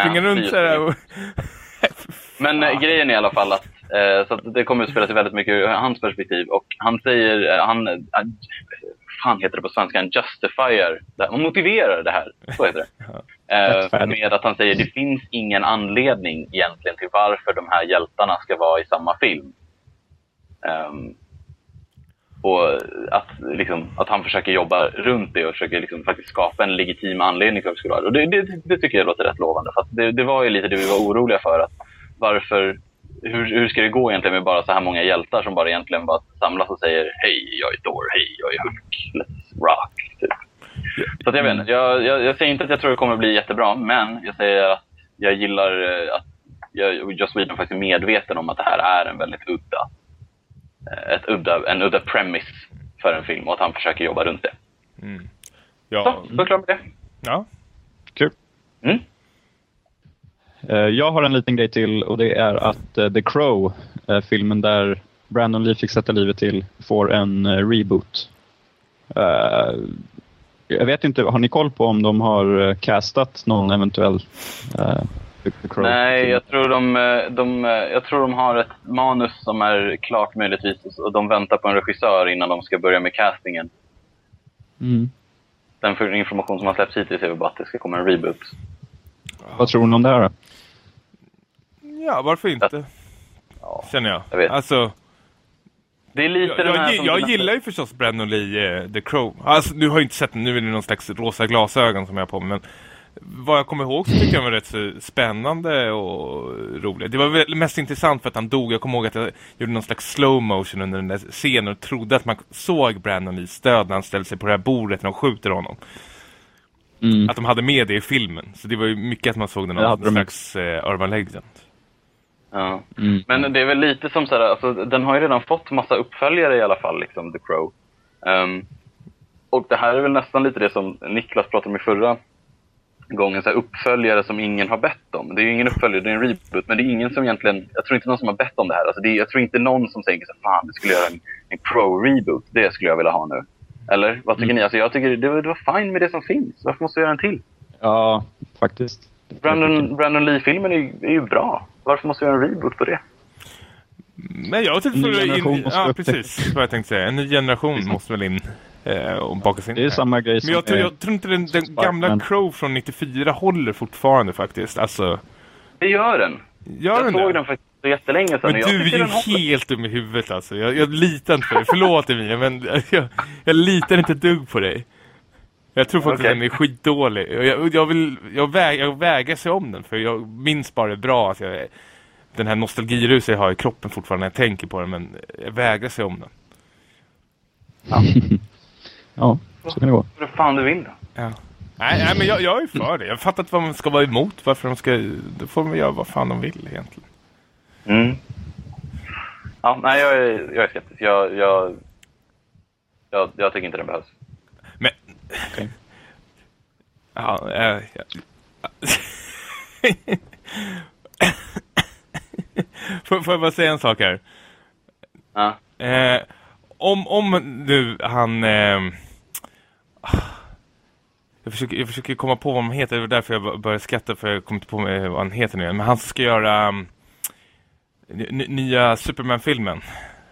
Springer han runt här och... [laughs] Men eh, grejen är i alla fall att, eh, så att det kommer att spela sig väldigt mycket ur hans perspektiv. Och han säger, eh, han, eh, fan heter det på svenska, en justifier. Han motiverar det här, så heter det. [laughs] Eh, med att han säger det finns ingen anledning egentligen till varför de här hjältarna ska vara i samma film. Ehm, och att, liksom, att han försöker jobba runt det och försöker liksom faktiskt skapa en legitim anledning för att det skulle vara och det. Det, det tycker jag låter rätt lovande. För det, det var ju lite det vi var oroliga för. Att varför, hur, hur ska det gå egentligen med bara så här många hjältar som bara egentligen bara samlas och säger Hej, jag är Thor, hej, jag är Hulk, let's rock. Typ. Så att jag vet jag, jag, jag säger inte att jag tror det kommer bli jättebra, men jag säger att jag gillar eh, att jag, Joss Whedon faktiskt är medveten om att det här är en väldigt udda, eh, ett udda, en udda premise för en film och att han försöker jobba runt det. Ja, Så, så klar med det. ja. Kul. Mm. Eh, Jag har en liten grej till och det är att eh, The Crow, eh, filmen där Brandon Lee fick sätta livet till, får en reboot. Jag vet inte, har ni koll på om de har castat någon eventuell? Nej, jag tror de, de, jag tror de har ett manus som är klart möjligtvis och de väntar på en regissör innan de ska börja med castingen. Mm. Den information som har släppts hittills är bara att det ska komma en reboot. Vad tror ni om det här då? Ja, varför inte? Känner jag. jag vet. Alltså, Det är lite jag, den här jag, jag gillar ju förstås Brandon Lee, eh, The Crow. Alltså, nu har jag inte sett den, nu är det någon slags rosa glasögon som jag har på mig, men vad jag kommer ihåg så tycker jag var rätt så spännande och rolig. Det var väl mest intressant för att han dog. Jag kommer ihåg att jag gjorde någon slags slow motion under den där scenen och trodde att man såg Brandon Lees död när han ställde sig på det här bordet när de skjuter honom. Mm. Att de hade med det i filmen. Så det var ju mycket att man såg den Det någon de. slags eh, Urban Legend. Ja. Mm. Men det är väl lite som sådär, alltså, den har ju redan fått massa uppföljare i alla fall, liksom, The Crow. Ehm, och det här är väl nästan lite det som Niklas pratade om i förra gången, så här, uppföljare som ingen har bett om. Det är ju ingen uppföljare, det är en reboot, men det är ingen som egentligen, jag tror inte någon som har bett om det här. Alltså, det är, jag tror inte någon som tänker så fan, det skulle göra en, en Crow-reboot, det skulle jag vilja ha nu. Eller vad tycker ni? Alltså, jag tycker det, det var fine med det som finns. Varför måste jag göra en till? Ja, faktiskt. Brandon, Brandon Lee-filmen är, är ju bra. Varför måste jag göra en reboot på det? Men jag tyckte En ny för generation in, måste Ja, precis vad jag tänkte säga. En ny generation måste väl in eh, och bakas in. Det är samma grej som Men jag tror, jag tror inte den, den gamla Crow från 94 håller fortfarande faktiskt. Alltså, Det gör den. gör jag den såg det? den faktiskt för jättelänge sedan. Men du är tycker ju håller. helt dum i huvudet alltså. Jag, jag litar inte på dig. Förlåt Emilia, men jag, jag litar inte dugg på dig. Jag tror faktiskt Okej. den är skitdålig. Jag, jag, vill, jag, väg, jag vägrar se om den, för jag minns bara det bra. Att jag, den här nostalgiruset jag har i kroppen fortfarande när jag tänker på den, men jag vägrar se om den. [laughs] Ja, så kan det gå. Vad fan du vill då? Ja. Nej, nej, men jag, jag är för det. Jag fattar inte vad man ska vara emot. Varför de ska... Då får de göra vad fan de vill egentligen. Mm. Ja, nej, jag är, jag är skeptisk. Jag, jag, jag, jag tycker inte den behövs. Okej. Ja, äh, ja. [laughs] får, får jag bara säga en sak här? Ja. Eh, om, om nu han... Eh, jag, försöker, jag försöker komma på vad han heter. Det var därför jag började skratta. För jag kom inte på vad han heter nu. Men han ska göra... Um, ny- nya Superman-filmen.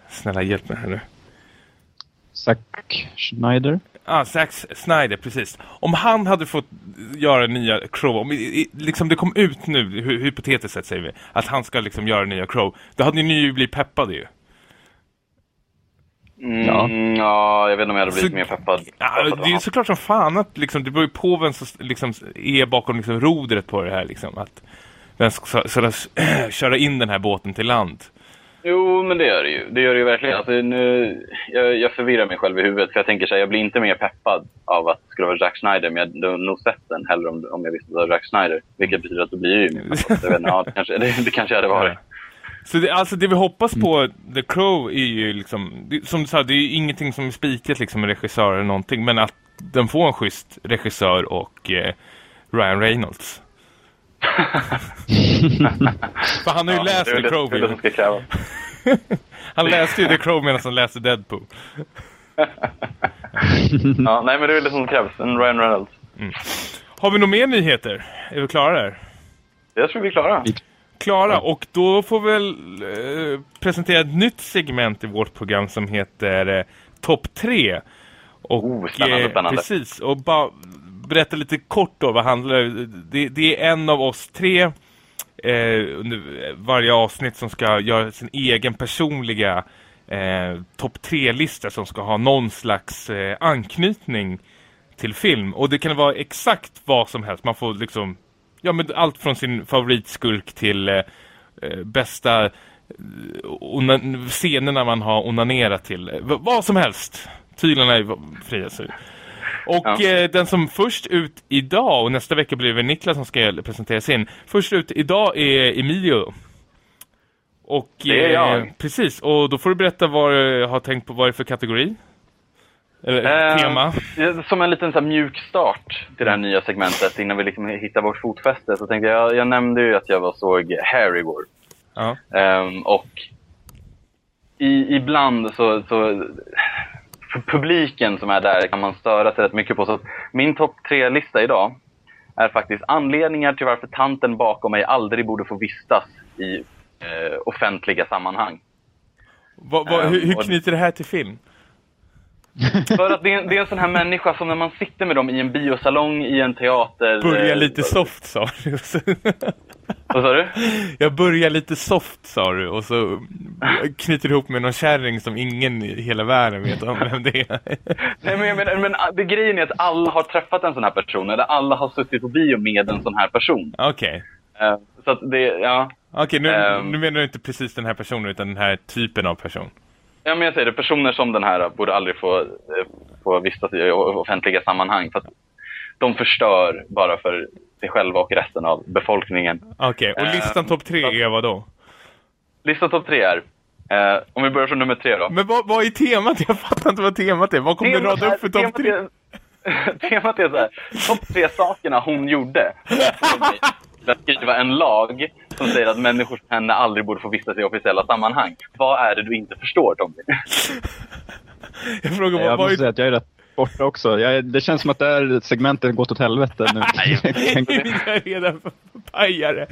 Snälla hjälp mig här nu. Zack Schneider? Ja, ah, Zack Snyder, precis. Om han hade fått göra nya Crow, om liksom det kom ut nu, hy- hypotetiskt sett säger vi, att han ska liksom göra nya Crow, då hade ni ju blivit peppade ju. Mm, Ja. ja. jag vet inte om jag hade blivit Så- mer peppad. Ja, det är ju såklart som fan att liksom, det beror ju på vem som liksom, är bakom liksom, rodret på det här. Liksom, att vem ska så, så, [clears throat] köra in den här båten till land. Jo, men det gör det ju. Det gör det ju verkligen. Alltså, nu, jag, jag förvirrar mig själv i huvudet. För jag tänker så här, jag blir inte mer peppad av att det skulle vara Zack Snyder. Men jag hade nog sett den hellre om, om jag visste att det var Zack Snyder. Vilket betyder att det blir ju [laughs] mer ja, det, kanske, det, det kanske hade varit. Så det, alltså det vi hoppas på The Crow är ju liksom, det, som du sa, det är ju ingenting som är spikat liksom med regissör eller någonting, men att den får en schysst regissör och eh, Ryan Reynolds. [laughs] För han har ju Ja, läst The Crow. det. [laughs] Han läste ju The Crow medan han läste Deadpool. [laughs] Ja, nej, men det är det som krävs. En Ryan Reynolds. Har vi några mer nyheter? Är vi klara där? Jag tror vi är klara. Klara, och då får vi väl eh, presentera ett nytt segment i vårt program som heter eh, Topp 3. Och, Oh, spännande, spännande. Precis, och bara berätta lite kort då vad handlar det Det är en av oss tre eh, under varje avsnitt som ska göra sin egen personliga eh, topp tre-lista som ska ha någon slags eh, anknytning till film. Och det kan vara exakt vad som helst. Man får liksom Ja, men allt från sin favoritskurk till eh, eh bästa eh, scenerna man har onanerat till. V- vad som helst. Tydligen är fria. sig. Och Ja. eh, den som först ut idag, och nästa vecka blir det Niklas som ska presentera sin. Först ut idag är Emilio. Och, Det är eh, jag. Precis, och då får du berätta vad du har tänkt på, vad det är för kategori? Eller Eh, tema. Som en liten så här, mjuk start till det här nya segmentet innan vi liksom hittar vårt fotfäste så tänkte jag, jag nämnde ju att jag var såg Hair igår. Ja. Ehm, och i, ibland så, så publiken som är där kan man störa sig rätt mycket på. Så min topp tre-lista idag är faktiskt anledningar till varför tanten bakom mig aldrig borde få vistas i eh, offentliga sammanhang. Vad- vad- hur, hur Ehm, knyter det här till film? [laughs] För att det är, det är en sån här människa som när man sitter med dem i en biosalong, i en teater... Börja eh, lite soft sa du. [laughs] Vad sa du? Jag börjar lite soft sa du och så knyter ihop med någon kärring som ingen i hela världen vet om vem det är. [laughs] Nej, men, menar, men ah, det grejen är att alla har träffat en sån här person, eller alla har suttit på bio med en sån här person. Okej. Eh, så att det, ja. Okej, nu, Ehm. nu menar du inte precis den här personen utan den här typen av person. Ja, men jag säger det, personer som den här borde aldrig få, eh, få vistas i offentliga sammanhang. För att de förstör bara för sig själva och resten av befolkningen. Okej, och Ehm, listan topp tre är vad då? Lista topp tre är, eh, om vi börjar från nummer tre då. Men vad, vad är temat? Jag fattar inte vad temat är. Vad kommer du rada upp för topp tre? är- [laughs] Temat är så här, topp tre sakerna hon gjorde. [laughs] För att skriva en lag som säger att människor som henne aldrig borde få vistas i officiella sammanhang. Vad är det du inte förstår, Tommy? [laughs] Jag frågar vad, Jag måste säga att jag är rätt borta också. Jag, det känns som att det här segmentet gått åt helvete nu. [laughs] [laughs] Jag är redan för pajare.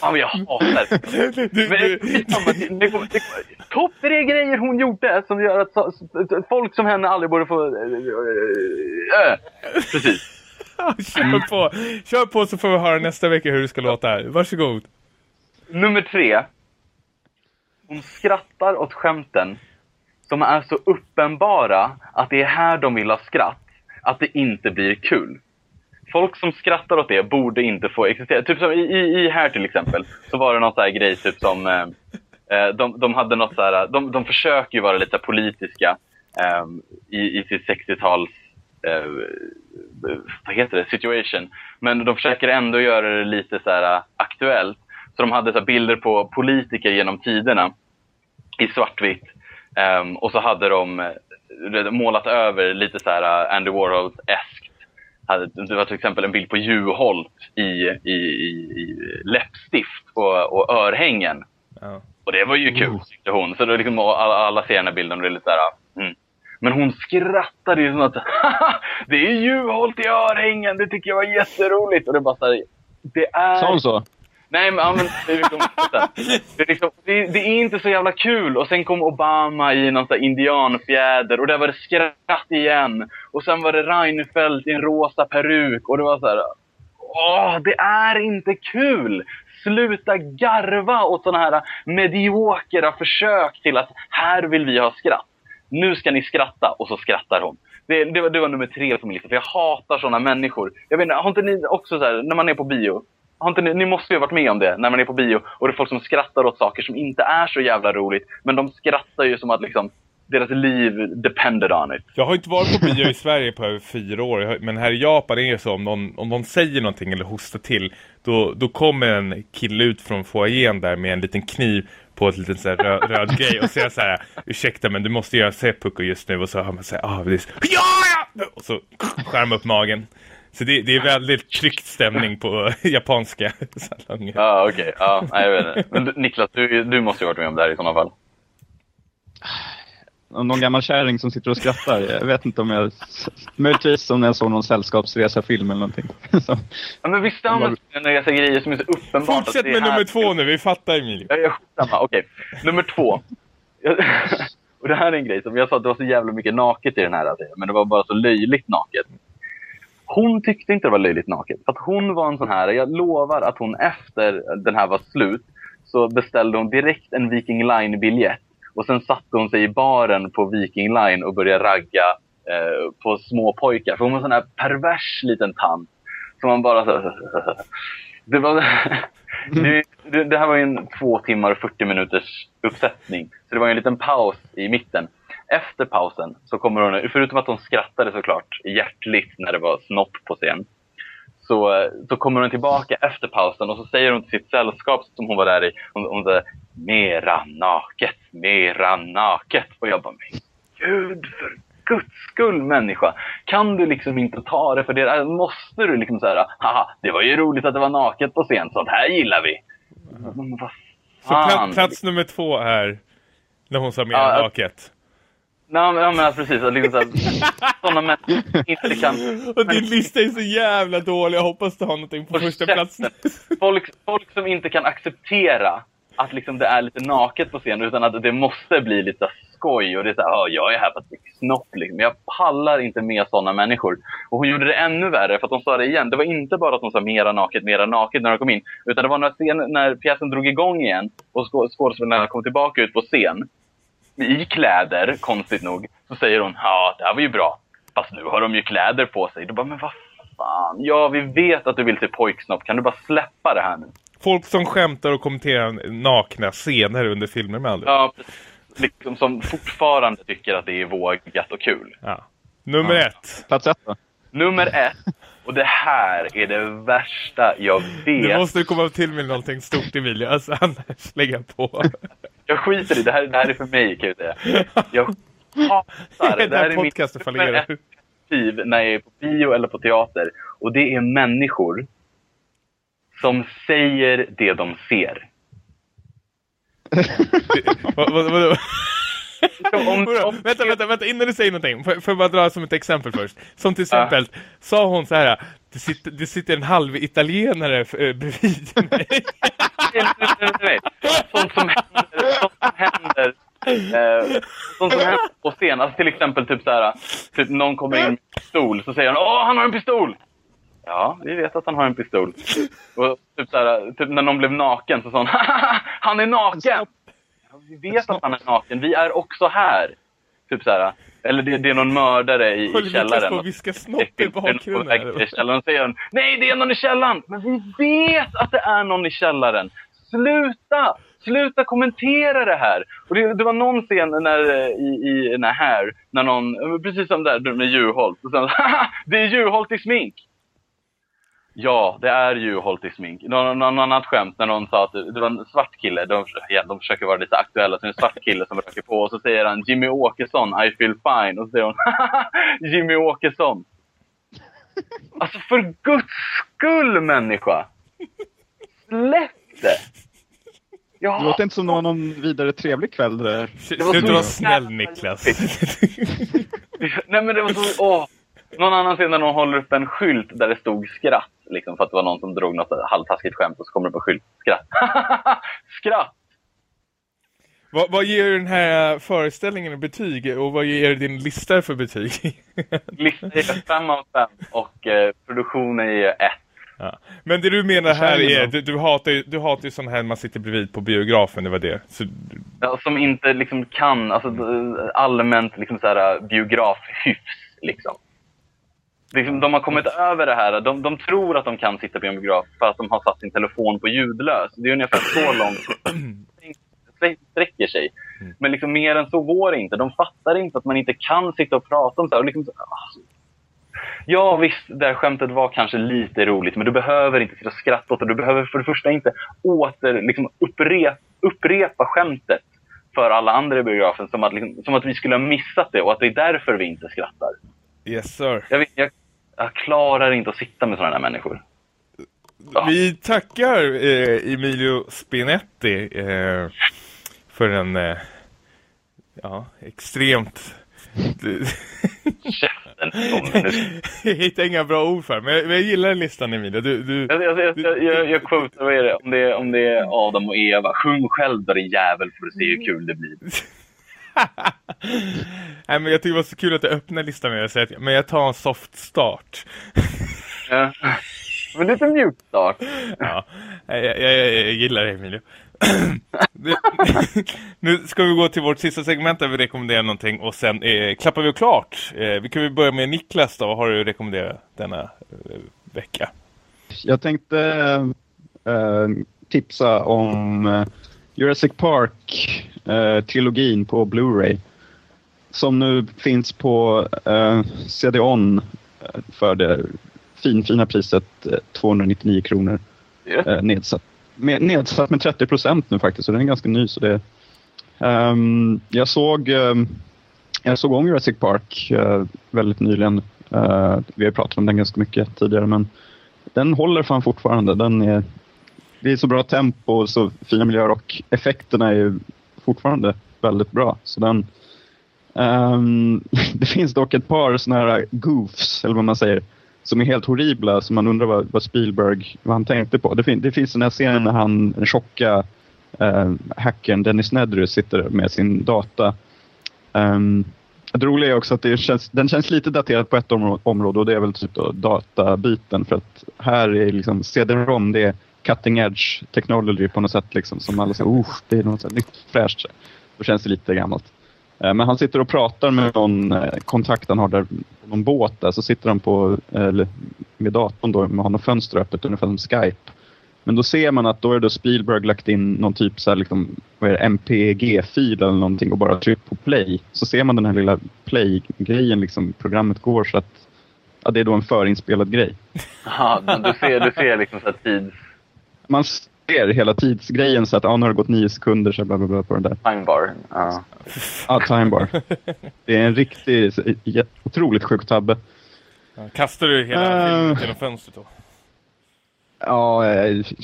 Fan, vad jag hatar det. Du, Men du, skitsamma, det- det kommer- det kommer- Topp tre grejer hon gjorde som gör att så, folk som henne aldrig borde få... Äh, äh, precis. kör på. Kör på så får vi höra nästa vecka hur det ska låta. Varsågod. Nummer tre. Hon skrattar åt skämten som är så uppenbara att det är här de vill ha skratt. Att det inte blir kul. Folk som skrattar åt det borde inte få existera. Typ som i, i, i här till exempel, så var det någon sån här grej typ som... Eh, eh, de, de hade något så här, de, de försöker ju vara lite politiska eh, i, i sitt 60-tals... Eh, vad heter det? Situation. Men de försöker ändå göra det lite så här eh, aktuellt. Så de hade så här bilder på politiker genom tiderna i svartvitt. Ehm, och så hade de eh, målat över lite så här uh, Andy Warhol-eskt. Hade- Det var till exempel en bild på Juholt i, i, i, i läppstift och, och örhängen. Ja. Och det var ju kul, tyckte hon. Så då liksom, alla, alla ser den här bilden och det är lite så här, mm. Men hon skrattade ju som att "Haha, [laughs] det är Juholt i örhängen, det tycker jag var jätteroligt. Och det bara så här, det är... Sa hon så? Nej, men, ja, men det, är liksom, det, är liksom, det, det är inte så jävla kul. Och sen kom Obama i någon sån indianfjäder och där var det skratt igen. Och sen var det Reinfeldt i en rosa peruk och det var så här. Åh, det är inte kul! Sluta garva åt såna här mediokra försök till att här vill vi ha skratt. Nu ska ni skratta och så skrattar hon. Det, det, var, det var nummer tre på min lista, för jag hatar såna människor. Jag vet inte, har inte ni också så här, när man är på bio, har inte ni, ni måste ju ha varit med om det, när man är på bio och det är folk som skrattar åt saker som inte är så jävla roligt, men de skrattar ju som att liksom deras liv depended on it. Jag har inte varit på bio i Sverige på över fyra år. Men här i Japan är det så om någon, om någon säger någonting eller hostar till. Då, då kommer en kille ut från foajén där med en liten kniv på ett litet så här röd, röd grej. Och säger så här, ursäkta men du måste göra seppuku just nu. Och så har man såhär ah, det är så, ja, ja! Och så skärmar man upp magen. Så det, det är väldigt tryckt stämning på [laughs] japanska [laughs] salonger. Ja, okej. Ja, nej, jag vet inte. Men du, Niklas, du, du måste ju ha varit med om det här i sådana fall. Om någon gammal kärring som sitter och skrattar. Jag vet inte om jag... Möjligtvis om jag såg någon sällskapsresa-film eller någonting. [laughs] Så, Ja, men visst har man en resa grejer som är så uppenbart att Fortsätt det med är nummer två nu, vi fattar Emilio. Ja, ja, skitsamma. Okej. Nummer två. Jag- och det här är en grej som jag sa att det var så jävla mycket naket i den här serien, men det var bara så löjligt naket. Hon tyckte inte det var löjligt naket. För att hon var en sån här, jag lovar att hon efter den här var slut så beställde hon direkt en Viking Line-biljett. Och sen satte hon sig i baren på Viking Line och började ragga eh, på små pojkar. För hon var en sån här pervers liten tant. Som man bara så [laughs] Det var... Det, det, det här var en två timmar och 40 minuters uppsättning. Så det var en liten paus i mitten. Efter pausen så kommer hon, förutom att hon skrattade såklart hjärtligt när det var snopp på scen. Så, så kommer hon tillbaka efter pausen och så säger hon till sitt sällskap som hon var där i. Hon, hon säger mera naket, mera naket. Och jag bara, men gud för guds skull människa. Kan du liksom inte ta det för det? Måste du liksom säga, haha, det var ju roligt att det var naket på scen, sånt här gillar vi. Men vad Så plats, plats nummer två är när hon sa mer Ja, naket. Nej, men, ja, men precis. Att liksom sådana [laughs] människor inte kan... Och din lista är så jävla dålig. Jag hoppas du har någonting på första platsen. [laughs] Folk, folk som inte kan acceptera att liksom det är lite naket på scen utan att det måste bli lite skoj och det är så här, "Ja, jag är här för att bli snopp liksom. Jag pallar inte med sådana människor. Och hon gjorde det ännu värre för att hon sa det igen. Det var inte bara att hon sa mera naket, mera naket när de kom in. Utan det var några scener när pjäsen drog igång igen och skå- skådespelarna kom tillbaka ut på scen. I kläder, konstigt nog, så säger hon ja, det här var ju bra. Fast nu har de ju kläder på sig. Då bara, men vad fan. Ja, vi vet att du vill till pojksnopp. Kan du bara släppa det här nu? Folk som skämtar och kommenterar nakna scener under filmer med andra. Ja, precis. liksom som fortfarande tycker att det är vågat och kul. Ja. Nummer ett. plats ett då? Nummer ett, och det här är det värsta jag vet. måste du komma till med någonting stort Emilia. [laughs] Alltså annars lägger jag på. Jag skiter i det. Här, det här är för mig, kan jag säga. Jag hatar Den det. här är podcasten fallerar. motiv när jag är på bio eller på teater. Och det är människor som säger det de ser. [laughs] Vad, vad, vadå? Om, om, Vänta, vänta, vänta, innan du säger någonting. Får, får jag bara dra som ett exempel först? Som till exempel, sa hon så här, det sitter, det sitter en halv italienare äh, bredvid [laughs] mig. Sånt som händer, sånt som händer Eh, sånt som händer på scen. Alltså till exempel typ så här, typ någon kommer in med en pistol så säger han Åh, han har en pistol! Ja, vi vet att han har en pistol. Och typ, så här, typ när någon blev naken så sa han "Haha, [laughs] Han är naken! Vi vet att han är naken. Vi är också här. Typ så här. Eller det, det är någon mördare i, Håller i källaren. att viska snopp i bakgrunden? i källaren. säger han, nej det är någon i källaren! Men vi vet att det är någon i källaren. Sluta! Sluta kommentera det här! Och det, det var någon scen när, eh, i, i den här, när någon, eh, precis som där med Juholt. Och sen, [laughs] det är Juholt i smink! Ja, det är Juholt i smink. Någon, någon annat skämt när någon sa att det det var en svart kille. De, ja, de försöker vara lite aktuella. Så det är en svart kille som röker på. Och så säger han Jimmy Åkesson, I feel fine. Och så säger hon [laughs] Jimmy Åkesson. Alltså för guds skull människa! Släpp det! Det Ja, låter inte som någon, någon vidare trevlig kväll det där. Sluta vara snäll Niklas. [laughs] nej men det var så, åh. Någon annan scen där någon håller upp en skylt där det stod skratt. Liksom, för att det var någon som drog något halvtaskigt skämt och så kommer det en skylt. Skratt. [laughs] skratt! Vad, vad ger den här föreställningen betyg och vad ger din lista för betyg? [laughs] Listan är 5 av 5 och eh, produktionen är 1. ja. Men det du menar här är, du, du hatar ju du hatar ju sån här man sitter bredvid på biografen, det var det. Så, Ja, som inte liksom kan, alltså allmänt liksom så här biografhyfs liksom. Liksom. De har kommit över det här, de, de tror att de kan sitta på en biograf för att de har satt sin telefon på ljudlös. Det är ungefär så [clears throat] långt sträcker sig. Men liksom mer än så går det inte. De fattar inte att man inte kan sitta och prata om så här. Och liksom. Ja visst, det här skämtet var kanske lite roligt, men du behöver inte sitta och skratta åt det. Du behöver för det första inte åter, liksom, upprepa, upprepa skämtet för alla andra i biografen som att, liksom, som att vi skulle ha missat det och att det är därför vi inte skrattar. Yes sir. Jag, jag, jag klarar inte att sitta med sådana här människor. Ja. Vi tackar eh, Emilio Spinetti eh, för en eh, ja, extremt Käften, [laughs] jag hittar inga bra ord för men jag, men jag gillar listan Emilio. Du, du, Jag, jag, jag, jag, jag, quotar, vad är det? Om, det är, om det är Adam och Eva. Sjung själv då din jävel får du se hur kul det blir. [laughs] Nej, men jag tycker det var så kul att du öppnar listan med att men jag tar en soft start. Ja. Men lite mjuk start. Ja, jag, jag, jag, jag gillar det Emilio. [clears throat] Nu- [clears throat] nu ska vi gå till vårt sista segment där vi rekommenderar någonting och sen eh, klappar vi klart. Eh, vi kan väl börja med Niklas då. Vad har du att rekommendera denna eh, vecka? Jag tänkte eh, tipsa om eh, Park-trilogin på Blu-ray. Som nu finns på eh, CD-ON eh, för det finfina priset eh, 299 kronor. Eh, nedsatt, med, nedsatt med 30 procent nu faktiskt, så den är ganska ny. Så det, Ehm, jag, såg, ehm, jag såg om Jurassic Park eh, väldigt nyligen. Eh, vi har pratat om den ganska mycket tidigare, men den håller fan fortfarande. Den är, det är så bra tempo och så fina miljöer och effekterna är ju fortfarande väldigt bra. Så den, um, [laughs] det finns dock ett par såna här goofs, eller vad man säger, som är helt horribla, som man undrar vad, vad Spielberg vad han tänkte på. Det, fin, det finns den här scenen när han, den tjocka uh, hackern Dennis Nedry sitter med sin data. Um, det roliga är också att det känns, den känns lite daterad på ett område och det är väl typ databiten för att här är liksom CD-ROM, det är cutting edge technology på något sätt liksom som alla säger, oh, det är något så nytt fräscht. Då känns det lite gammalt. Eh, men han sitter och pratar med någon eh, kontakt han har där på någon båt där, så sitter han på, eh, eller med datorn då, med honom fönster öppet ungefär som Skype. Men då ser man att då är det Spielberg lagt in någon typ så här liksom, vad är det, MPG-fil eller någonting och bara tryckt på play. Så ser man den här lilla play-grejen, liksom, programmet går så att ja, det är då en förinspelad grej. Ja, men du ser, du ser liksom så här tids man ser hela tidsgrejen så att ja, nu har det gått nio sekunder så bla bla bla på den där. timebar. Ja. Ja, timebar. Det är en riktig, otroligt sjuk tabbe. Kastar du hela Eh. filmen genom fönstret då? Ja, eh, snudd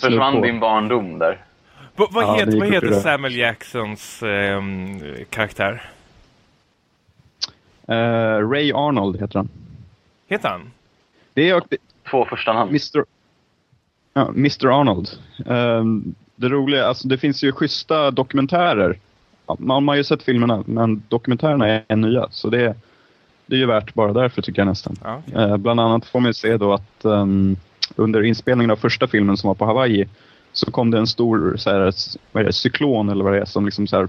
Försvann på. din barndom där? Va, vad, Ja, heter, vad heter. Samuel Jacksons ehm, karaktär? Eh, Ray Arnold heter han. Heter han? Det är det- Två första namn. Mr. Ja, Mr. Arnold. Ehm, det roliga, alltså det finns ju schyssta dokumentärer. Man har ju sett filmerna, men dokumentärerna är nya. Så det, det är ju värt bara därför tycker jag nästan. Ja. Eh, bland annat får man ju se då att ehm, under inspelningen av första filmen som var på Hawaii så kom det en stor så här, vad är det, cyklon eller vad det är som liksom så här,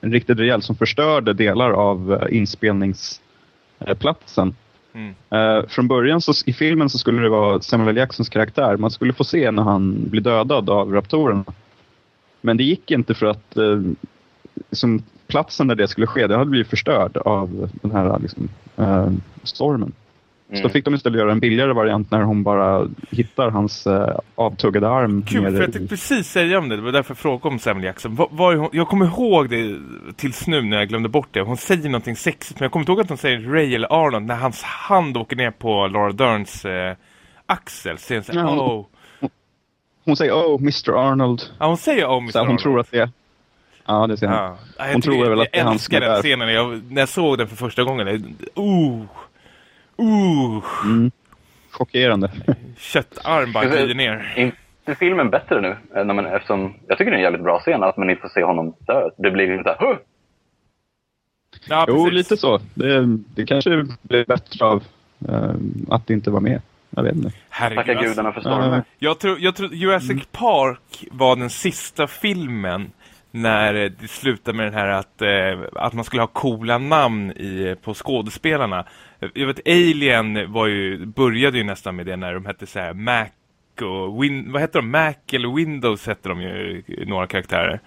en riktigt rejäl som förstörde delar av uh, inspelningsplatsen. Mm. Eh, från början så, i filmen så skulle det vara Samuel L. Jacksons karaktär. Man skulle få se när han blir dödad av raptorerna. Men det gick inte för att uh, som platsen där det skulle ske, det hade blivit förstörd av den här liksom, uh, stormen. Så Mm. fick de istället göra en billigare variant när hon bara hittar hans eh, avtuggade arm. Kul, nere för jag tänkte precis säga om det. Det var därför jag frågade om Samuel Jackson. Vad är hon, jag kommer ihåg det tills nu när jag glömde bort det. Hon säger någonting sexigt, men jag kommer inte ihåg att hon säger Ray eller Arnold när hans hand åker ner på Laura Derns eh, axel. Så hon så Ja, hon- oh. Hon säger oh, Mr Arnold. Ja, hon säger oh, Mr. Så här, hon Arnold. tror att det är... Ja, det ser han. Ja. Jag Hon tycker- tror väl att det är jag han älskar som är den där. scenen. Jag, när jag såg den för första gången. jag- Oh, Uh, Mm. Chockerande. köttarm bara glider ner. Är inte filmen bättre nu? När man, eftersom, jag tycker det är en jävligt bra scen att man inte får se honom dö. Det blir lite såhär, huh! Ja, Jo, lite så. Det, det kanske blir bättre av eh, att det inte var med. Jag vet inte. Herregud, Tacka alltså. gudarna för stormen. Jag tror, jag tror Jurassic Park var den sista filmen när det slutade med den här att, eh, att man skulle ha coola namn i, på skådespelarna. Jag vet, Alien var ju, började ju nästan med det när de hette så här Mac och Win, vad heter de? Mac eller Windows hette de ju, några karaktärer.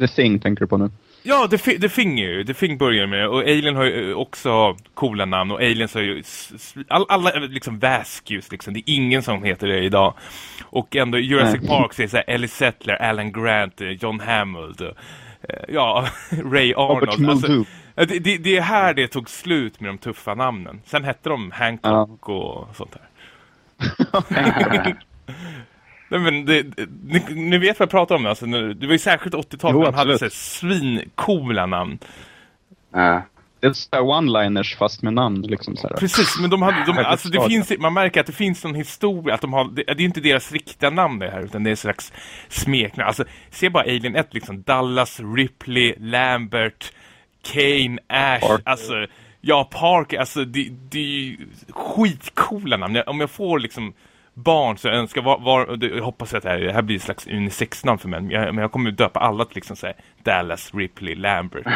The Thing tänker du på nu. Ja, The, Fi- The Thing ju. The Thing börjar med och Alien har ju eh, också coola namn och Aliens har ju all, alla är liksom Vascus liksom. Det är ingen som heter det idag. Och ändå Jurassic Nej. Park det så här Ellie Settler, Alan Grant, eh, John Hammond, eh, ja, [laughs] Ray Robert Arnold. Alltså, Muldoon. Det, det, det är här det tog slut med de tuffa namnen. Sen hette de Hancock och sånt där. [laughs] Nej, men det, ni, ni vet vad jag pratar om alltså, Det var ju särskilt 80-talet Jo, när de hade så svincoola namn. Ja. Det är one-liners fast med namn. Liksom, så här. Precis, men de hade, de, alltså det finns, man märker att det finns någon historia, att de har, det, det är inte deras riktiga namn det här, utan det är en slags smeknamn. Alltså, se bara Alien 1 liksom, Dallas, Ripley, Lambert, Kane, Ash, Parker. alltså, ja, Parker, alltså det, det är ju skitcoola namn. Om jag får liksom barn så jag önskar, var, var, jag hoppas att det här, det här blir ett slags unisex-namn för mig, men jag, men jag kommer döpa alla till liksom så här, Dallas, Ripley, Lambert.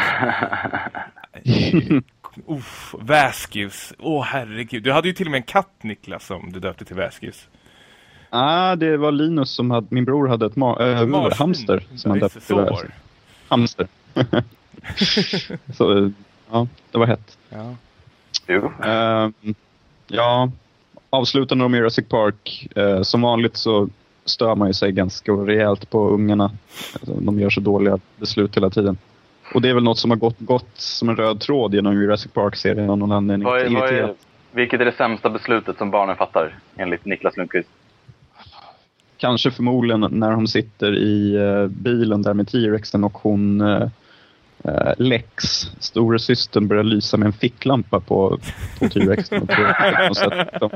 [laughs] Uff, Vascus. Åh herregud. Du hade ju till och med en katt Niklas som du döpte till Vascus. Ah, det var Linus som hade, min bror hade ett ma- äh, hamster som han döpte till. Hamster. [laughs] så, eh, ja, det var hett. Ja. Jo. Ehm, ja, avslutande om Jurassic Park. Eh, som vanligt så stör man ju sig ganska rejält på ungarna. Alltså, de gör så dåliga beslut hela tiden. Och det är väl något som har gått, gått som en röd tråd genom Jurassic Park-serien av någon anledning. Vad är, vad är, vilket är det sämsta beslutet som barnen fattar, enligt Niklas Lundqvist? Kanske förmodligen när de sitter i eh, bilen där med T-Rexen och hon eh, eh, Lex, storasystern, börjar lysa med en ficklampa på, på T-Rexen. och T-Rexen och sätter dem.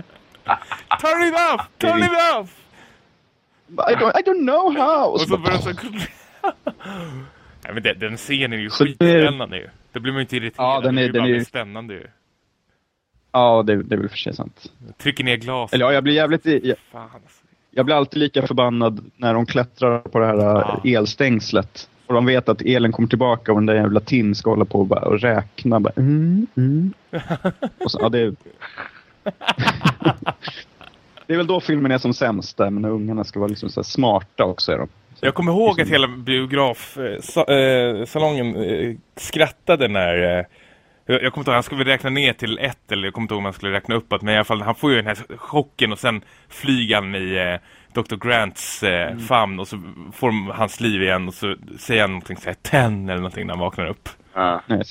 Turn it off! Turn it off! I don't, I don't know how! Och så börjar så... Nej, men den, den scenen är ju det- skitspännande ju. Då blir man ju inte irriterad. Ja, den är- det blir den bara är- spännande ju. Ja, det, det är väl för sig sant. Trycker ner glas. Eller ja, jag blir jävligt... Jag, Fan alltså. jag blir alltid lika förbannad när de klättrar på det här Ja. ja. elstängslet. Och de vet att elen kommer tillbaka och den där jävla Tim ska hålla på och, bara, och räkna. Bara, mm, mm. och så, ja, det, är... [laughs] det är väl då filmen är som sämst där, men när ungarna ska vara liksom så smarta också. Är de. Så, Jag kommer ihåg att liksom- hela biografsalongen eh, skrattade när... Eh, jag jag kommer inte ihåg, han skulle räkna ner till ett eller jag kommer inte ihåg om han skulle räkna uppåt. Men i alla fall, han får ju den här chocken och sen flyger han i eh, Dr. Grants eh, Mm. famn och så får de hans liv igen och så säger han någonting såhär ten eller någonting när han vaknar upp. Ja. Nej,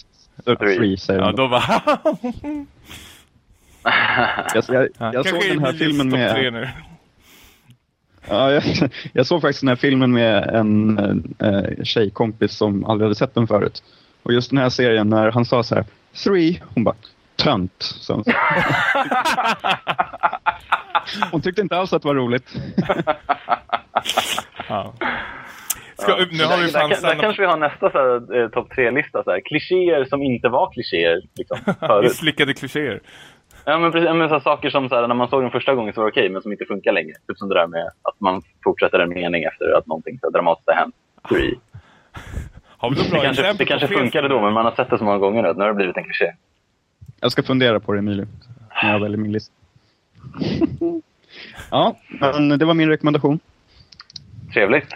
så, Three. Ja, de. då var [laughs] Jag, jag, jag såg den här filmen med... Ja, jag, jag såg faktiskt den här filmen med en eh, tjejkompis som aldrig hade sett den förut. Och just den här serien när han sa så här, three, hon bara, tönt. sa hon. [laughs] Hon tyckte inte alls att det var roligt. [laughs] Ja. Ska, nu har vi där, där, där kanske vi har nästa så här, eh, topp tre-lista. Så här. Klichéer som inte var klichéer liksom, [laughs] misslyckade klichéer. Ja, men precis, ja, men så här, saker som så här, när man såg den första gången så var det okej, men som inte funkar längre. Typ som det där med att man fortsätter en mening efter att någonting så dramatiskt har hänt. Three. Har vi några Det bra kanske, det kanske funkade då, men man har sett det så många gånger nu att nu har det blivit en kliché. Jag ska fundera på det, Emilio. När jag väljer min lista. Ja, men det var min rekommendation. Trevligt.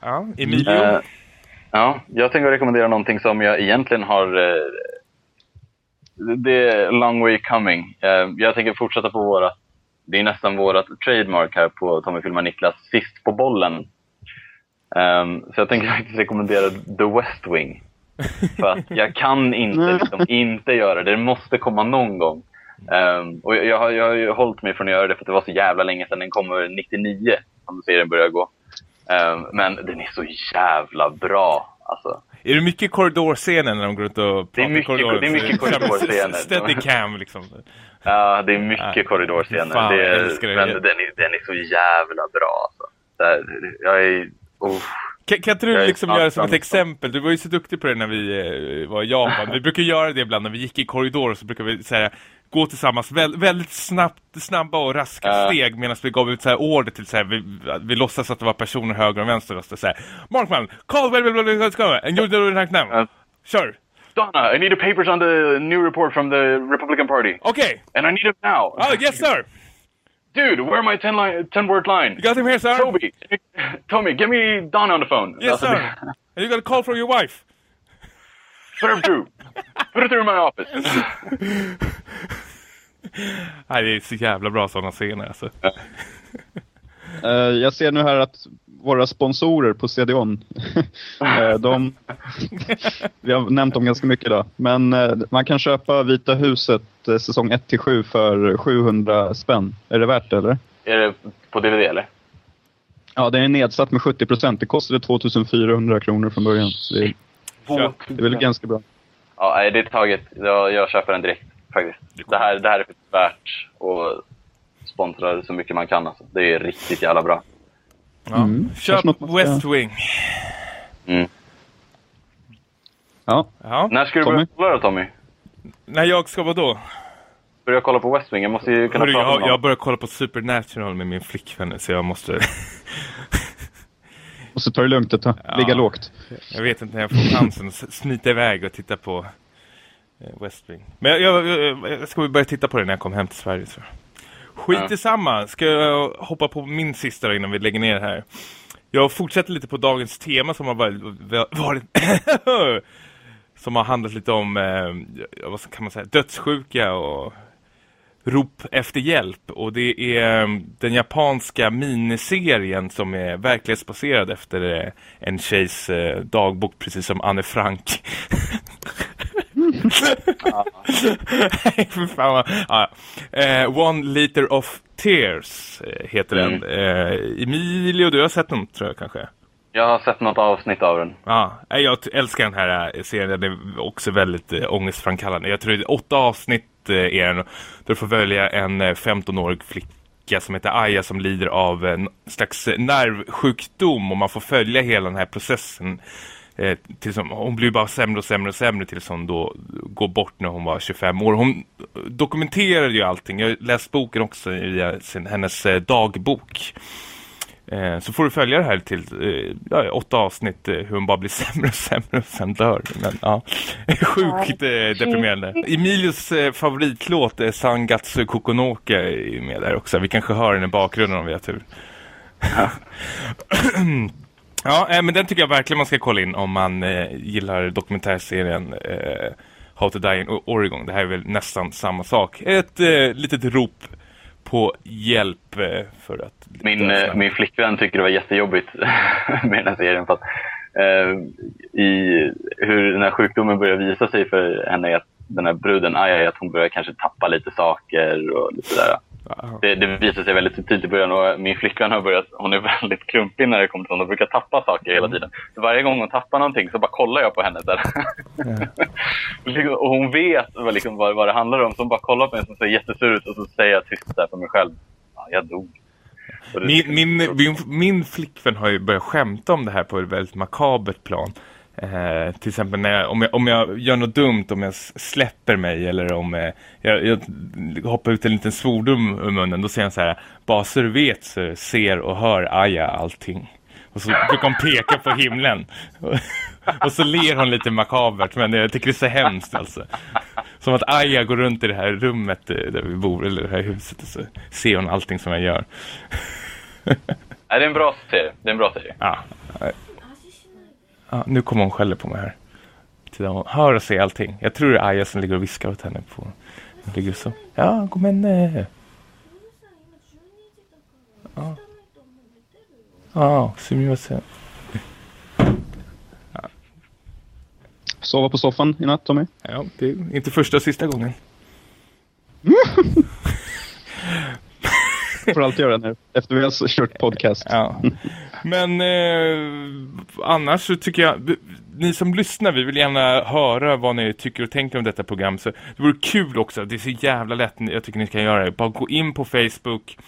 Ja, Emilio. Eh, ja, jag tänker rekommendera någonting som jag egentligen har... Eh, det är long way coming. Eh, jag tänker fortsätta på våra... Det är nästan vårat trademark här på Tommy Filmar Niklas, sist på bollen. Ehm, så jag tänker faktiskt rekommendera The West Wing. För att jag kan inte, liksom, inte göra det. Det måste komma någon gång. Ehm, och jag, jag, har, jag har ju hållit mig från att göra det för att det var så jävla länge sedan. Den kommer 99, som serien börjar gå. Ehm, men den är så jävla bra. Alltså, Är det mycket korridorscener när de går runt och pratar Det är mycket- i korridoren? det är mycket korridorscener. Steadicam liksom. Ja, det är mycket Ja. korridorscener. Fan, det är, men den är, den är så jävla bra. Alltså. Där, jag är... Oh. Kan, kan inte du liksom göra som ett exempel? Du var ju så duktig på det när vi eh, var i Japan. Vi brukar göra det ibland när vi gick i korridor så brukar vi säga gå tillsammans väl, väldigt snabbt, snabba och raska steg medan vi gav ut så här order till så här, vi, vi låtsas att det var personer höger och vänster och så här Markman, call well, well, well, let's go and you do right now. Kör! Donna, I need the papers on the new report from the Republican Party. Okej! And I need them now. Oh, yes sir! Dude, where are my 10 line, 10 word line? You got him here sir? Toby, Tommy, get me Donna on the phone. Yes Alltså, sir! [laughs] And you got a call from your wife? Put her through. Put her through my office. [laughs] Nej, det är så jävla bra sådana scener alltså. Eh, jag ser nu här att våra sponsorer på CDON, [laughs] eh, de, [laughs] vi har nämnt dem ganska mycket idag, men eh, man kan köpa Vita huset eh, säsong 1-7 för 700 spänn. Är det värt det eller? är det på DVD eller? Ja, den är nedsatt med 70 procent. Det kostade 2400 kronor från början. Så det, är, det är väl ganska bra. Ja, det är taget. Jag, jag köper den direkt faktiskt. Det här, det här är värt att sponsra så mycket man kan. Alltså. Det är riktigt jävla bra. Ja. Mm. Köp West Wing. Mm. Ja, Ja. När ska du Tommy? börja kolla då Tommy? När jag ska vara då? Börja kolla på West Wing? Jag måste ju kunna Hörru, prata jag, jag börjar kolla på Supernatural med min flickvän så jag måste... [laughs] och så tar det lugnt ett tag. Ja. Ligga lågt. jag vet inte när jag får chansen att smita iväg och titta på eh, West Wing. Men jag, jag, jag, jag ska börja titta på det när jag kommer hem till Sverige. Så. Skit i samma. Ska jag hoppa på min sista innan vi lägger ner här. Jag fortsätter lite på dagens tema som har varit... varit [coughs] som har handlat lite om, eh, vad kan man säga, dödssjuka och rop efter hjälp. Och det är eh, den japanska miniserien som är verklighetsbaserad efter eh, en tjejs eh, dagbok, precis som Anne Frank. [laughs] [laughs] Nej, för fan vad... Ja. Eh, One Liter of Tears eh, heter den. Eh, Emilio, du har sett den tror jag kanske? Jag har sett något avsnitt av den. Ja, jag älskar den här eh, serien. Den är också väldigt äh, ångestframkallande. Jag tror det är åtta avsnitt äh, är den. Där du får välja en äh, 15-årig flicka som heter Aya som lider av en slags eh, nervsjukdom och man får följa hela den här processen. Eh, tills hon, hon blir bara sämre och sämre och sämre tills hon då går bort när hon var 25 år. Hon dokumenterade ju allting. Jag har läst boken också via sin, hennes eh, dagbok. Eh, så får du följa det här till eh, ja, åtta avsnitt eh, hur hon bara blir [laughs] sämre och sämre och sen dör. Men ja, [laughs] sjukt eh, deprimerande. Emilius favoritlåt är Sangatsu Kokonoka är med där också. Vi kanske hör den i bakgrunden om vi har tur. ja, [clears throat] eh, men den tycker jag verkligen man ska kolla in om man eh, gillar dokumentärserien eh, How to Die in Oregon. Det här är väl nästan samma sak. Ett eh, litet rop på hjälp eh, för att... Min, eh, min flickvän tycker det var jättejobbigt [laughs] med den här serien. För att, i hur den här sjukdomen börjar visa sig för henne är att den här bruden Aya är att hon börjar kanske tappa lite saker och lite där. Ja. Det, det visar sig väldigt tidigt i början och min flickvän har börjat, hon är [laughs] väldigt klumpig när det kommer till hon brukar tappa saker hela tiden. Så varje gång hon tappar någonting så bara kollar jag på henne där. [laughs] och hon vet vad, liksom, vad, vad det handlar om så hon bara kollar på mig som ser jättesur ut och så säger jag tyst där för mig själv. Ja, jag dog. Och Min, min, min, min flickvän har ju börjat skämta om det här på ett väldigt makabert plan. Eh, till exempel när jag, om, jag, om jag gör något dumt, om jag släpper mig eller om eh, jag, jag hoppar ut en liten svordom ur munnen, då säger han så här, bara så du vet så ser och hör Aja allting. Och så brukar hon peka på himlen. [laughs] och så ler hon lite makabert, men jag tycker det är så hemskt alltså. Som att Aja går runt i det här rummet eh, där vi bor, eller det här huset, och så ser hon allting som jag gör. [laughs] Nej, det är en bra serie. Det är en bra serie. Ja. Ja nu kommer hon skälla på mig här. Hon hör och ser allting. Jag tror det är Aja som ligger och viskar åt henne på... Hon ligger så. Ja, kom eh. Ja. Ja, sumimasen. Sova på soffan i natt, Tommy? Ja, det är inte första och sista gången. [laughs] [laughs] får alltid göra när, efter vi har kört podcast. Ja. Men eh, annars så tycker jag... ni som lyssnar, vi vill gärna höra vad ni tycker och tänker om detta program. Så det vore kul också, det är så jävla lätt, jag tycker ni ska göra det. Bara gå in på Facebook,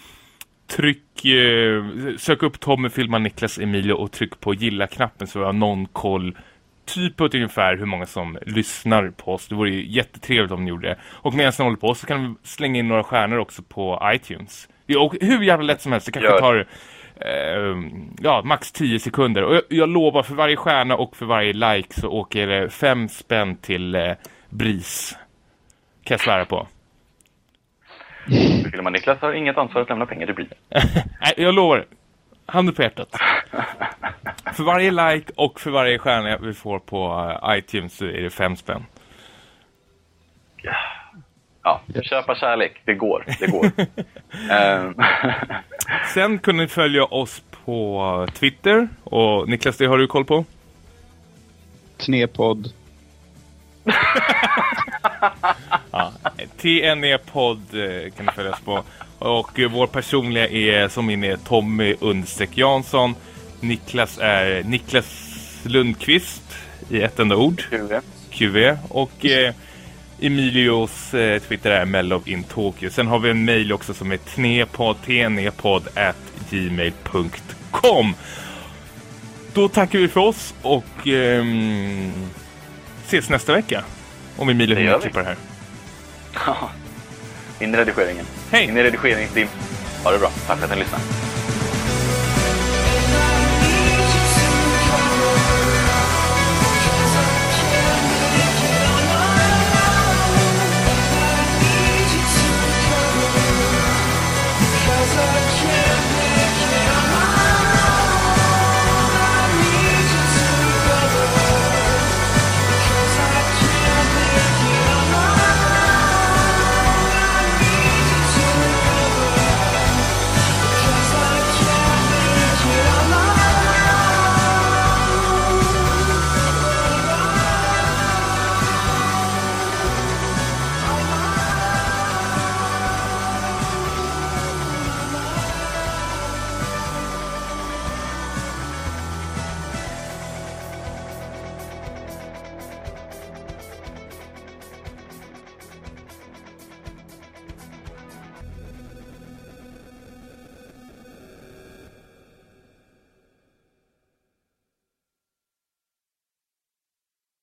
tryck, eh, sök upp Tommy, filma Niklas, Emilio och tryck på gilla-knappen så vi har någon koll typ på ungefär hur många som lyssnar på oss. Det vore ju jättetrevligt om ni gjorde det. Och medan ni håller på så kan vi slänga in några stjärnor också på iTunes. Det är hur jävla lätt som helst. Det kanske tar eh, ja, max 10 sekunder. Och jag, jag lovar för varje stjärna och för varje like så åker det fem spänn till eh, BRIS. Kan jag svära på. Filma Niklas har inget ansvar att lämna pengar till. [laughs] Nej, jag lovar. Handen på hjärtat. för varje like och för varje stjärna vi får på eh, iTunes så är det fem spänn. Ja, köpa kärlek. Det går. Det går. [laughs] Ehm, Sen kunde ni följa oss på Twitter. Och Niklas, det har du koll på? Knepod. TNE-podd [laughs] eh, kan ni följa oss på. Och vår personliga är som min är Tommy Undstreck Jansson. Niklas är Niklas Lundqvist i ett enda ord. QV. QV. Och eh, Emilios eh, Twitter är Mellov in Tokyo. Sen har vi en mail också som är tnepodd, tnepodd at gmail.com. Då tackar vi för oss och ehm, ses nästa vecka. Om Emilio hinner klippa det här. In i redigeringen. Hej! In i redigeringsdim. Ha det bra. Tack för att ni lyssnade.